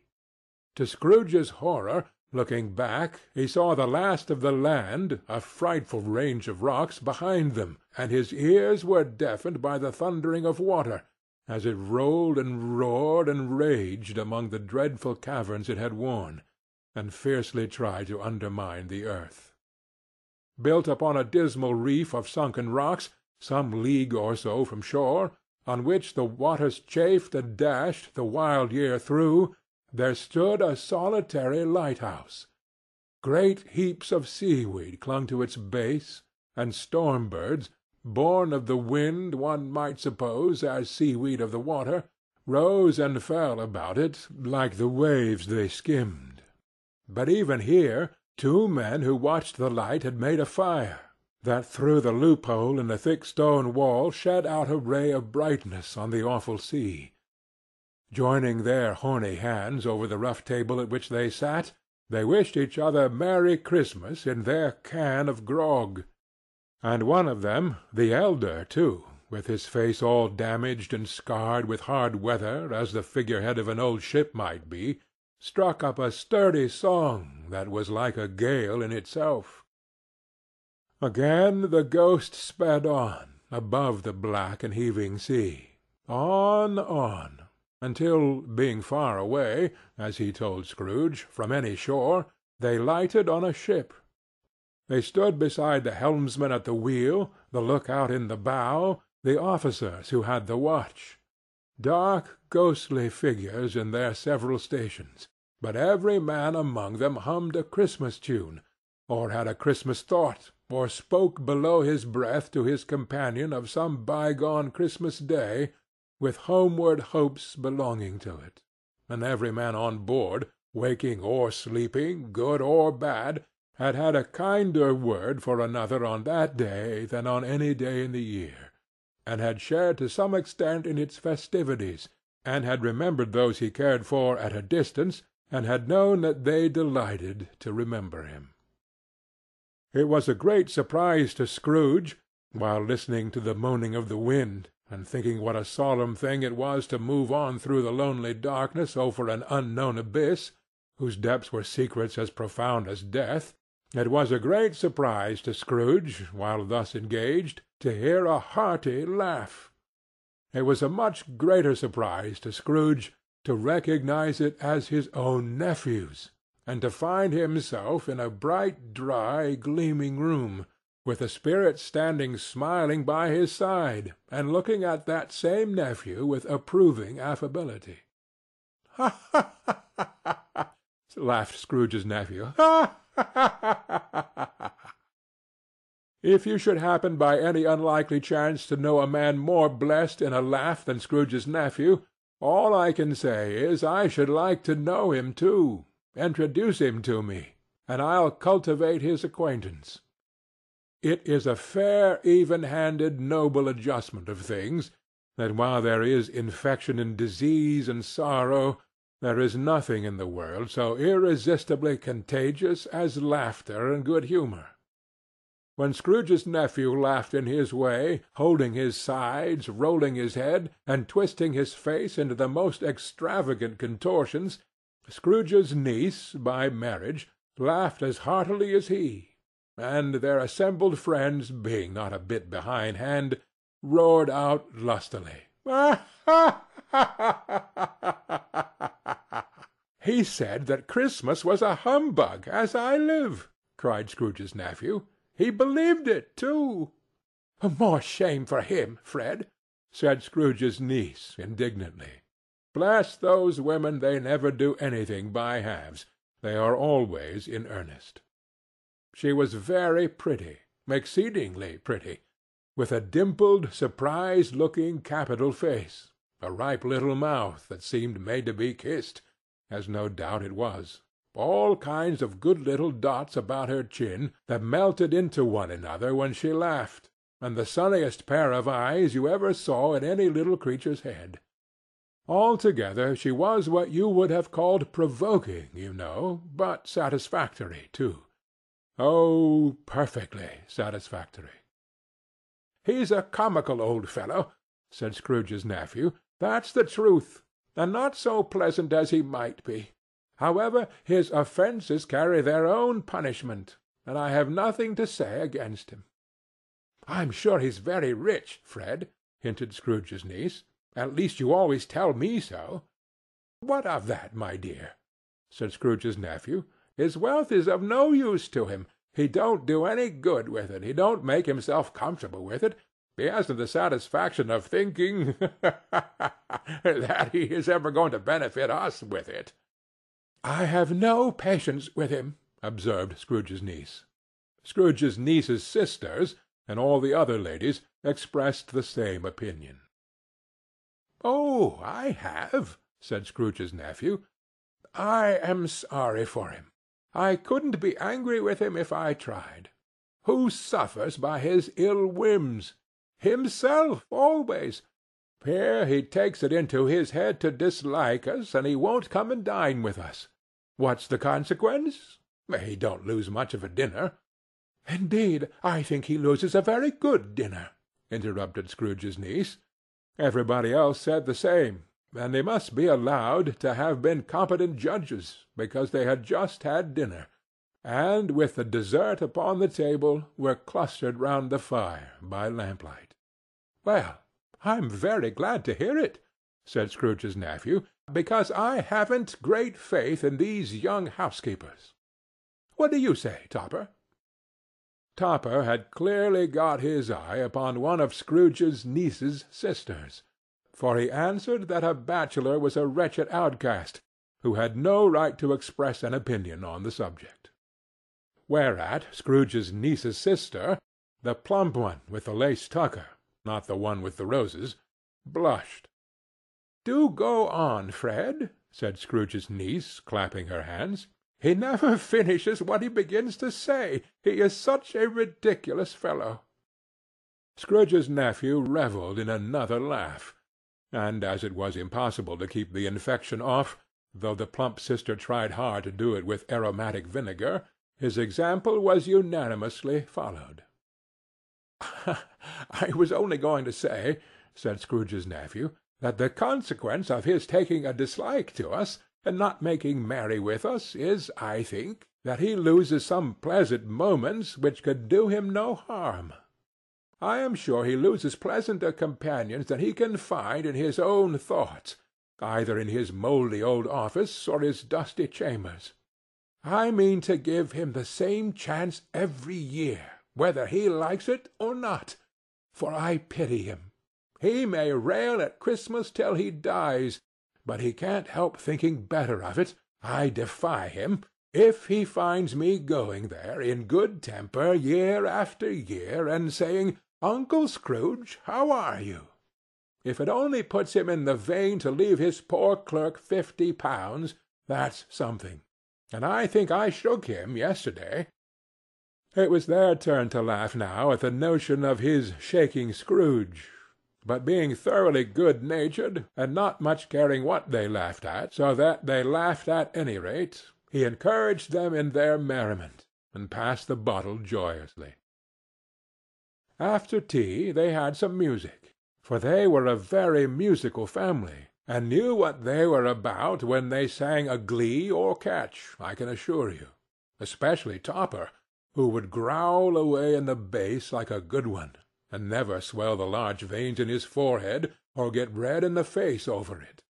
To Scrooge's horror, looking back, he saw the last of the land, a frightful range of rocks, behind them, and his ears were deafened by the thundering of water, as it rolled and roared and raged among the dreadful caverns it had worn and fiercely tried to undermine the earth. Built upon a dismal reef of sunken rocks, some league or so from shore, on which the waters chafed and dashed the wild year through, there stood a solitary lighthouse. Great heaps of seaweed clung to its base, and storm birds, born of the wind, one might suppose, as seaweed of the water, rose and fell about it like the waves they skimmed. But even here two men who watched the light had made a fire, that through the loophole in the thick stone wall shed out a ray of brightness on the awful sea. Joining their horny hands over the rough table at which they sat, they wished each other Merry Christmas in their can of grog; and one of them, the elder too, with his face all damaged and scarred with hard weather as the figure head of an old ship might be struck up a sturdy song that was like a gale in itself. Again the ghost sped on, above the black and heaving sea, on, on, until, being far away, as he told Scrooge, from any shore, they lighted on a ship. They stood beside the helmsman at the wheel, the lookout in the bow, the officers who had the watch dark ghostly figures in their several stations, but every man among them hummed a Christmas tune, or had a Christmas thought, or spoke below his breath to his companion of some bygone Christmas day, with homeward hopes belonging to it; and every man on board, waking or sleeping, good or bad, had had a kinder word for another on that day than on any day in the year, and had shared to some extent in its festivities, and had remembered those he cared for at a distance, and had known that they delighted to remember him. It was a great surprise to Scrooge, while listening to the moaning of the wind, and thinking what a solemn thing it was to move on through the lonely darkness over an unknown abyss, whose depths were secrets as profound as death, it was a great surprise to Scrooge, while thus engaged, to hear a hearty laugh. It was a much greater surprise to Scrooge to recognize it as his own nephew's, and to find himself in a bright, dry, gleaming room, with the spirit standing smiling by his side, and looking at that same nephew with approving affability. "Ha, ha, ha, ha!" laughed Scrooge's nephew. "Ha! ha! "ha! If you should happen by any unlikely chance to know a man more blessed in a laugh than Scrooge's nephew, all I can say is, I should like to know him too. Introduce him to me, and I'll cultivate his acquaintance. It is a fair, even handed, noble adjustment of things, that while there is infection and disease and sorrow, there is nothing in the world so irresistibly contagious as laughter and good humour. When Scrooge's nephew laughed in his way, holding his sides, rolling his head, and twisting his face into the most extravagant contortions, Scrooge's niece, by marriage, laughed as heartily as he, and their assembled friends, being not a bit behindhand, roared out lustily, "Ha! ha! Ha!" "He said that Christmas was a humbug, as I live!" cried Scrooge's nephew. "He believed it, too." "More shame for him, Fred!" said Scrooge's niece, indignantly. "Bless those women, they never do anything by halves. They are always in earnest." She was very pretty, exceedingly pretty, with a dimpled, surprised looking, capital face a ripe little mouth that seemed made to be kissed, as no doubt it was, all kinds of good little dots about her chin that melted into one another when she laughed, and the sunniest pair of eyes you ever saw in any little creature's head. Altogether she was what you would have called provoking, you know, but satisfactory too. Oh, perfectly satisfactory. "He's a comical old fellow," said Scrooge's nephew. That's the truth, and not so pleasant as he might be. However, his offences carry their own punishment, and I have nothing to say against him." "I'm sure he's very rich, Fred," hinted Scrooge's niece. "At least you always tell me so." "What of that, my dear?" said Scrooge's nephew. "His wealth is of no use to him. He don't do any good with it. He don't make himself comfortable with it. He hasn't the satisfaction of thinking that he is ever going to benefit us with it." "I have no patience with him," observed Scrooge's niece. Scrooge's niece's sisters, and all the other ladies, expressed the same opinion. "Oh, I have," said Scrooge's nephew. "I am sorry for him. I couldn't be angry with him if I tried. Who suffers by his ill whims? Himself, always. Here he takes it into his head to dislike us, and he won't come and dine with us. What's the consequence? He don't lose much of a dinner." "Indeed, I think he loses a very good dinner," interrupted Scrooge's niece. Everybody else said the same, and they must be allowed to have been competent judges, because they had just had dinner and, with the dessert upon the table, were clustered round the fire by lamplight. "Well, I'm very glad to hear it," said Scrooge's nephew, "because I haven't great faith in these young housekeepers. What do you say, Topper?" Topper had clearly got his eye upon one of Scrooge's niece's sisters, for he answered that a bachelor was a wretched outcast, who had no right to express an opinion on the subject. Whereat Scrooge's niece's sister—the plump one with the lace tucker, not the one with the roses—blushed. "Do go on, Fred," said Scrooge's niece, clapping her hands. "He never finishes what he begins to say. He is such a ridiculous fellow." Scrooge's nephew revelled in another laugh; and as it was impossible to keep the infection off, though the plump sister tried hard to do it with aromatic vinegar, his example was unanimously followed. "I was only going to say," said Scrooge's nephew, "that the consequence of his taking a dislike to us, and not making merry with us, is, I think, that he loses some pleasant moments which could do him no harm. I am sure he loses pleasanter companions than he can find in his own thoughts, either in his mouldy old office or his dusty chambers. I mean to give him the same chance every year, whether he likes it or not, for I pity him. He may rail at Christmas till he dies, but he can't help thinking better of it, I defy him, if he finds me going there in good temper year after year, and saying, Uncle Scrooge, how are you? If it only puts him in the vein to leave his poor clerk fifty pounds, that's something. And I think I shook him yesterday." It was their turn to laugh now at the notion of his shaking Scrooge; but being thoroughly good natured, and not much caring what they laughed at, so that they laughed at any rate, he encouraged them in their merriment, and passed the bottle joyously. After tea they had some music; for they were a very musical family, and knew what they were about when they sang a glee or catch, I can assure you; especially Topper, who would growl away in the bass like a good one, and never swell the large veins in his forehead, or get red in the face over it.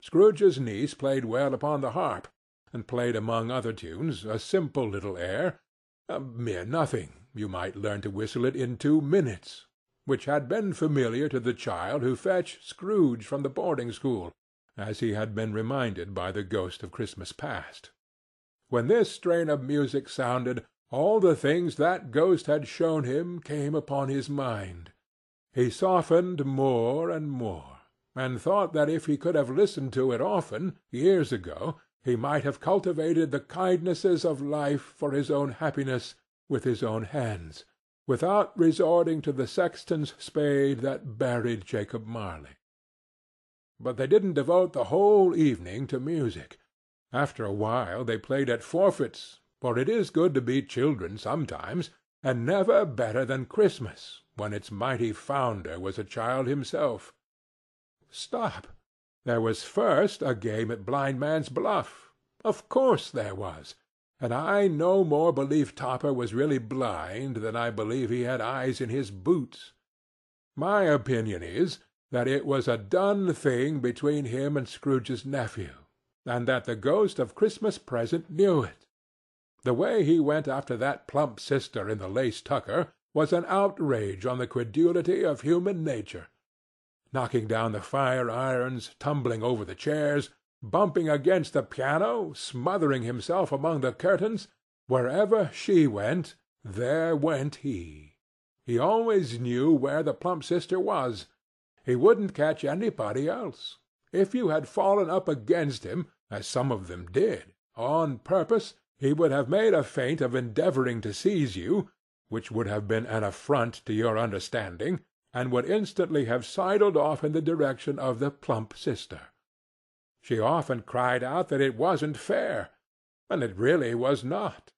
Scrooge's niece played well upon the harp, and played among other tunes a simple little air, a mere nothing you might learn to whistle it in two minutes, which had been familiar to the child who fetched Scrooge from the boarding school, as he had been reminded by the ghost of Christmas past. When this strain of music sounded, all the things that ghost had shown him came upon his mind. He softened more and more, and thought that if he could have listened to it often, years ago, he might have cultivated the kindnesses of life for his own happiness with his own hands, without resorting to the sexton's spade that buried Jacob Marley. But they didn't devote the whole evening to music. After a while they played at forfeits, for it is good to be children sometimes, and never better than Christmas, when its mighty founder was a child himself. Stop! There was first a game at blind man's buff. Of course there was and I no more believe Topper was really blind than I believe he had eyes in his boots. My opinion is, that it was a done thing between him and Scrooge's nephew, and that the ghost of Christmas Present knew it. The way he went after that plump sister in the lace tucker was an outrage on the credulity of human nature. Knocking down the fire irons, tumbling over the chairs, bumping against the piano, smothering himself among the curtains, wherever she went, there went he. He always knew where the plump sister was. He wouldn't catch anybody else. If you had fallen up against him, as some of them did, on purpose, he would have made a feint of endeavoring to seize you, which would have been an affront to your understanding, and would instantly have sidled off in the direction of the plump sister. She often cried out that it wasn't fair, and it really was not.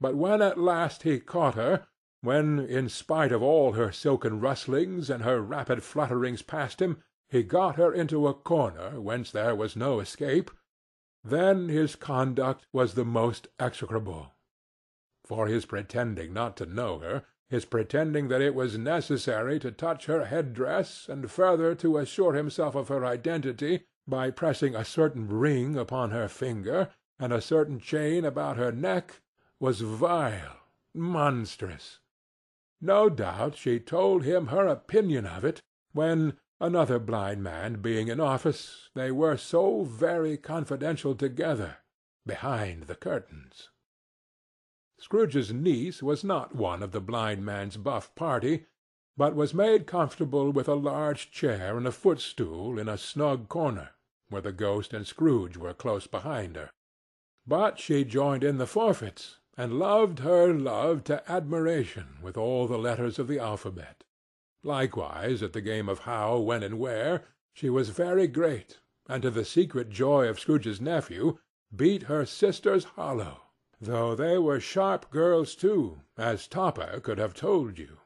But when at last he caught her, when, in spite of all her silken rustlings and her rapid flutterings past him, he got her into a corner whence there was no escape, then his conduct was the most execrable. For his pretending not to know her, his pretending that it was necessary to touch her head dress, and further to assure himself of her identity, by pressing a certain ring upon her finger, and a certain chain about her neck, was vile, monstrous. No doubt she told him her opinion of it, when, another blind man being in office, they were so very confidential together, behind the curtains. Scrooge's niece was not one of the blind man's buff party, but was made comfortable with a large chair and a footstool in a snug corner, where the ghost and Scrooge were close behind her. But she joined in the forfeits, and loved her love to admiration with all the letters of the alphabet. Likewise, at the game of How, When, and Where, she was very great, and to the secret joy of Scrooge's nephew, beat her sisters hollow, though they were sharp girls too, as Topper could have told you.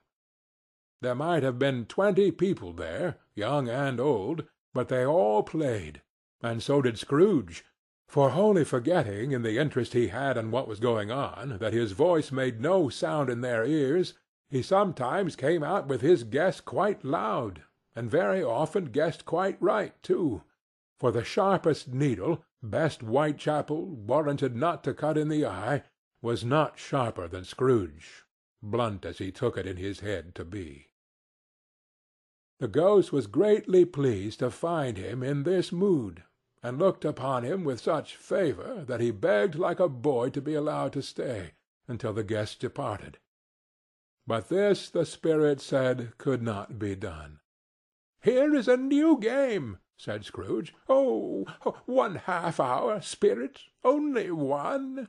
There might have been twenty people there, young and old, but they all played, and so did Scrooge, for wholly forgetting, in the interest he had in what was going on, that his voice made no sound in their ears, he sometimes came out with his guess quite loud, and very often guessed quite right too, for the sharpest needle, best Whitechapel, warranted not to cut in the eye, was not sharper than Scrooge, blunt as he took it in his head to be. The ghost was greatly pleased to find him in this mood, and looked upon him with such favor that he begged like a boy to be allowed to stay, until the guests departed. But this the spirit said could not be done. "Here is a new game," said Scrooge. "Oh, one half hour, spirit! Only one!"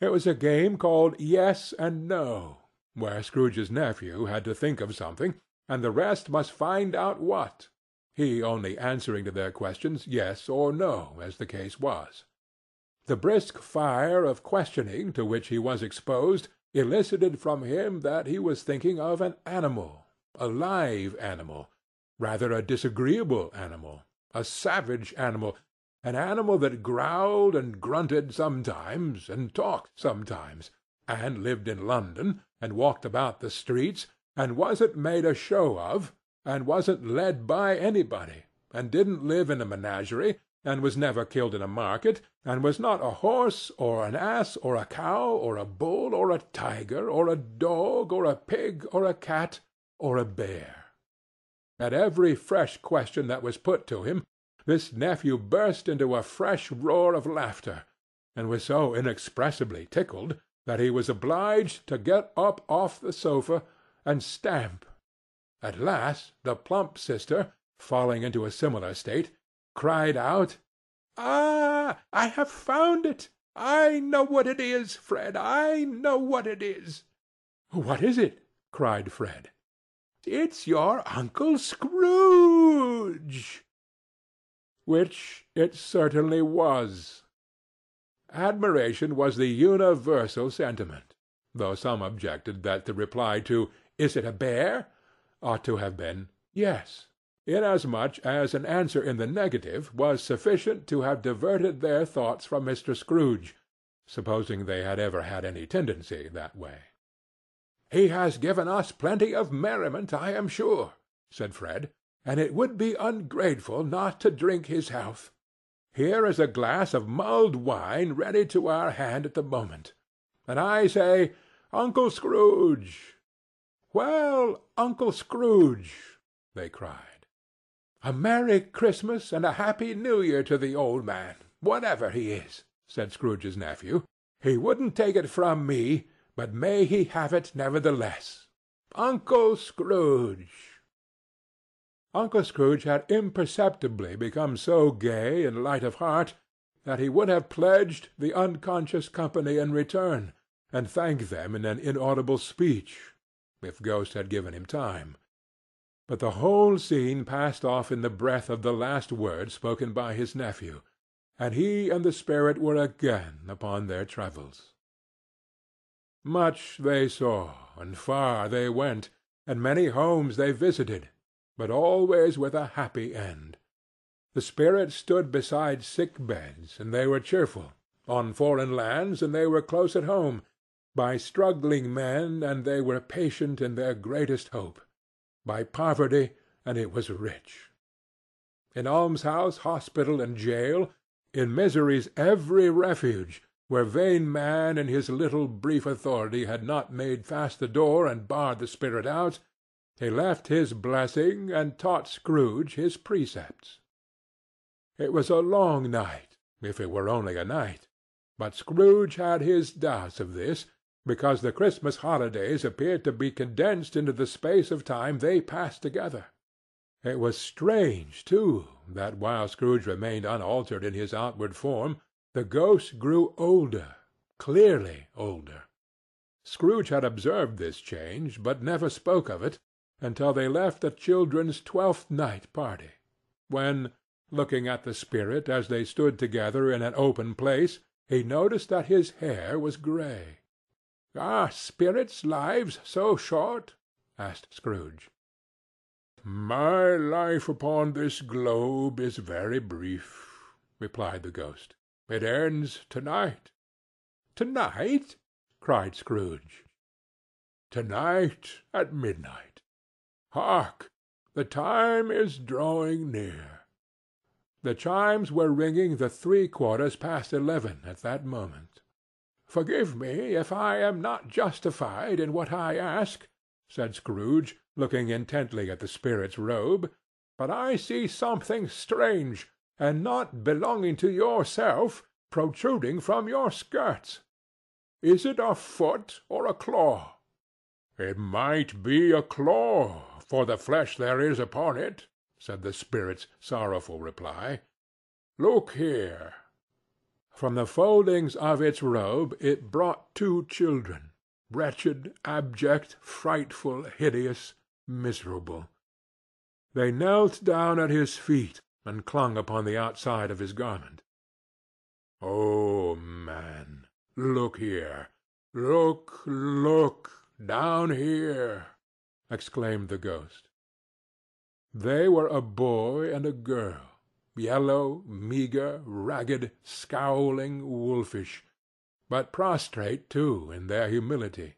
It was a game called Yes and No, where Scrooge's nephew had to think of something, and the rest must find out what, he only answering to their questions yes or no, as the case was. The brisk fire of questioning to which he was exposed elicited from him that he was thinking of an animal, a live animal, rather a disagreeable animal, a savage animal, an animal that growled and grunted sometimes, and talked sometimes, and lived in London, and walked about the streets, and wasn't made a show of, and wasn't led by anybody, and didn't live in a menagerie, and was never killed in a market, and was not a horse, or an ass, or a cow, or a bull, or a tiger, or a dog, or a pig, or a cat, or a bear. At every fresh question that was put to him, this nephew burst into a fresh roar of laughter, and was so inexpressibly tickled that he was obliged to get up off the sofa and stamp. At last the plump sister, falling into a similar state, cried out, "Ah! I have found it! I know what it is, Fred, I know what it is." "What is it?" cried Fred. "It's your Uncle Scrooge!" Which it certainly was. Admiration was the universal sentiment, though some objected that the reply to "Is it a bear?" ought to have been "Yes," inasmuch as an answer in the negative was sufficient to have diverted their thoughts from Mr. Scrooge, supposing they had ever had any tendency that way. "He has given us plenty of merriment, I am sure," said Fred, "and it would be ungrateful not to drink his health. Here is a glass of mulled wine ready to our hand at the moment, and I say, Uncle Scrooge! "Well, Uncle Scrooge!" they cried. "A Merry Christmas and a Happy New Year to the old man, whatever he is," said Scrooge's nephew. "He wouldn't take it from me, but may he have it nevertheless. Uncle Scrooge!" Uncle Scrooge had imperceptibly become so gay and light of heart that he would have pledged the unconscious company in return, and thanked them in an inaudible speech if Ghost had given him time. But the whole scene passed off in the breath of the last word spoken by his nephew, and he and the spirit were again upon their travels. Much they saw, and far they went, and many homes they visited, but always with a happy end. The spirit stood beside sick beds, and they were cheerful; on foreign lands, and they were close at home by struggling men, and they were patient in their greatest hope; by poverty, and it was rich. In almshouse, hospital, and jail, in misery's every refuge, where vain man in his little brief authority had not made fast the door and barred the spirit out, he left his blessing and taught Scrooge his precepts. It was a long night, if it were only a night. But Scrooge had his doubts of this, because the Christmas holidays appeared to be condensed into the space of time they passed together. It was strange, too, that while Scrooge remained unaltered in his outward form, the ghost grew older, clearly older. Scrooge had observed this change, but never spoke of it until they left the children's Twelfth Night party; when, looking at the spirit as they stood together in an open place, he noticed that his hair was grey. "Are spirits' lives so short?" asked Scrooge. "My life upon this globe is very brief," replied the ghost. "It ends to night." "To night?" cried Scrooge. "To night at midnight. Hark! The time is drawing near." The chimes were ringing the three quarters past eleven at that moment. "Forgive me if I am not justified in what I ask," said Scrooge, looking intently at the spirit's robe, "but I see something strange, and not belonging to yourself, protruding from your skirts. Is it a foot or a claw?" "It might be a claw, for the flesh there is upon it," said the spirit's sorrowful reply. "Look here!" From the foldings of its robe it brought two children, wretched, abject, frightful, hideous, miserable. They knelt down at his feet and clung upon the outside of his garment. "O man! Look here! Look, look! Down here!" exclaimed the ghost. They were a boy and a girl, yellow, meagre, ragged, scowling, wolfish, but prostrate, too, in their humility.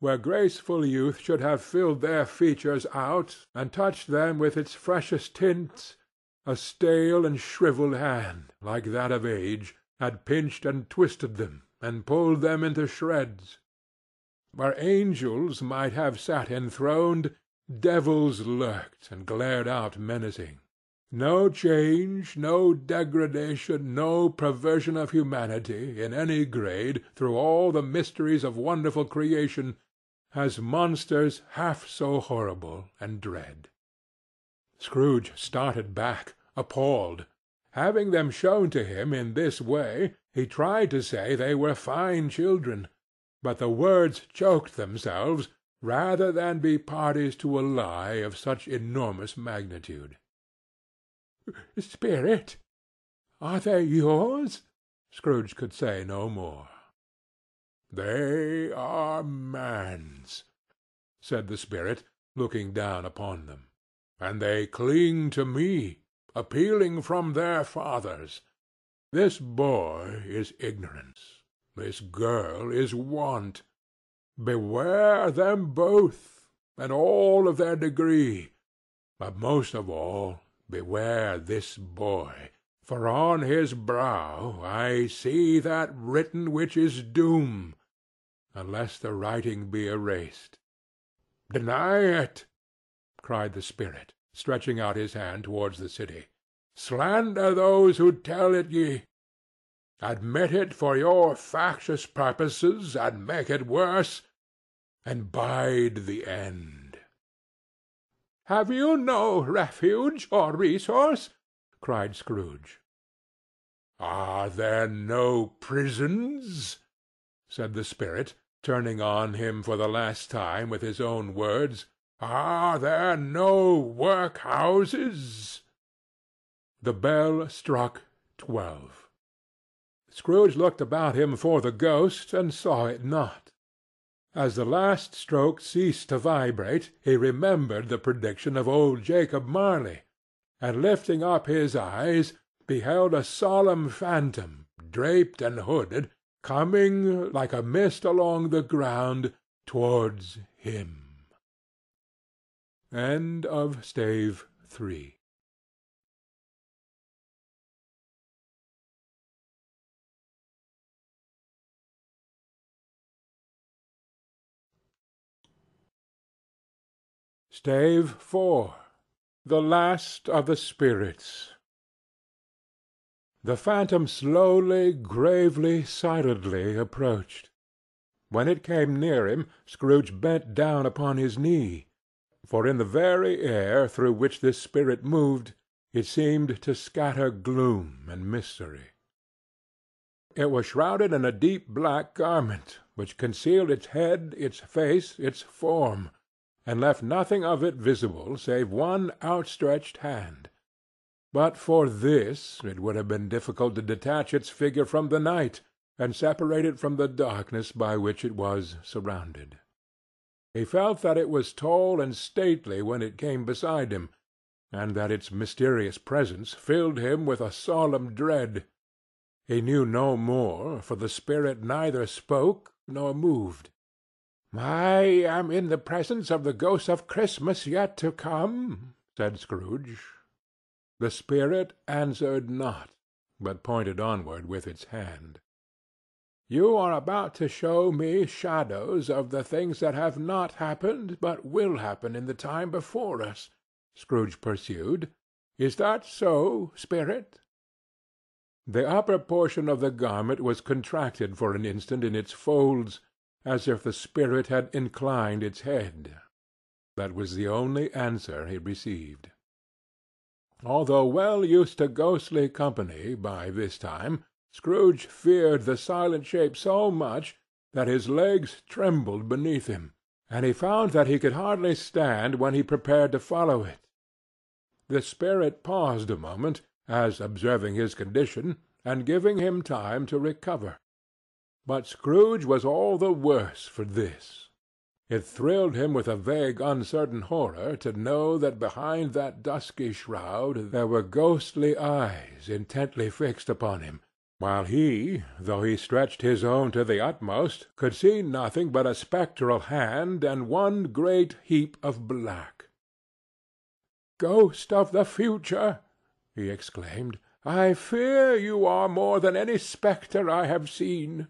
Where graceful youth should have filled their features out and touched them with its freshest tints, a stale and shrivelled hand, like that of age, had pinched and twisted them and pulled them into shreds. Where angels might have sat enthroned, devils lurked and glared out menacing. No change, no degradation, no perversion of humanity, in any grade, through all the mysteries of wonderful creation, has monsters half so horrible and dread. Scrooge started back, appalled. Having them shown to him in this way, he tried to say they were fine children, but the words choked themselves rather than be parties to a lie of such enormous magnitude. "Spirit! Are they yours?" Scrooge could say no more. "They are man's," said the spirit, looking down upon them, "and they cling to me appealing from their fathers. This boy is ignorance. This girl is want. Beware them both, and all of their degree, but most of all beware this boy, for on his brow I see that written which is doom, unless the writing be erased. Deny it! cried the spirit stretching out his hand towards the city. "Slander those who tell it ye. Admit it for your factious purposes, and make it worse, and bide the end." "Have you no refuge or resource?" cried Scrooge. "Are there no prisons?" said the spirit, turning on him for the last time with his own words. Are there no workhouses?" The bell struck twelve. Scrooge looked about him for the ghost, and saw it not. As the last stroke ceased to vibrate, he remembered the prediction of old Jacob Marley, and lifting up his eyes, beheld a solemn phantom, draped and hooded, coming, like a mist along the ground, towards him. Stave. Four. The last of the spirits. The phantom slowly, gravely, silently approached. When it came near him, Scrooge bent down upon his knee; for in the very air through which this spirit moved, it seemed to scatter gloom and mystery. It was shrouded in a deep black garment, which concealed its head, its face, its form, and left nothing of it visible save one outstretched hand. But for this, it would have been difficult to detach its figure from the night, and separate it from the darkness by which it was surrounded. He felt that it was tall and stately when it came beside him, and that its mysterious presence filled him with a solemn dread. He knew no more, for the spirit neither spoke nor moved. "I am in the presence of the ghost of Christmas yet to come," said Scrooge. The spirit answered not, but pointed onward with its hand. "You are about to show me shadows of the things that have not happened, but will happen in the time before us," Scrooge pursued. "Is that so, Spirit?" The upper portion of the garment was contracted for an instant in its folds, as if the spirit had inclined its head. That was the only answer he received. Although well used to ghostly company by this time. Scrooge feared the silent shape so much that his legs trembled beneath him, and he found that he could hardly stand when he prepared to follow it. The spirit paused a moment, as observing his condition, and giving him time to recover. But Scrooge was all the worse for this. It thrilled him with a vague uncertain horror to know that behind that dusky shroud there were ghostly eyes intently fixed upon him while he, though he stretched his own to the utmost, could see nothing but a spectral hand and one great heap of black. "Ghost of the future!" he exclaimed, "I fear you are more than any spectre I have seen.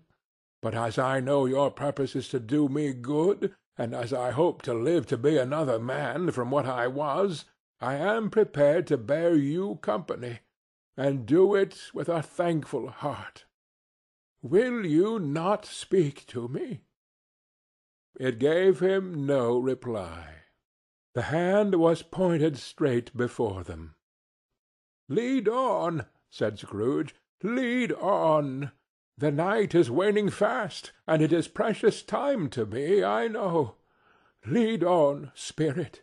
But as I know your purpose is to do me good, and as I hope to live to be another man from what I was, I am prepared to bear you company and do it with a thankful heart. Will you not speak to me?" It gave him no reply. The hand was pointed straight before them. "Lead on," said Scrooge. "Lead on. The night is waning fast, and it is precious time to me, I know. Lead on, spirit.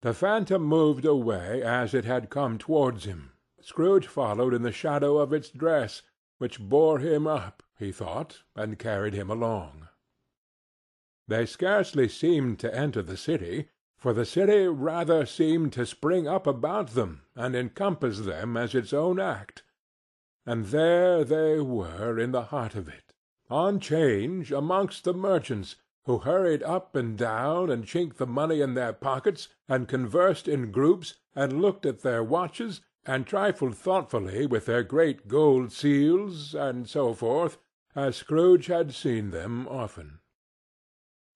The phantom moved away as it had come towards him. Scrooge followed in the shadow of its dress, which bore him up, he thought, and carried him along. They scarcely seemed to enter the city, for the city rather seemed to spring up about them and encompass them as its own act. And there they were in the heart of it, on change amongst the merchants, who hurried up and down, and chinked the money in their pockets, and conversed in groups, and looked at their watches, and trifled thoughtfully with their great gold seals, and so forth, as Scrooge had seen them often.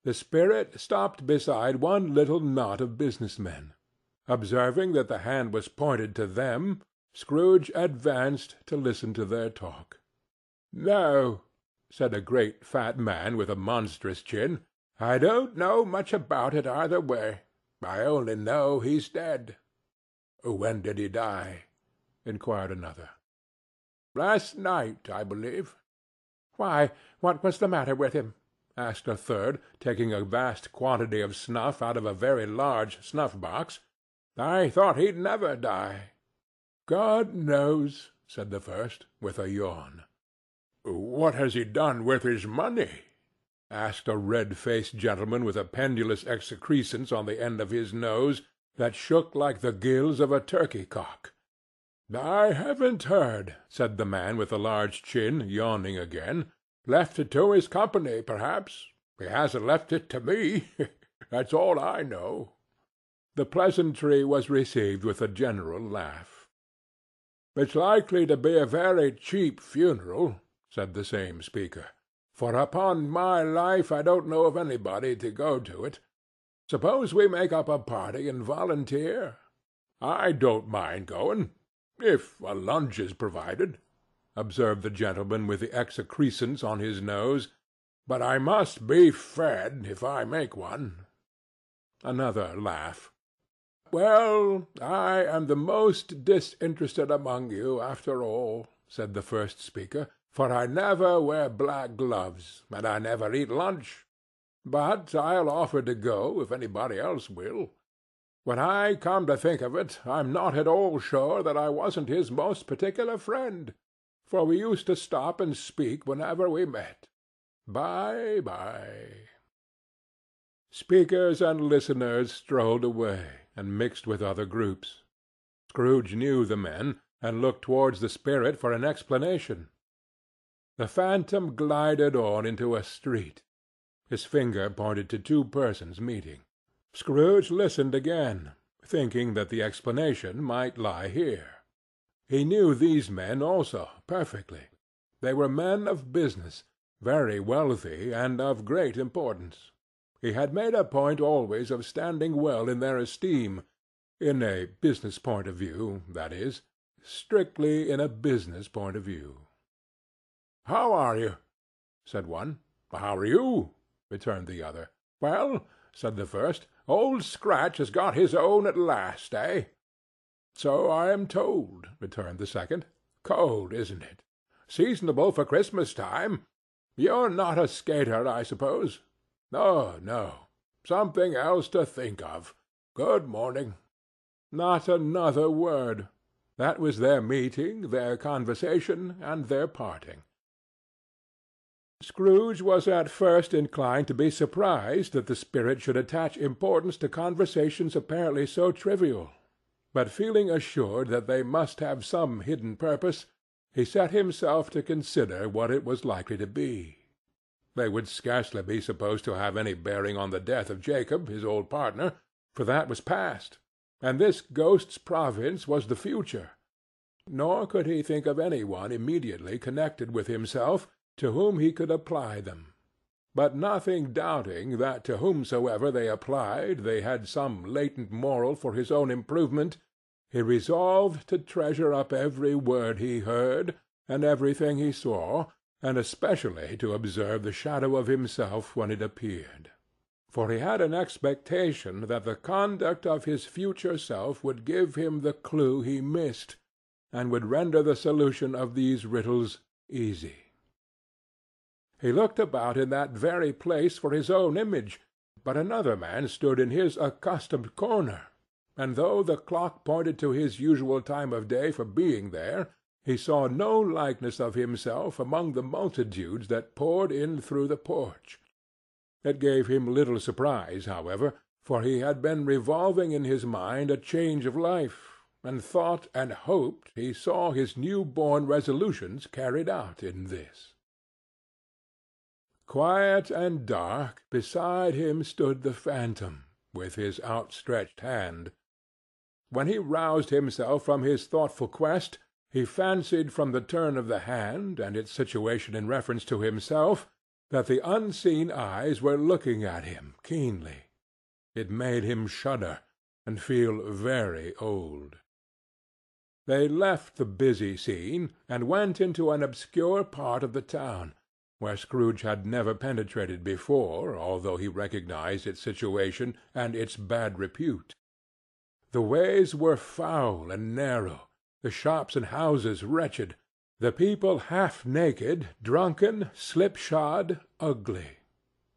The spirit stopped beside one little knot of business men. Observing that the hand was pointed to them, Scrooge advanced to listen to their talk. "No," said a great fat man with a monstrous chin. "I don't know much about it either way. I only know he's dead." "When did he die?" inquired another. "Last night, I believe." "Why, what was the matter with him?" asked a third, taking a vast quantity of snuff out of a very large snuff box. "I thought he'd never die." "God knows," said the first, with a yawn. "What has he done with his money?" asked a red faced gentleman with a pendulous excrescence on the end of his nose that shook like the gills of a turkey cock. "I haven't heard," said the man with the large chin, yawning again. "Left it to his company, perhaps. He hasn't left it to me. That's all I know." The pleasantry was received with a general laugh. "It's likely to be a very cheap funeral," said the same speaker, "for upon my life I don't know of anybody to go to it. Suppose we make up a party and volunteer? I don't mind going. "If a lunch is provided," observed the gentleman with the excrescence on his nose. "But I must be fed if I make one." Another laugh. "Well, I am the most disinterested among you, after all," said the first speaker, "for I never wear black gloves, and I never eat lunch. But I'll offer to go if anybody else will. When I come to think of it, I'm not at all sure that I wasn't his most particular friend, for we used to stop and speak whenever we met. Bye bye." Speakers and listeners strolled away and mixed with other groups. Scrooge knew the men, and looked towards the spirit for an explanation. The phantom glided on into a street. His finger pointed to two persons meeting. Scrooge listened again, thinking that the explanation might lie here. He knew these men also, perfectly. They were men of business, very wealthy, and of great importance. He had made a point always of standing well in their esteem, in a business point of view, that is, strictly in a business point of view. "How are you?" said one. "How are you?" returned the other. "Well," said the first, "Old Scratch has got his own at last, eh?" "So I am told," returned the second. "Cold, isn't it? Seasonable for Christmas time. You're not a skater, I suppose? No, no. Something else to think of. Good morning." Not another word. That was their meeting, their conversation, and their parting. Scrooge was at first inclined to be surprised that the spirit should attach importance to conversations apparently so trivial; but feeling assured that they must have some hidden purpose, he set himself to consider what it was likely to be. They would scarcely be supposed to have any bearing on the death of Jacob, his old partner, for that was past, and this ghost's province was the future; nor could he think of any one immediately connected with himself to whom he could apply them; but nothing doubting that to whomsoever they applied they had some latent moral for his own improvement, he resolved to treasure up every word he heard, and everything he saw and especially to observe the shadow of himself when it appeared. For he had an expectation that the conduct of his future self would give him the clue he missed, and would render the solution of these riddles easy. He looked about in that very place for his own image, but another man stood in his accustomed corner, and though the clock pointed to his usual time of day for being there, he saw no likeness of himself among the multitudes that poured in through the porch. It gave him little surprise, however, for he had been revolving in his mind a change of life, and thought and hoped he saw his new-born resolutions carried out in this. Quiet and dark, beside him stood the phantom, with his outstretched hand. When he roused himself from his thoughtful quest, he fancied from the turn of the hand, and its situation in reference to himself, that the unseen eyes were looking at him keenly. It made him shudder, and feel very old. They left the busy scene, and went into an obscure part of the town, where Scrooge had never penetrated before, although he recognized its situation and its bad repute. The ways were foul and narrow the shops and houses wretched, the people half naked, drunken, slipshod, ugly.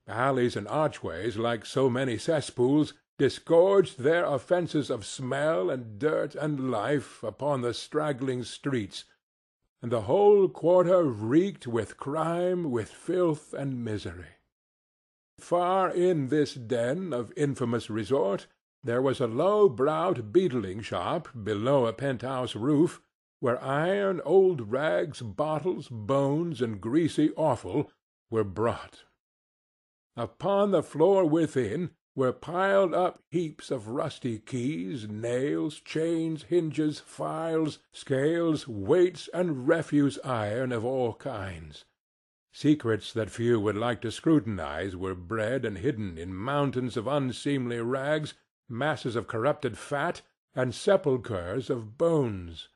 Alleys and archways, like so many cesspools, disgorged their offences of smell and dirt and life upon the straggling streets, and the whole quarter reeked with crime, with filth and misery. Far in this den of infamous resort there was a low-browed beetling shop below a penthouse roof, where iron, old rags, bottles, bones, and greasy offal were brought. Upon the floor within were piled up heaps of rusty keys, nails, chains, hinges, files, scales, weights, and refuse iron of all kinds. Secrets that few would like to scrutinize were bred and hidden in mountains of unseemly rags masses of corrupted fat, and sepulchres of bones.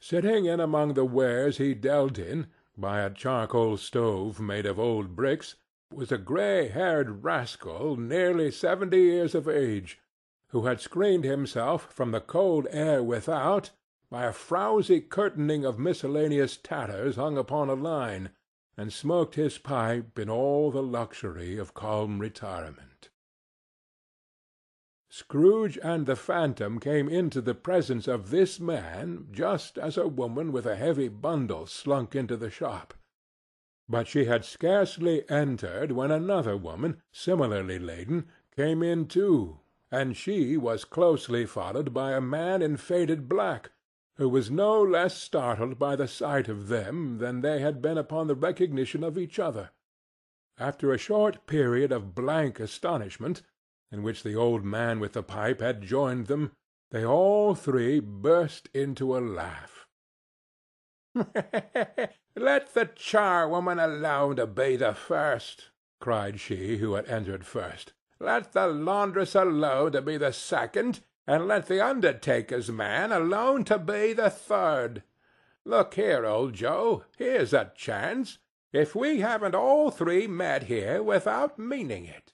Sitting in among the wares he dealt in, by a charcoal stove made of old bricks, was a gray haired rascal nearly seventy years of age, who had screened himself from the cold air without by a frowsy curtaining of miscellaneous tatters hung upon a line, and smoked his pipe in all the luxury of calm retirement. Scrooge and the phantom came into the presence of this man just as a woman with a heavy bundle slunk into the shop. But she had scarcely entered when another woman, similarly laden, came in too, and she was closely followed by a man in faded black, who was no less startled by the sight of them than they had been upon the recognition of each other. After a short period of blank astonishment, in which the old man with the pipe had joined them, they all three burst into a laugh. "Let the charwoman alone to be the first," cried she who had entered first. "Let the laundress alone to be the second, and let the undertaker's man alone to be the third. Look here, old Joe, here's a chance, if we haven't all three met here without meaning it.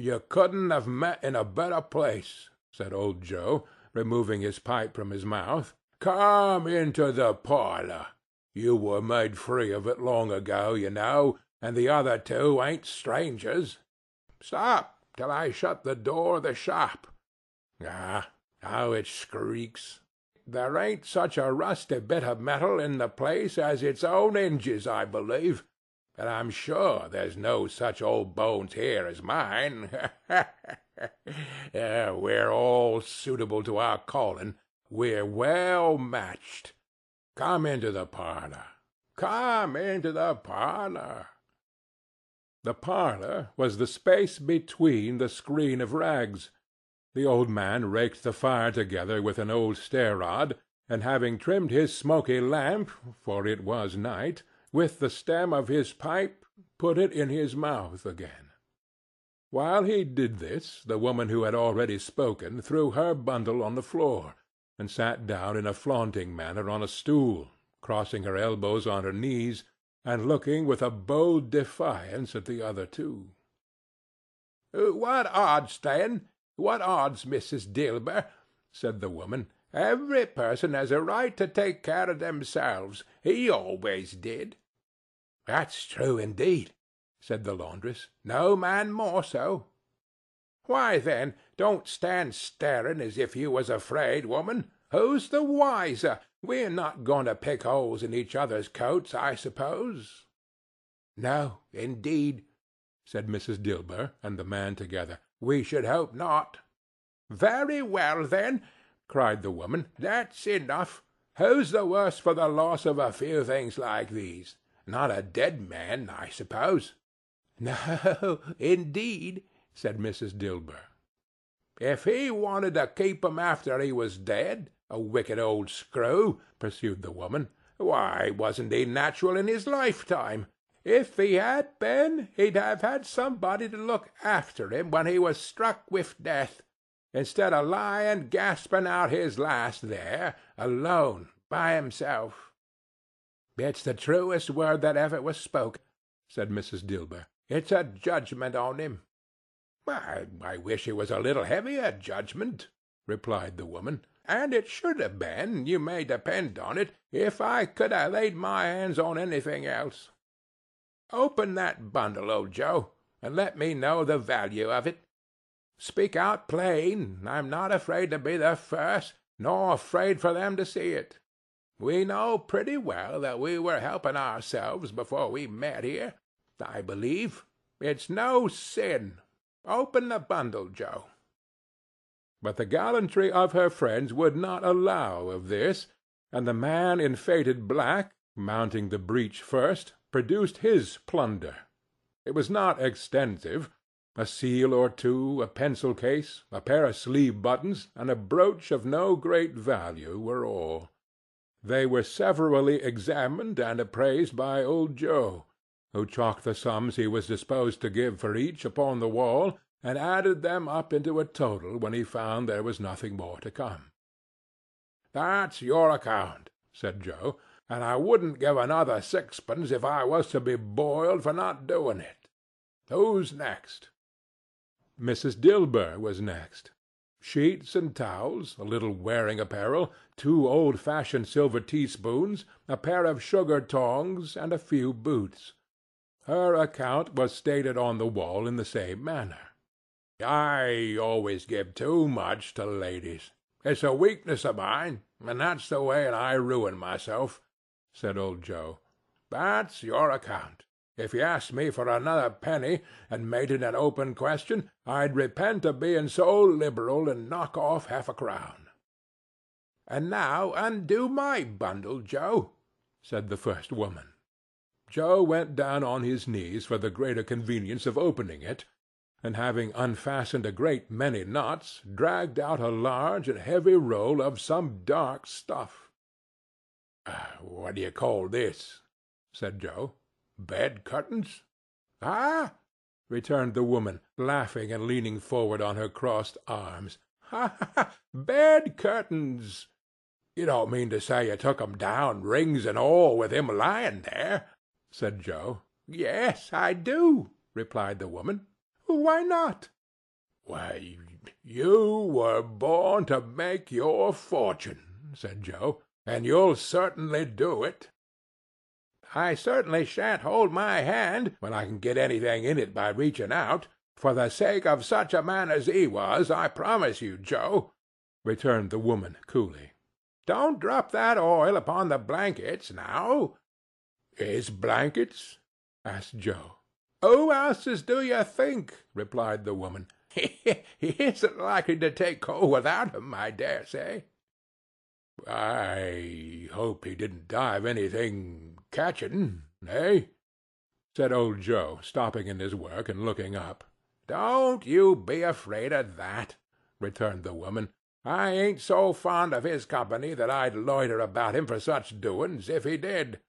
You couldn't have met in a better place," said old Joe, removing his pipe from his mouth. "Come into the parlour. You were made free of it long ago, you know, and the other two ain't strangers. Stop till I shut the door of the shop. Ah, how it skreeks! There ain't such a rusty bit of metal in the place as its own hinges, I believe and I'm sure there's no such old bones here as mine. Uh, we're all suitable to our calling. We're well matched. Come into the parlor. Come into the parlor. The parlor was the space between the screen of rags. The old man raked the fire together with an old stair rod, and having trimmed his smoky lamp, for it was night, with the stem of his pipe, put it in his mouth again. While he did this, the woman who had already spoken threw her bundle on the floor, and sat down in a flaunting manner on a stool, crossing her elbows on her knees, and looking with a bold defiance at the other two. Uh, "What odds, then? What odds, Mrs. Dilber?" said the woman. "Every person has a right to take care of themselves. He always did. "That's true, indeed," said the laundress. "No man more so." "Why, then, don't stand staring as if you was afraid, woman. Who's the wiser? We're not going to pick holes in each other's coats, I suppose?" "No, indeed," said Mrs. Dilber and the man together. "We should hope not." "Very well, then," cried the woman. "That's enough. Who's the worse for the loss of a few things like these? Not a dead man, I suppose?" "No, indeed," said Mrs. Dilber. "If he wanted to keep 'em after he was dead, a wicked old screw," pursued the woman, "why wasn't he natural in his lifetime? If he had been, he'd have had somebody to look after him when he was struck with death, instead of lying gasping out his last there, alone, by himself. "It's the truest word that ever was spoke," said Mrs. Dilber. "It's a judgment on him." "I, wish it was a little heavier judgment," replied the woman. "And it should have been, you may depend on it, if I could have laid my hands on anything else. Open that bundle, old Joe, and let me know the value of it. Speak out plain. I'm not afraid to be the first, nor afraid for them to see it. We know pretty well that we were helping ourselves before we met here, I believe. It's no sin. Open the bundle, Joe." But the gallantry of her friends would not allow of this, and the man in faded black, mounting the breach first, produced his plunder. It was not extensive. A seal or two, a pencil case, a pair of sleeve buttons, and a brooch of no great value were all. They were severally examined and appraised by old Joe, who chalked the sums he was disposed to give for each upon the wall, and added them up into a total when he found there was nothing more to come. "That's your account," said Joe, "and I wouldn't give another sixpence if I was to be boiled for not doing it. Who's next?" Mrs. Dilber was next. Sheets and towels, a little wearing apparel, two old fashioned silver teaspoons, a pair of sugar tongs, and a few boots. Her account was stated on the wall in the same manner. I always give too much to ladies. It's a weakness of mine, and that's the way I ruin myself," said old Joe. "That's your account. If you asked me for another penny, and made it an open question, I'd repent of being so liberal and knock off half a crown." "And now undo my bundle, Joe," said the first woman. Joe went down on his knees for the greater convenience of opening it and having unfastened a great many knots, dragged out a large and heavy roll of some dark stuff. "What do you call this?" said Joe. "Bed curtains?" "Ah!" returned the woman, laughing and leaning forward on her crossed arms. "Ha, ha! Bed curtains!" "You don't mean to say you took 'em down, rings and all, with him lying there?" said Joe. "Yes, I do," replied the woman. Why not?" "Why, you were born to make your fortune," said Joe, "and you'll certainly do it." "I certainly shan't hold my hand, when I can get anything in it by reaching out, for the sake of such a man as he was, I promise you, Joe," returned the woman coolly. "Don't drop that oil upon the blankets, now." "His blankets?" asked Joe. "Who else's do you think?" replied the woman. "He isn't likely to take cold without 'em, I dare say." "I hope he didn't die of anything catching, eh?" said old Joe, stopping in his work and looking up. "Don't you be afraid of that," returned the woman. "I ain't so fond of his company that I'd loiter about him for such doings, if he did.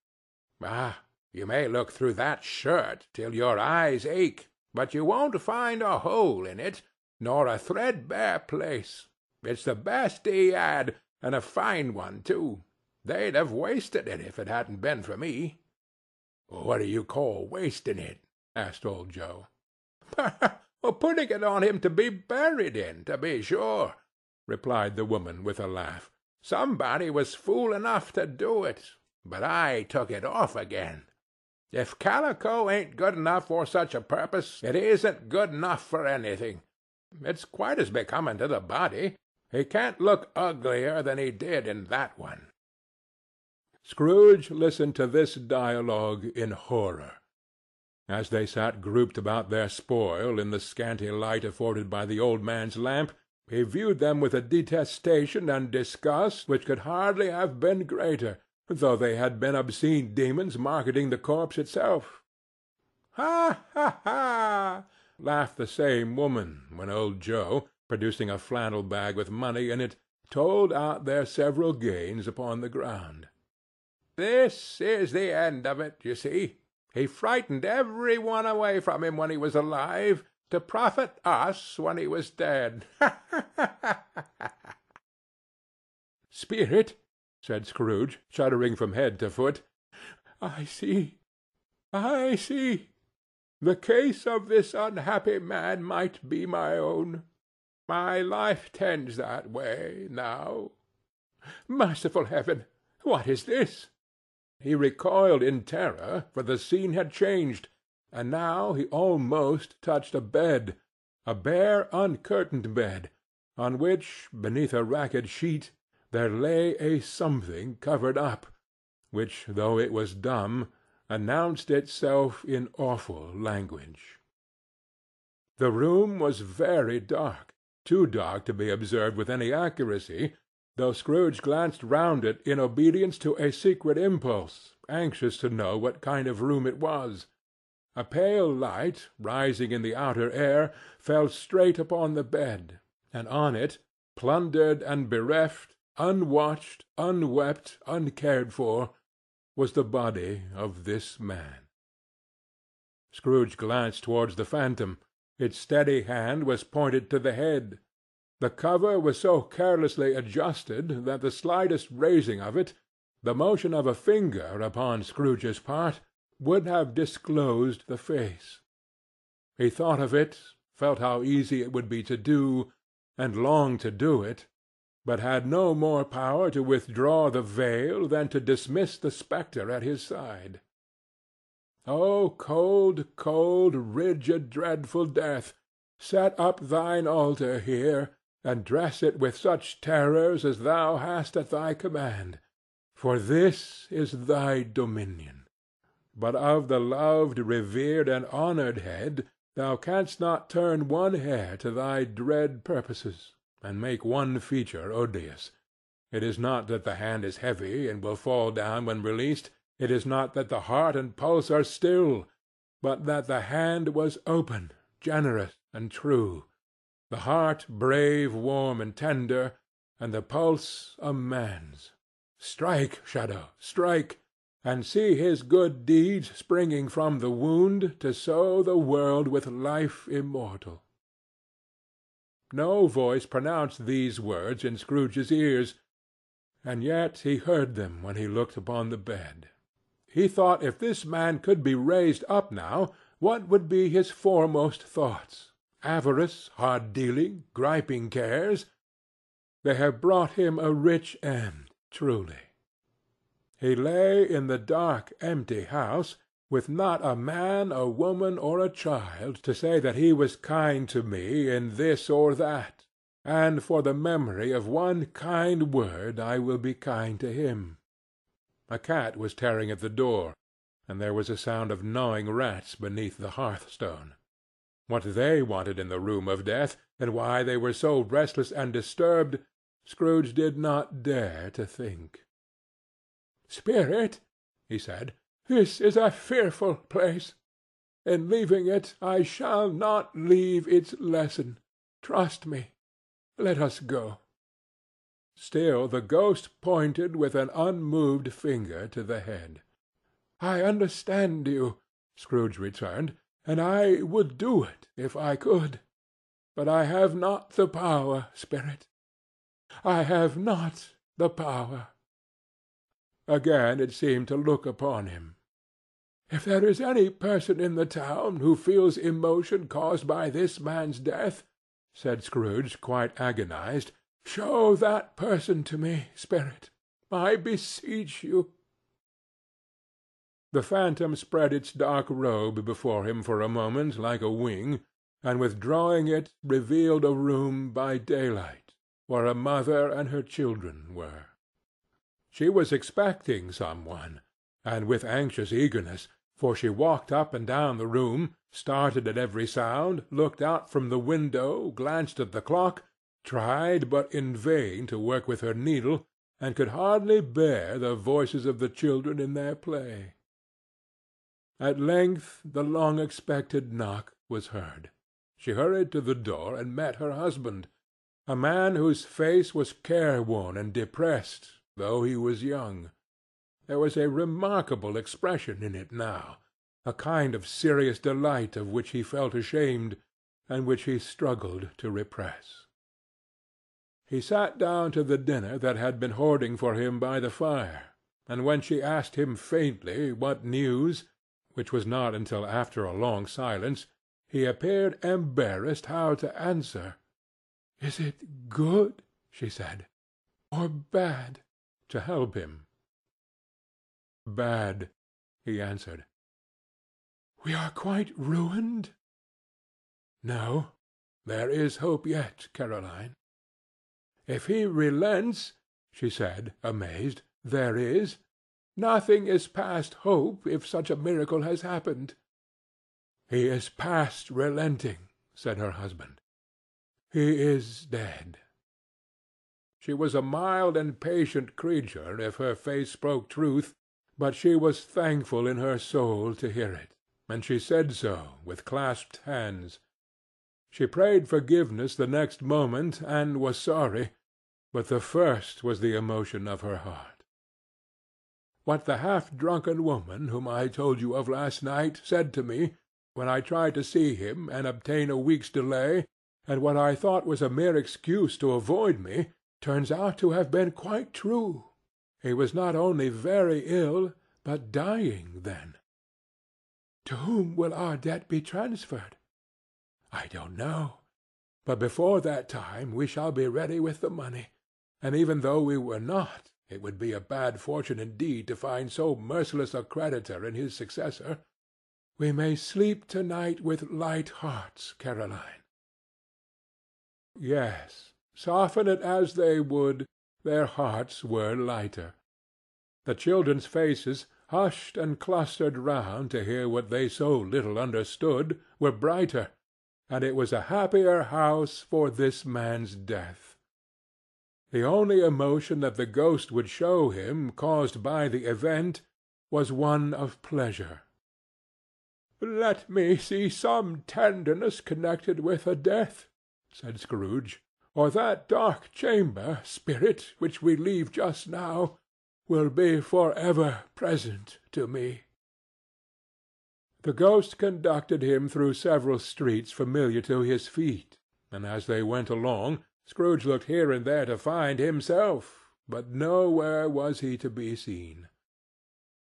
Ah! You may look through that shirt till your eyes ache, but you won't find a hole in it, nor a threadbare place. It's the best he had, and a fine one too. They'd have wasted it if it hadn't been for me." "What do you call wasting it?" asked old Joe. "Putting it on him to be buried in, to be sure," replied the woman with a laugh. "Somebody was fool enough to do it, but I took it off again. If calico ain't good enough for such a purpose, it isn't good enough for anything. It's quite as becoming to the body. He can't look uglier than he did in that one." Scrooge listened to this dialogue in horror. As they sat grouped about their spoil in the scanty light afforded by the old man's lamp, he viewed them with a detestation and disgust which could hardly have been greater though they had been obscene demons marketing the corpse itself. "Ha, ha, ha!" laughed the same woman, when old Joe, producing a flannel bag with money in it, told out their several gains upon the ground. "This is the end of it, you see. He frightened every one away from him when he was alive, to profit us when he was dead. Ha, ha, ha!" "Spirit!" said Scrooge, shuddering from head to foot. "I see! I see! The case of this unhappy man might be my own. My life tends that way, now. Merciful Heaven! What is this?" He recoiled in terror, for the scene had changed, and now he almost touched a bed, a bare uncurtained bed, on which, beneath a ragged sheet, there lay a something covered up, which, though it was dumb, announced itself in awful language. The room was very dark, too dark to be observed with any accuracy, though Scrooge glanced round it in obedience to a secret impulse, anxious to know what kind of room it was. A pale light, rising in the outer air, fell straight upon the bed, and on it, plundered and bereft, unwatched, unwept, uncared for, was the body of this man. Scrooge glanced towards the phantom. Its steady hand was pointed to the head. The cover was so carelessly adjusted that the slightest raising of it, The motion of a finger upon Scrooge's part would have disclosed the face. He thought of it, felt how easy it would be to do, and longed to do it, but had no more power to withdraw the veil than to dismiss the spectre at his side. O cold, cold, rigid, dreadful Death, set up thine altar here, and dress it with such terrors as thou hast at thy command, for this is thy dominion. But of the loved, revered, and honoured head thou canst not turn one hair to thy dread purposes, and make one feature odious. It is not that the hand is heavy, and will fall down when released. It is not that the heart and pulse are still, but that the hand was open, generous, and true the heart brave, warm, and tender, and the pulse a man's. Strike, Shadow, strike, and see his good deeds springing from the wound to sow the world with life immortal. No voice pronounced these words in Scrooge's ears, and yet he heard them when he looked upon the bed. He thought if this man could be raised up now, what would be his foremost thoughts? avarice, hard dealing, griping cares, they have brought him a rich end, truly. He lay in the dark, empty house, with not a man, a woman, or a child to say that he was kind to me in this or that, and for the memory of one kind word I will be kind to him. A cat was tearing at the door, and there was a sound of gnawing rats beneath the hearthstone. What they wanted in the room of death, and why they were so restless and disturbed, Scrooge did not dare to think. "Spirit," he said, "this is a fearful place. In leaving it, I shall not leave its lesson. Trust me. Let us go." Still the ghost pointed with an unmoved finger to the head. "I understand you," Scrooge returned and I would do it if I could. But I have not the power, Spirit. I have not the power. Again it seemed to look upon him. If there is any person in the town who feels emotion caused by this man's death, said Scrooge, quite agonized, show that person to me, Spirit. I beseech you. The phantom spread its dark robe before him for a moment like a wing, and withdrawing it revealed a room by daylight, where a mother and her children were. She was expecting some one, and with anxious eagerness, for she walked up and down the room, started at every sound, looked out from the window, glanced at the clock, tried, but in vain, to work with her needle, and could hardly bear the voices of the children in their play. At length the long expected knock was heard. She hurried to the door and met her husband, a man whose face was careworn and depressed, though he was young. There was a remarkable expression in it now, a kind of serious delight of which he felt ashamed, and which he struggled to repress. He sat down to the dinner that had been hoarding for him by the fire, and when she asked him faintly what news, which was not until after a long silence, he appeared embarrassed how to answer. "Is it good," she said, "or bad, to help him?" "Bad," he answered. "We are quite ruined?" "No. There is hope yet, Caroline." "If he relents," she said, amazed, "there is. Nothing is past hope, if such a miracle has happened." "He is past relenting," said her husband. "He is dead." She was a mild and patient creature if her face spoke truth, but she was thankful in her soul to hear it, and she said so with clasped hands. She prayed forgiveness the next moment, and was sorry, but the first was the emotion of her heart. What the half-drunken woman whom I told you of last night said to me, when I tried to see him and obtain a week's delay, and what I thought was a mere excuse to avoid me, turns out to have been quite true. He was not only very ill, but dying then. To whom will our debt be transferred? I don't know. But before that time we shall be ready with the money, and even though we were not, it would be a bad fortune indeed to find so merciless a creditor in his successor. We may sleep to-night with light hearts, Caroline. Yes, soften it as they would, their hearts were lighter. The children's faces, hushed and clustered round to hear what they so little understood, were brighter, and it was a happier house for this man's death. The only emotion that the ghost would show him caused by the event was one of pleasure. "Let me see some tenderness connected with a death," said Scrooge, "or that dark chamber, spirit, which we leave just now, will be for ever present to me. The ghost conducted him through several streets familiar to his feet, and as they went along, Scrooge looked here and there to find himself, but nowhere was he to be seen.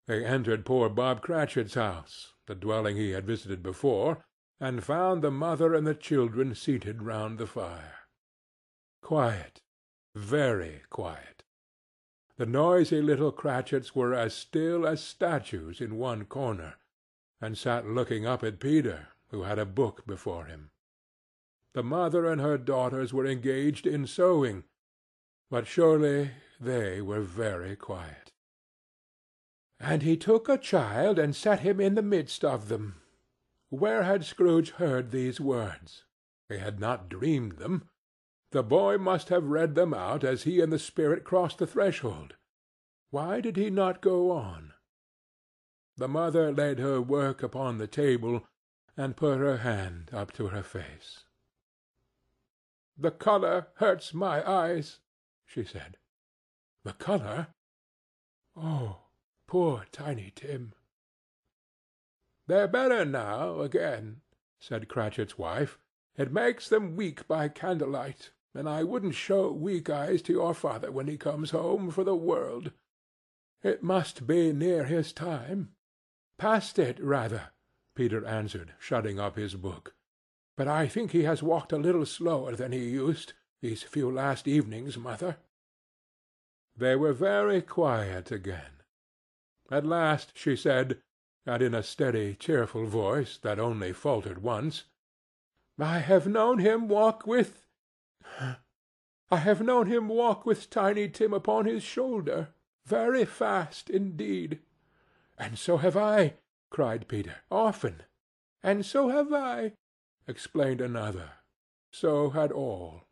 They entered poor Bob Cratchit's house, the dwelling he had visited before, and found the mother and the children seated round the fire. Quiet, very quiet. The noisy little Cratchits were as still as statues in one corner, and sat looking up at Peter, who had a book before him. The mother and her daughters were engaged in sewing, but surely they were very quiet. And he took a child and set him in the midst of them. Where had Scrooge heard these words? He had not dreamed them. The boy must have read them out as he and the spirit crossed the threshold. Why did he not go on? The mother laid her work upon the table, and put her hand up to her face. "The colour hurts my eyes," she said. "The colour? Oh, poor Tiny Tim!" "They're better now, again," said Cratchit's wife. "It makes them weak by candlelight, and I wouldn't show weak eyes to your father when he comes home, for the world. It must be near his time. "Past it, rather," Peter answered, shutting up his book. "But I think he has walked a little slower than he used, these few last evenings, mother." They were very quiet again. At last she said, and in a steady, cheerful voice that only faltered once, "I have known him walk with I have known him walk with Tiny Tim upon his shoulder, very fast indeed. "And so have I," cried Peter. "Often." "And so have I," explained another. So had all.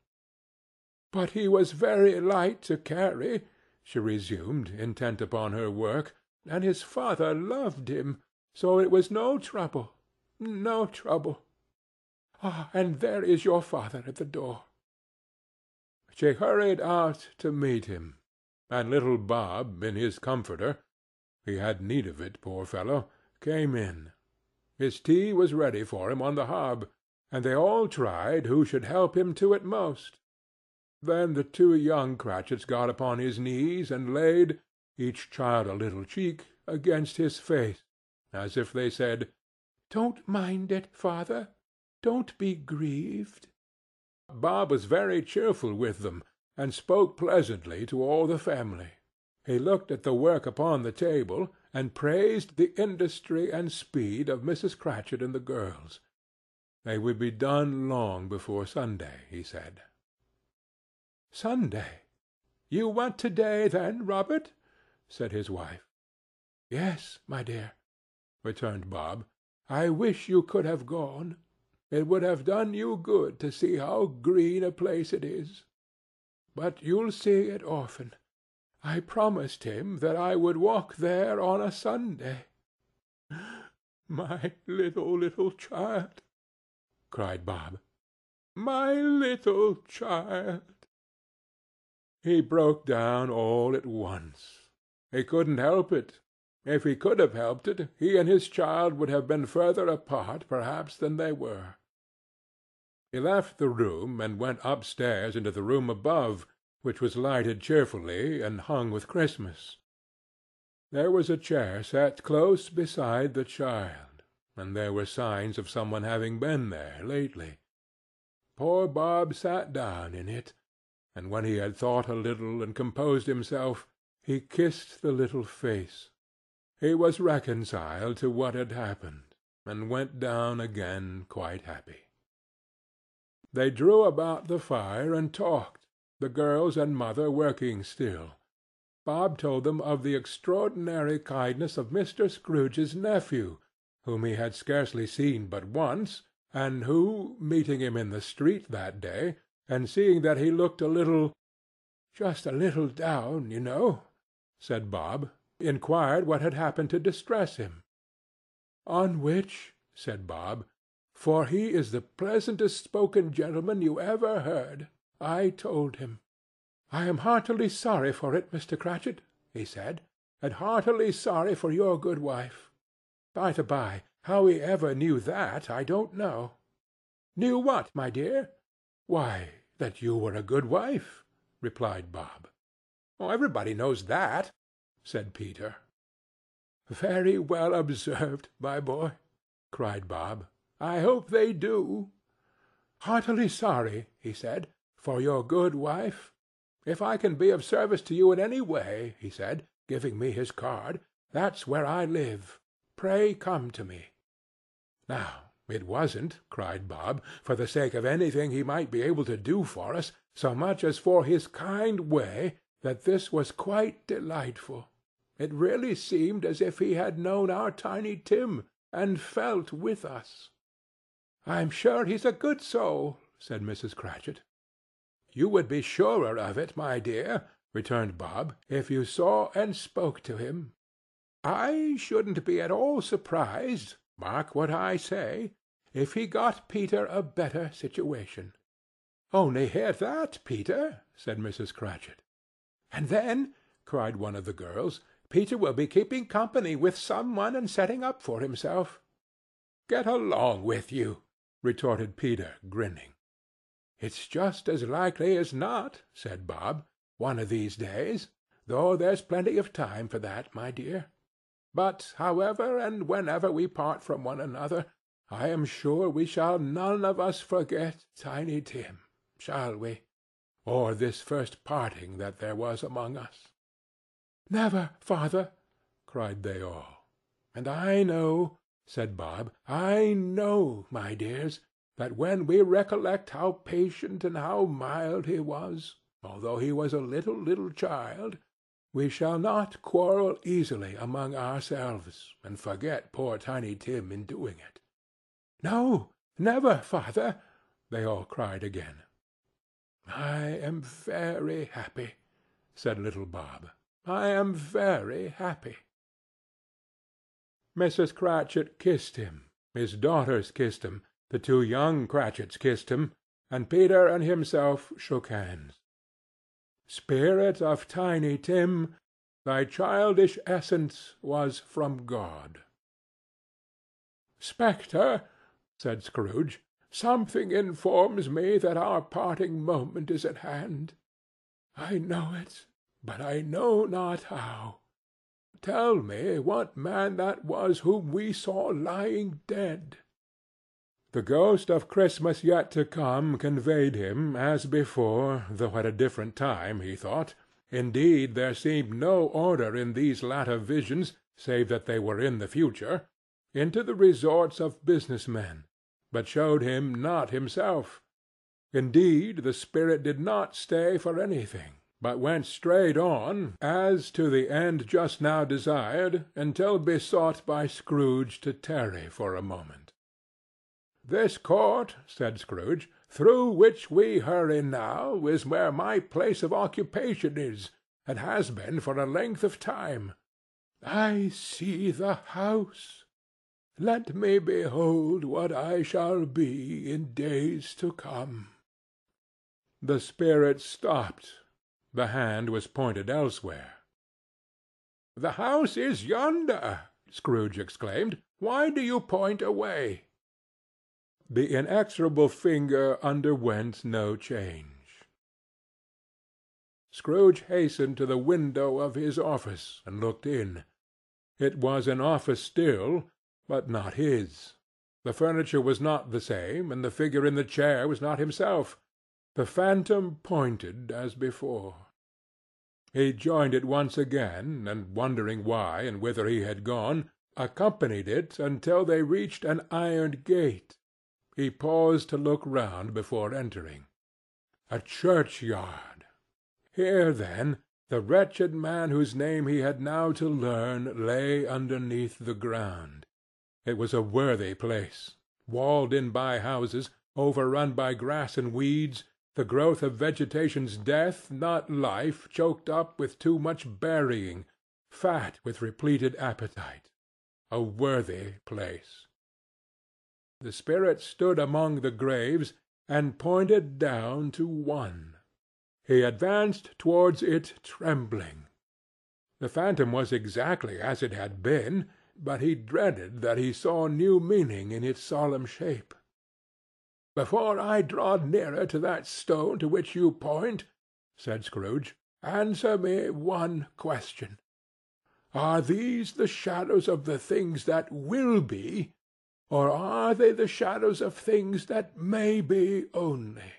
"But he was very light to carry," she resumed, intent upon her work, "and his father loved him, so it was no trouble no trouble. Ah, and there is your father at the door." She hurried out to meet him, and little Bob, in his comforter, he had need of it, poor fellow, came in. His tea was ready for him on the hob, and they all tried who should help him to it most. Then the two young Cratchits got upon his knees and laid, each child a little cheek, against his face, as if they said, "Don't mind it, father. Don't be grieved." Bob was very cheerful with them, and spoke pleasantly to all the family. He looked at the work upon the table, and praised the industry and speed of Mrs. Cratchit and the girls. They would be done long before Sunday, he said. "Sunday! You went to-day, then, Robert?" said his wife. "Yes, my dear," returned Bob. "I wish you could have gone. It would have done you good to see how green a place it is. But you'll see it often. I promised him that I would walk there on a Sunday." "My little, little child!" Cried Bob. "My little child!" He broke down all at once. He couldn't help it. If he could have helped it, he and his child would have been further apart, perhaps, than they were. He left the room and went upstairs into the room above, which was lighted cheerfully and hung with Christmas. There was a chair set close beside the child, and there were signs of some one having been there lately. Poor Bob sat down in it, and when he had thought a little and composed himself, he kissed the little face. He was reconciled to what had happened, and went down again quite happy. They drew about the fire and talked, the girls and mother working still. Bob told them of the extraordinary kindness of Mr. Scrooge's nephew, whom he had scarcely seen but once, and who, meeting him in the street that day, and seeing that he looked a little—just a little down, you know, said Bob, inquired what had happened to distress him. On which, said Bob, for he is the pleasantest spoken gentleman you ever heard, I told him. "I am heartily sorry for it, Mr. Cratchit," he said, "and heartily sorry for your good wife. By the by, how he ever knew that, I don't know." "Knew what, my dear?" "Why, that you were a good wife," replied Bob. Oh, "Everybody knows that," said Peter. "Very well observed, my boy," cried Bob. "I hope they do." "Heartily sorry," he said, "for your good wife. If I can be of service to you in any way," he said, giving me his card, "that's where I live. Pray come to me." Now it wasn't, cried Bob, for the sake of anything he might be able to do for us, so much as for his kind way, that this was quite delightful. It really seemed as if he had known our Tiny Tim, and felt with us. "I'm sure he's a good soul," said Mrs. Cratchit. "You would be surer of it, my dear," returned Bob, "if you saw and spoke to him. I shouldn't be at all surprised, mark what I say, if he got Peter a better situation." "Only hear that, Peter!" said Mrs. Cratchit. "And then," cried one of the girls, "Peter will be keeping company with some one and setting up for himself." "Get along with you!" retorted Peter, grinning. "It's just as likely as not," said Bob, "one of these days; though there's plenty of time for that, my dear. But however and whenever we part from one another, I am sure we shall none of us forget Tiny Tim, shall we? or this first parting that there was among us." "Never, father!" cried they all. "And I know," said Bob, "I know, my dears that when we recollect how patient and how mild he was, although he was a little, little child, we shall not quarrel easily among ourselves, and forget poor Tiny Tim in doing it." "No, never, father!" they all cried again. "I am very happy," said little Bob. "I am very happy." Mrs. Cratchit kissed him, his daughters kissed him, the two young Cratchits kissed him, and Peter and himself shook hands. Spirit of Tiny Tim, thy childish essence was from God. "Spectre," said Scrooge, "something informs me that our parting moment is at hand. I know it, but I know not how. Tell me what man that was whom we saw lying dead. The ghost of Christmas yet to come conveyed him, as before, though at a different time, he thought. Indeed, there seemed no order in these latter visions, save that they were in the future, into the resorts of business men, but showed him not himself. Indeed, the spirit did not stay for anything, but went straight on, as to the end just now desired, until besought by Scrooge to tarry for a moment. "This court," said Scrooge, "through which we hurry now, is where my place of occupation is, and has been for a length of time. I see the house. Let me behold what I shall be in days to come." The spirit stopped. The hand was pointed elsewhere. "The house is yonder!" Scrooge exclaimed. "Why do you point away? The inexorable finger underwent no change. Scrooge hastened to the window of his office, and looked in. It was an office still, but not his. The furniture was not the same, and the figure in the chair was not himself. The phantom pointed as before. He joined it once again, and wondering why and whither he had gone, accompanied it until they reached an iron gate. He paused to look round before entering. A churchyard! Here, then, the wretched man whose name he had now to learn lay underneath the ground. It was a worthy place, walled in by houses, overrun by grass and weeds, the growth of vegetation's death, not life, choked up with too much burying, fat with repleted appetite. A worthy place. The spirit stood among the graves and pointed down to one. He advanced towards it trembling. The phantom was exactly as it had been, but he dreaded that he saw new meaning in its solemn shape. "Before I draw nearer to that stone to which you point," said Scrooge, "answer me one question. Are these the shadows of the things that will be, or are they the shadows of things that may be only?"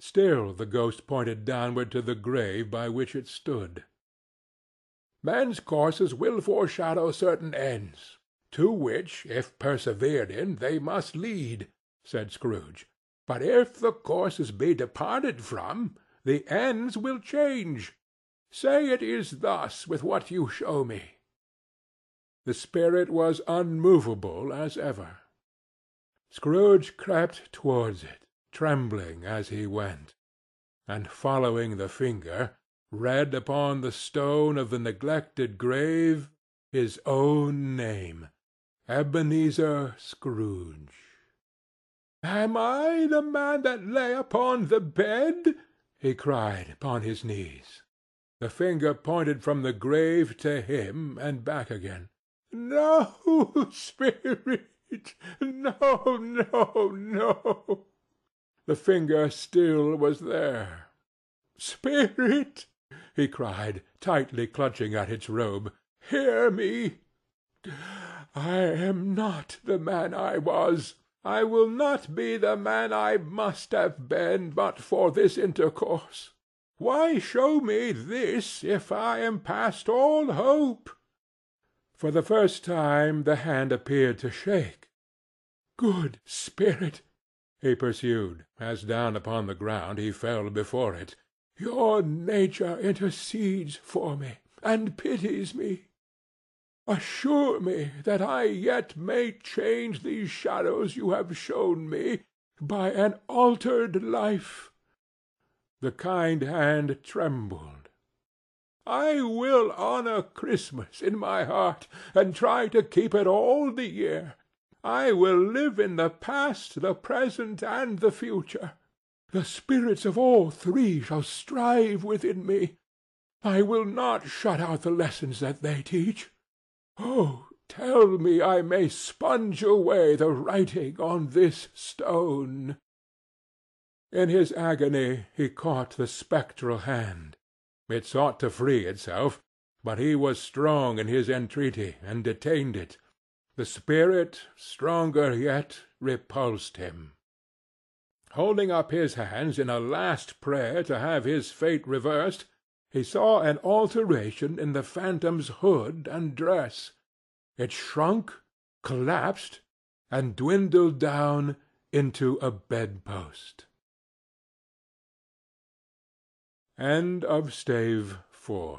Still the ghost pointed downward to the grave by which it stood. "Men's courses will foreshadow certain ends, to which, if persevered in, they must lead," said Scrooge. "But if the courses be departed from, the ends will change. Say it is thus with what you show me." The spirit was unmovable as ever. Scrooge crept towards it, trembling as he went, and following the finger, read upon the stone of the neglected grave his own name, Ebenezer Scrooge. "Am I the man that lay upon the bed?" he cried, upon his knees. The finger pointed from the grave to him, and back again. "No, spirit! No, no, no!" The finger still was there. "Spirit!" he cried, tightly clutching at its robe, "hear me! I am not the man I was. I will not be the man I must have been but for this intercourse. Why show me this, if I am past all hope?" For the first time the hand appeared to shake. "Good spirit!" he pursued, as down upon the ground he fell before it, "your nature intercedes for me, and pities me. Assure me that I yet may change these shadows you have shown me, by an altered life. The kind hand trembled. "I will honor Christmas in my heart, and try to keep it all the year. I will live in the past, the present, and the future. The spirits of all three shall strive within me. I will not shut out the lessons that they teach. Oh, tell me I may sponge away the writing on this stone. In his agony he caught the spectral hand. It sought to free itself, but he was strong in his entreaty, and detained it. The spirit, stronger yet, repulsed him. Holding up his hands in a last prayer to have his fate reversed, he saw an alteration in the phantom's hood and dress. It shrunk, collapsed, and dwindled down into a bedpost. End of Stave 4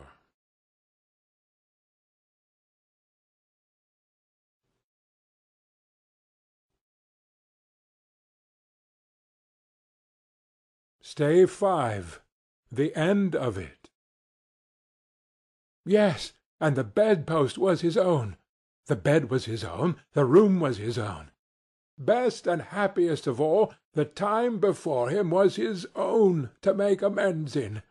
Stave 5 The End of It Yes, and the bedpost was his own. The bed was his own. The room was his own. Best and happiest of all, the time before him was his own, to make amends in.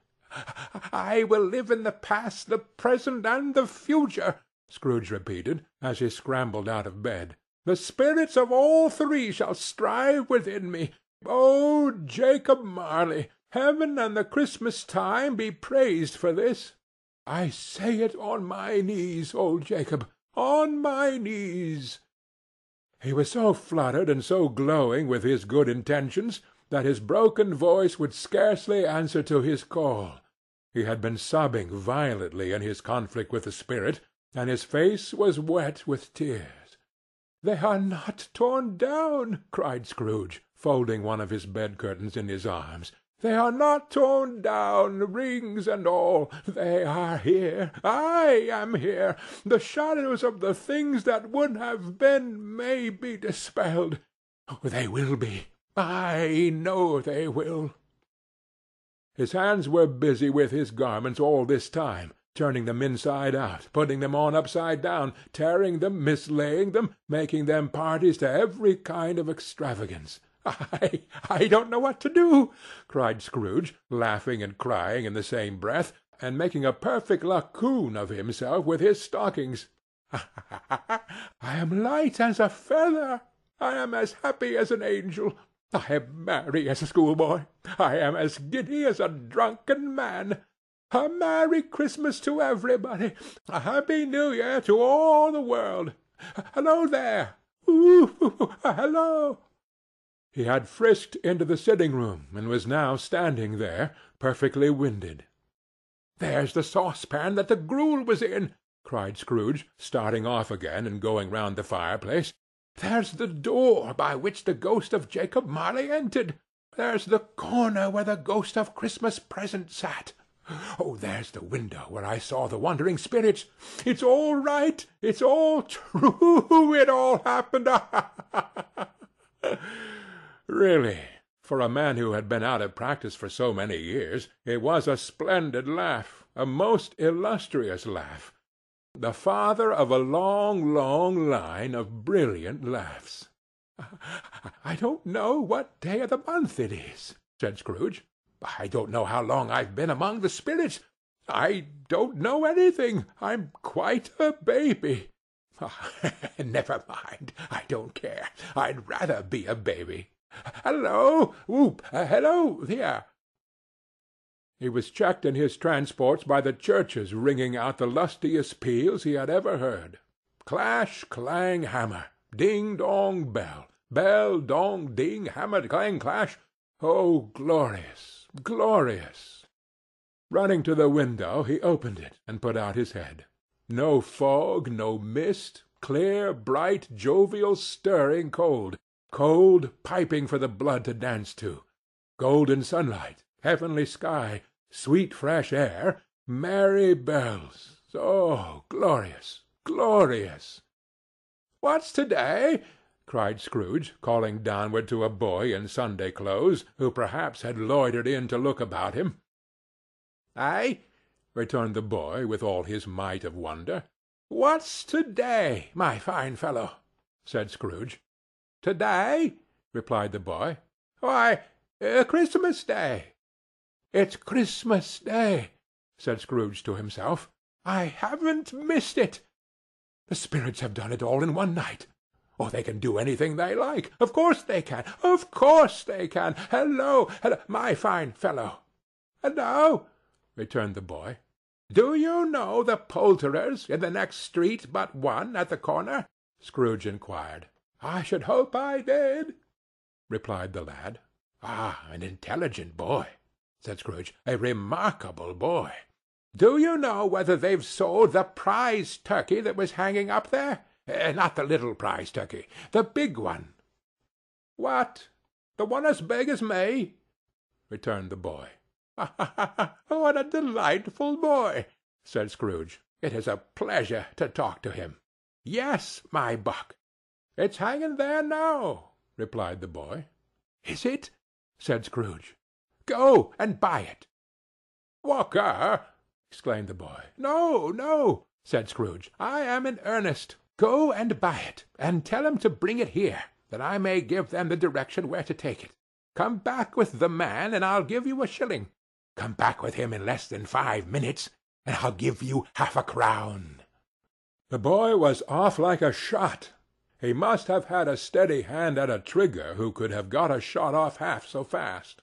"I will live in the past, the present, and the future," Scrooge repeated, as he scrambled out of bed. "The spirits of all three shall strive within me. Oh, Jacob Marley, Heaven and the Christmas time be praised for this! I say it on my knees, old Jacob, on my knees!" He was so fluttered and so glowing with his good intentions that his broken voice would scarcely answer to his call. He had been sobbing violently in his conflict with the spirit, and his face was wet with tears. "They are not torn down!" cried Scrooge, folding one of his bed curtains in his arms. They are not torn down, rings and all. They are here. I am here. The shadows of the things that would have been may be dispelled. They will be. I know they will. His hands were busy with his garments all this time, turning them inside out, putting them on upside down, tearing them, mislaying them, making them parties to every kind of extravagance. "I I don't know what to do," cried Scrooge, laughing and crying in the same breath, and making a perfect Laocoon of himself with his stockings. "I am light as a feather. I am as happy as an angel. I am merry as a schoolboy. I am as giddy as a drunken man. A merry Christmas to everybody! A happy New Year to all the world! Hallo there! Hallo!" He had frisked into the sitting‐room, and was now standing there, perfectly winded. "There's the saucepan that the gruel was in!" cried Scrooge, starting off again and going round the fireplace. "There's the door by which the ghost of Jacob Marley entered! There's the corner where the ghost of Christmas Present sat! Oh, there's the window where I saw the wandering spirits! It's all right! It's all true! It all happened! Ha ha ha!" Really, for a man who had been out of practice for so many years, it was a splendid laugh, a most illustrious laugh, the father of a long, long line of brilliant laughs. "I don't know what day of the month it is," said Scrooge. "I don't know how long I've been among the spirits. I don't know anything. I'm quite a baby. Never mind. I don't care. I'd rather be a baby. Hallo! Whoop! Uh, Hallo there!" He was checked in his transports by the churches ringing out the lustiest peals he had ever heard. Clash, clang, hammer! Ding, dong, bell! Bell, dong, ding, hammer, clang, clash! Oh, glorious, glorious! Running to the window, he opened it, and put out his head. No fog, no mist, clear, bright, jovial, stirring cold cold, piping for the blood to dance to, golden sunlight, heavenly sky, sweet fresh air, merry bells. Oh, glorious, glorious! "What's to day?" cried Scrooge, calling downward to a boy in Sunday clothes, who perhaps had loitered in to look about him. "Eh?" returned the boy, with all his might of wonder. "What's to day, my fine fellow?" said Scrooge. "To day?" replied the boy. "Why, uh, Christmas Day." "It's Christmas Day," said Scrooge to himself. "I haven't missed it. The spirits have done it all in one night. Or they can do anything they like. Of course they can. Of course they can. Hello, hello, my fine fellow." "Hello," returned the boy. "Do you know the poulterers in the next street but one at the corner?" Scrooge inquired. "I should hope I did," replied the lad. "Ah, an intelligent boy," said Scrooge. "A remarkable boy. Do you know whether they've sold the prize turkey that was hanging up there? Uh, not the little prize turkey. The big one." "What? The one as big as me?" returned the boy. "Ha ha ha! What a delightful boy!" said Scrooge. "It is a pleasure to talk to him. Yes, my buck. "It's hanging there now," replied the boy. "Is it?" said Scrooge. "Go and buy it." "Walker!" exclaimed the boy. "No, no," said Scrooge. "I am in earnest. Go and buy it, and tell him to bring it here, that I may give them the direction where to take it. Come back with the man, and I'll give you a shilling. Come back with him in less than five minutes, and I'll give you half a crown." The boy was off like a shot. He must have had a steady hand at a trigger who could have got a shot off half so fast.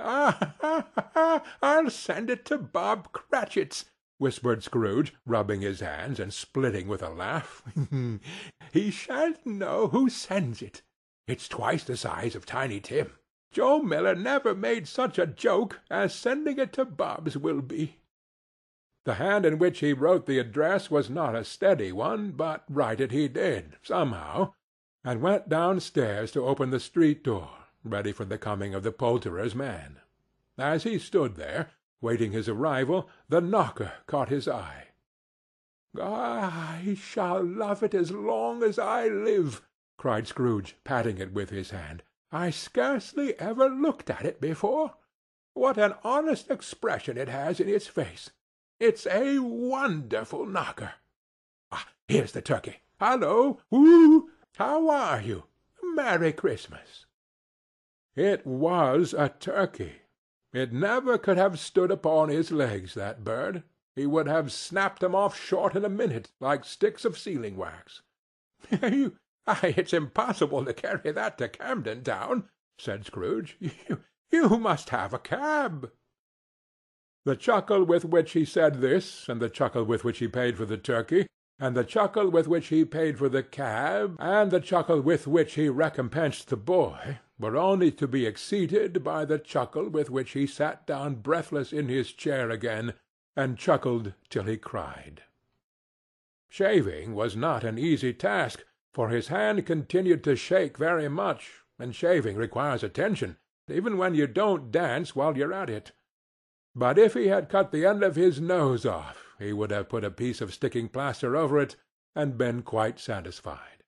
"Ha, ha, ha! I'll send it to Bob Cratchit's," whispered Scrooge, rubbing his hands, and splitting with a laugh. "He sha'n't know who sends it. It's twice the size of Tiny Tim. Joe Miller never made such a joke as sending it to Bob's will be." The hand in which he wrote the address was not a steady one, but write it he did, somehow, and went downstairs to open the street door, ready for the coming of the poulterer's man. As he stood there, waiting his arrival, the knocker caught his eye. "I shall love it as long as I live!" cried Scrooge, patting it with his hand. "I scarcely ever looked at it before. What an honest expression it has in its face! It's a wonderful knocker. Ah, here's the turkey. Hallo! Whoo! How are you? Merry Christmas!" It was a turkey. It never could have stood upon his legs, that bird. He would have snapped them off short in a minute, like sticks of sealing wax. "It's impossible to carry that to Camden Town," said Scrooge. "You must have a cab." The chuckle with which he said this, and the chuckle with which he paid for the turkey, and the chuckle with which he paid for the cab, and the chuckle with which he recompensed the boy, were only to be exceeded by the chuckle with which he sat down breathless in his chair again, and chuckled till he cried. Shaving was not an easy task for his hand continued to shake very much, and shaving requires attention, even when you don't dance while you're at it. But if he had cut the end of his nose off, he would have put a piece of sticking plaster over it, and been quite satisfied.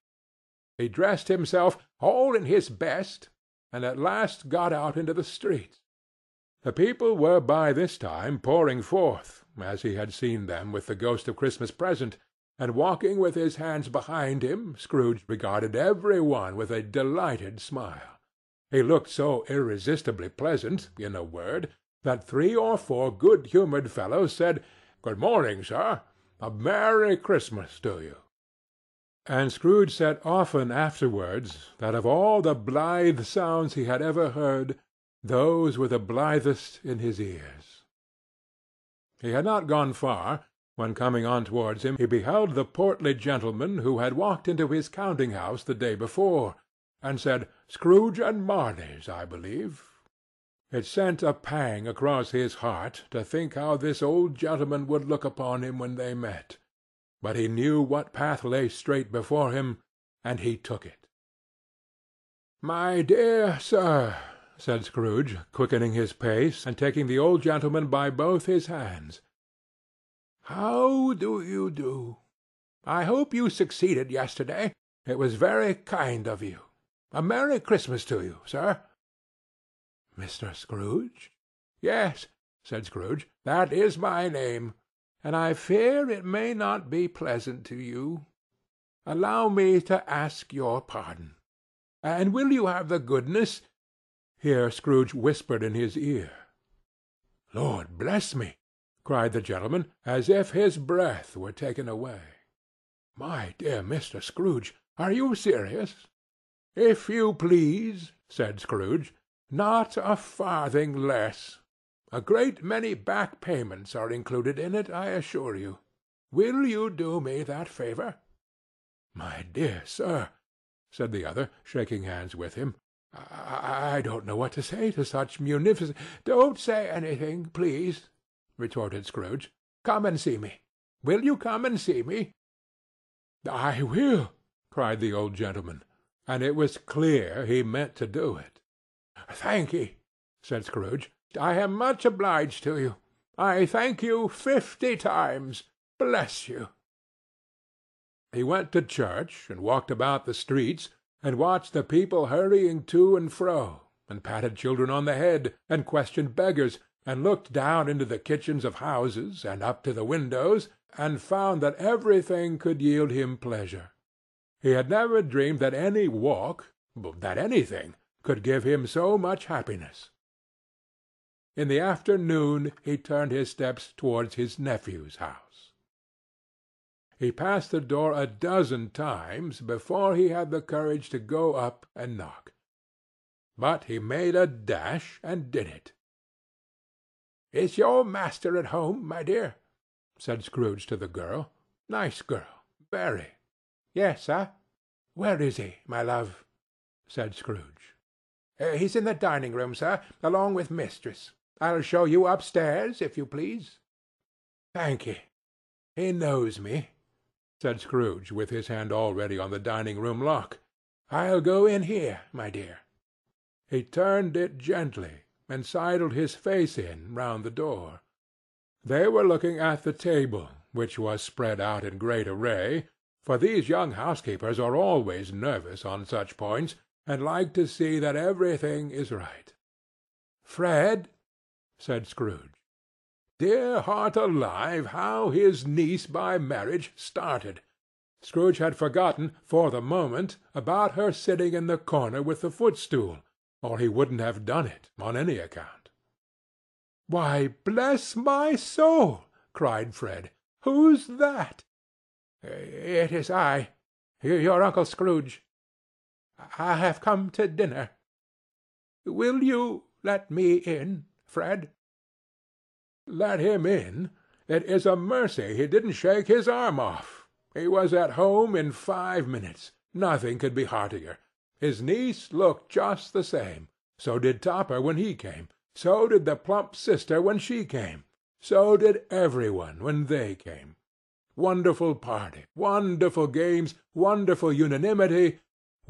He dressed himself all in his best, and at last got out into the street. The people were by this time pouring forth, as he had seen them with the ghost of Christmas Present, and walking with his hands behind him, Scrooge regarded every one with a delighted smile. He looked so irresistibly pleasant, in a word, that three or four good-humoured fellows said, "Good morning, sir. A Merry Christmas to you." And Scrooge said often afterwards that of all the blithe sounds he had ever heard, those were the blithest in his ears. He had not gone far when coming on towards him he beheld the portly gentleman who had walked into his counting-house the day before, and said, "Scrooge and Marley's, I believe." It sent a pang across his heart to think how this old gentleman would look upon him when they met, but he knew what path lay straight before him, and he took it. "My dear sir," said Scrooge, quickening his pace, and taking the old gentleman by both his hands. How do you do? I hope you succeeded yesterday. It was very kind of you. A Merry Christmas to you, sir." "Mr. Scrooge?" "Yes," said Scrooge, "that is my name, and I fear it may not be pleasant to you. Allow me to ask your pardon. And will you have the goodness—" Here Scrooge whispered in his ear. "Lord bless me!" cried the gentleman, as if his breath were taken away. "My dear Mr. Scrooge, are you serious?" "If you please," said Scrooge. "Not a farthing less. A great many back payments are included in it, I assure you. Will you do me that favour?" "My dear sir," said the other, shaking hands with him, "I, don't know what to say to such munificent—" "Don't say anything, please retorted Scrooge. "Come and see me. Will you come and see me?" "I will," cried the old gentleman; and it was clear he meant to do it. "Thank'ee," said Scrooge. "I am much obliged to you. I thank you fifty times. Bless you!" He went to church, and walked about the streets, and watched the people hurrying to and fro, and patted children on the head, and questioned beggars, and looked down into the kitchens of houses, and up to the windows, and found that everything could yield him pleasure. He had never dreamed that any walk, that anything, could give him so much happiness. In the afternoon he turned his steps towards his nephew's house. He passed the door a dozen times before he had the courage to go up and knock. But he made a dash and did it "Is your master at home, my dear?" said Scrooge to the girl. "Nice girl. Very." "Yes, sir." "Where is he, my love?" said Scrooge. "He's in the dining room, sir, along with mistress. I'll show you upstairs, if you please." "Thank'ee. He knows me," said Scrooge, with his hand already on the dining room lock. "I'll go in here, my dear." He turned it gently, and sidled his face in round the door. They were looking at the table, which was spread out in great array, for these young housekeepers are always nervous on such points and like to see that everything is right. "Fred," said Scrooge. Dear heart alive, how his niece by marriage started! Scrooge had forgotten, for the moment, about her sitting in the corner with the footstool, or he wouldn't have done it, on any account. "Why, bless my soul!" cried Fred. "Who's that?" "It is I, your Uncle Scrooge. I have come to dinner. Will you let me in, Fred?" "Let him in! It is a mercy he didn't shake his arm off. He was at home in five minutes. Nothing could be heartier. His niece looked just the same. So did Topper when he came. So did the plump sister when she came. So did every one when they came. Wonderful party, wonderful games, wonderful unanimity,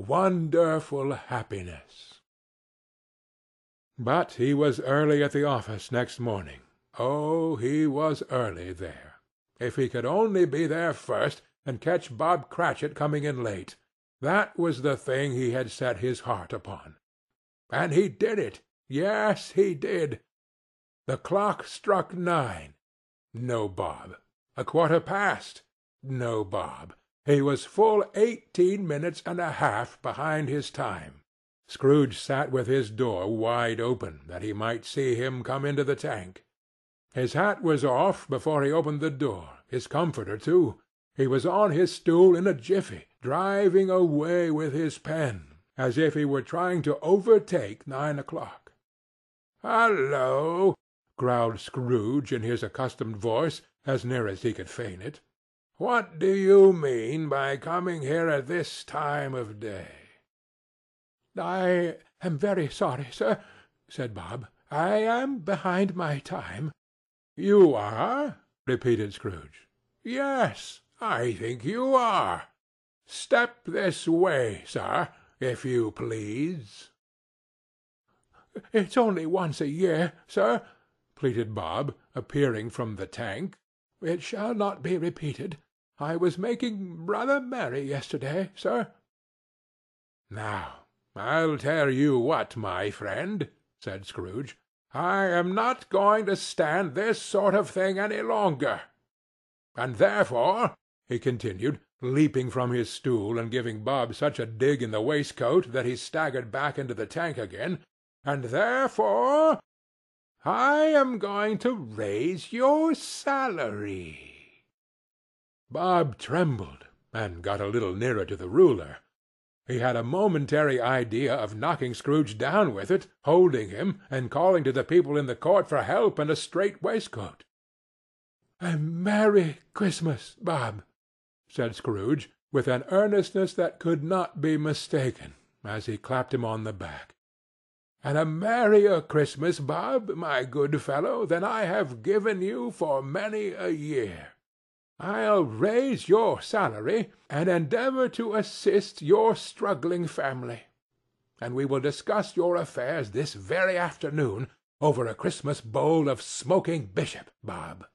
Wonderful happiness! But he was early at the office next morning. Oh, he was early there. If he could only be there first, and catch Bob Cratchit coming in late, that was the thing he had set his heart upon. And he did it. Yes, he did. The clock struck nine. No Bob. A quarter past. No Bob. He was full eighteen minutes and a half behind his time. Scrooge sat with his door wide open, that he might see him come into the tank. His hat was off before he opened the door, his comforter too. He was on his stool in a jiffy, driving away with his pen, as if he were trying to overtake nine o'clock. "Hallo!" growled Scrooge in his accustomed voice, as near as he could feign it. What do you mean by coming here at this time of day?" "I am very sorry, sir," said Bob. "I am behind my time." "You are?" repeated Scrooge. "Yes, I think you are. Step this way, sir, if you please." "It's only once a year, sir," pleaded Bob, appearing from the tank. "It shall not be repeated. I was making rather merry yesterday, sir." "Now, I'll tell you what, my friend," said Scrooge. "I am not going to stand this sort of thing any longer. And therefore," he continued, leaping from his stool and giving Bob such a dig in the waistcoat that he staggered back into the tank again, "and therefore I am going to raise your salary. Bob trembled, and got a little nearer to the ruler. He had a momentary idea of knocking Scrooge down with it, holding him, and calling to the people in the court for help and a strait waistcoat. "A Merry Christmas, Bob!" said Scrooge, with an earnestness that could not be mistaken, as he clapped him on the back. "And a merrier Christmas, Bob, my good fellow, than I have given you for many a year. I'll raise your salary, and endeavor to assist your struggling family. And we will discuss your affairs this very afternoon over a Christmas bowl of smoking bishop, Bob.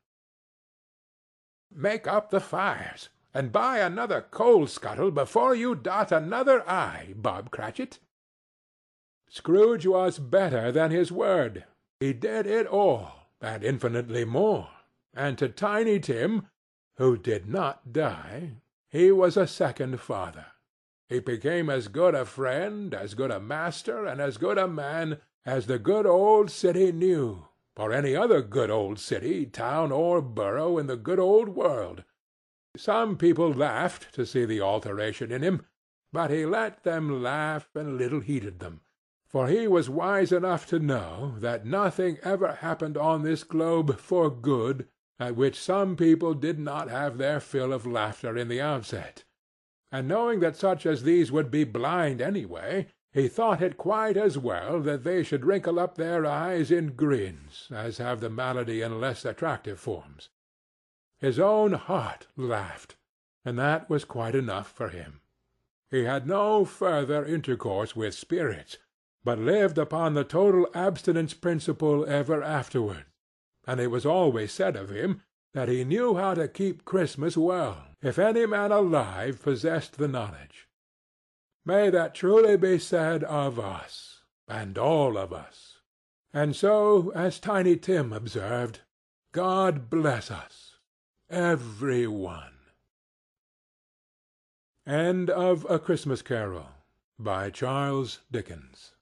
Make up the fires, and buy another coal scuttle before you dot another I, Bob Cratchit. Scrooge was better than his word. He did it all, and infinitely more, and to Tiny Tim who did not die, he was a second father. He became as good a friend, as good a master, and as good a man as the good old city knew, or any other good old city, town, or borough in the good old world. Some people laughed to see the alteration in him, but he let them laugh and little heeded them, for he was wise enough to know that nothing ever happened on this globe for good at which some people did not have their fill of laughter in the outset, and knowing that such as these would be blind anyway, he thought it quite as well that they should wrinkle up their eyes in grins as have the malady in less attractive forms. His own heart laughed, and that was quite enough for him. He had no further intercourse with spirits but lived upon the total abstinence principle ever afterwards, and it was always said of him that he knew how to keep Christmas well, if any man alive possessed the knowledge. May that truly be said of us, and all of us. And so, as Tiny Tim observed, God bless us, every one. End of A Christmas Carol by Charles Dickens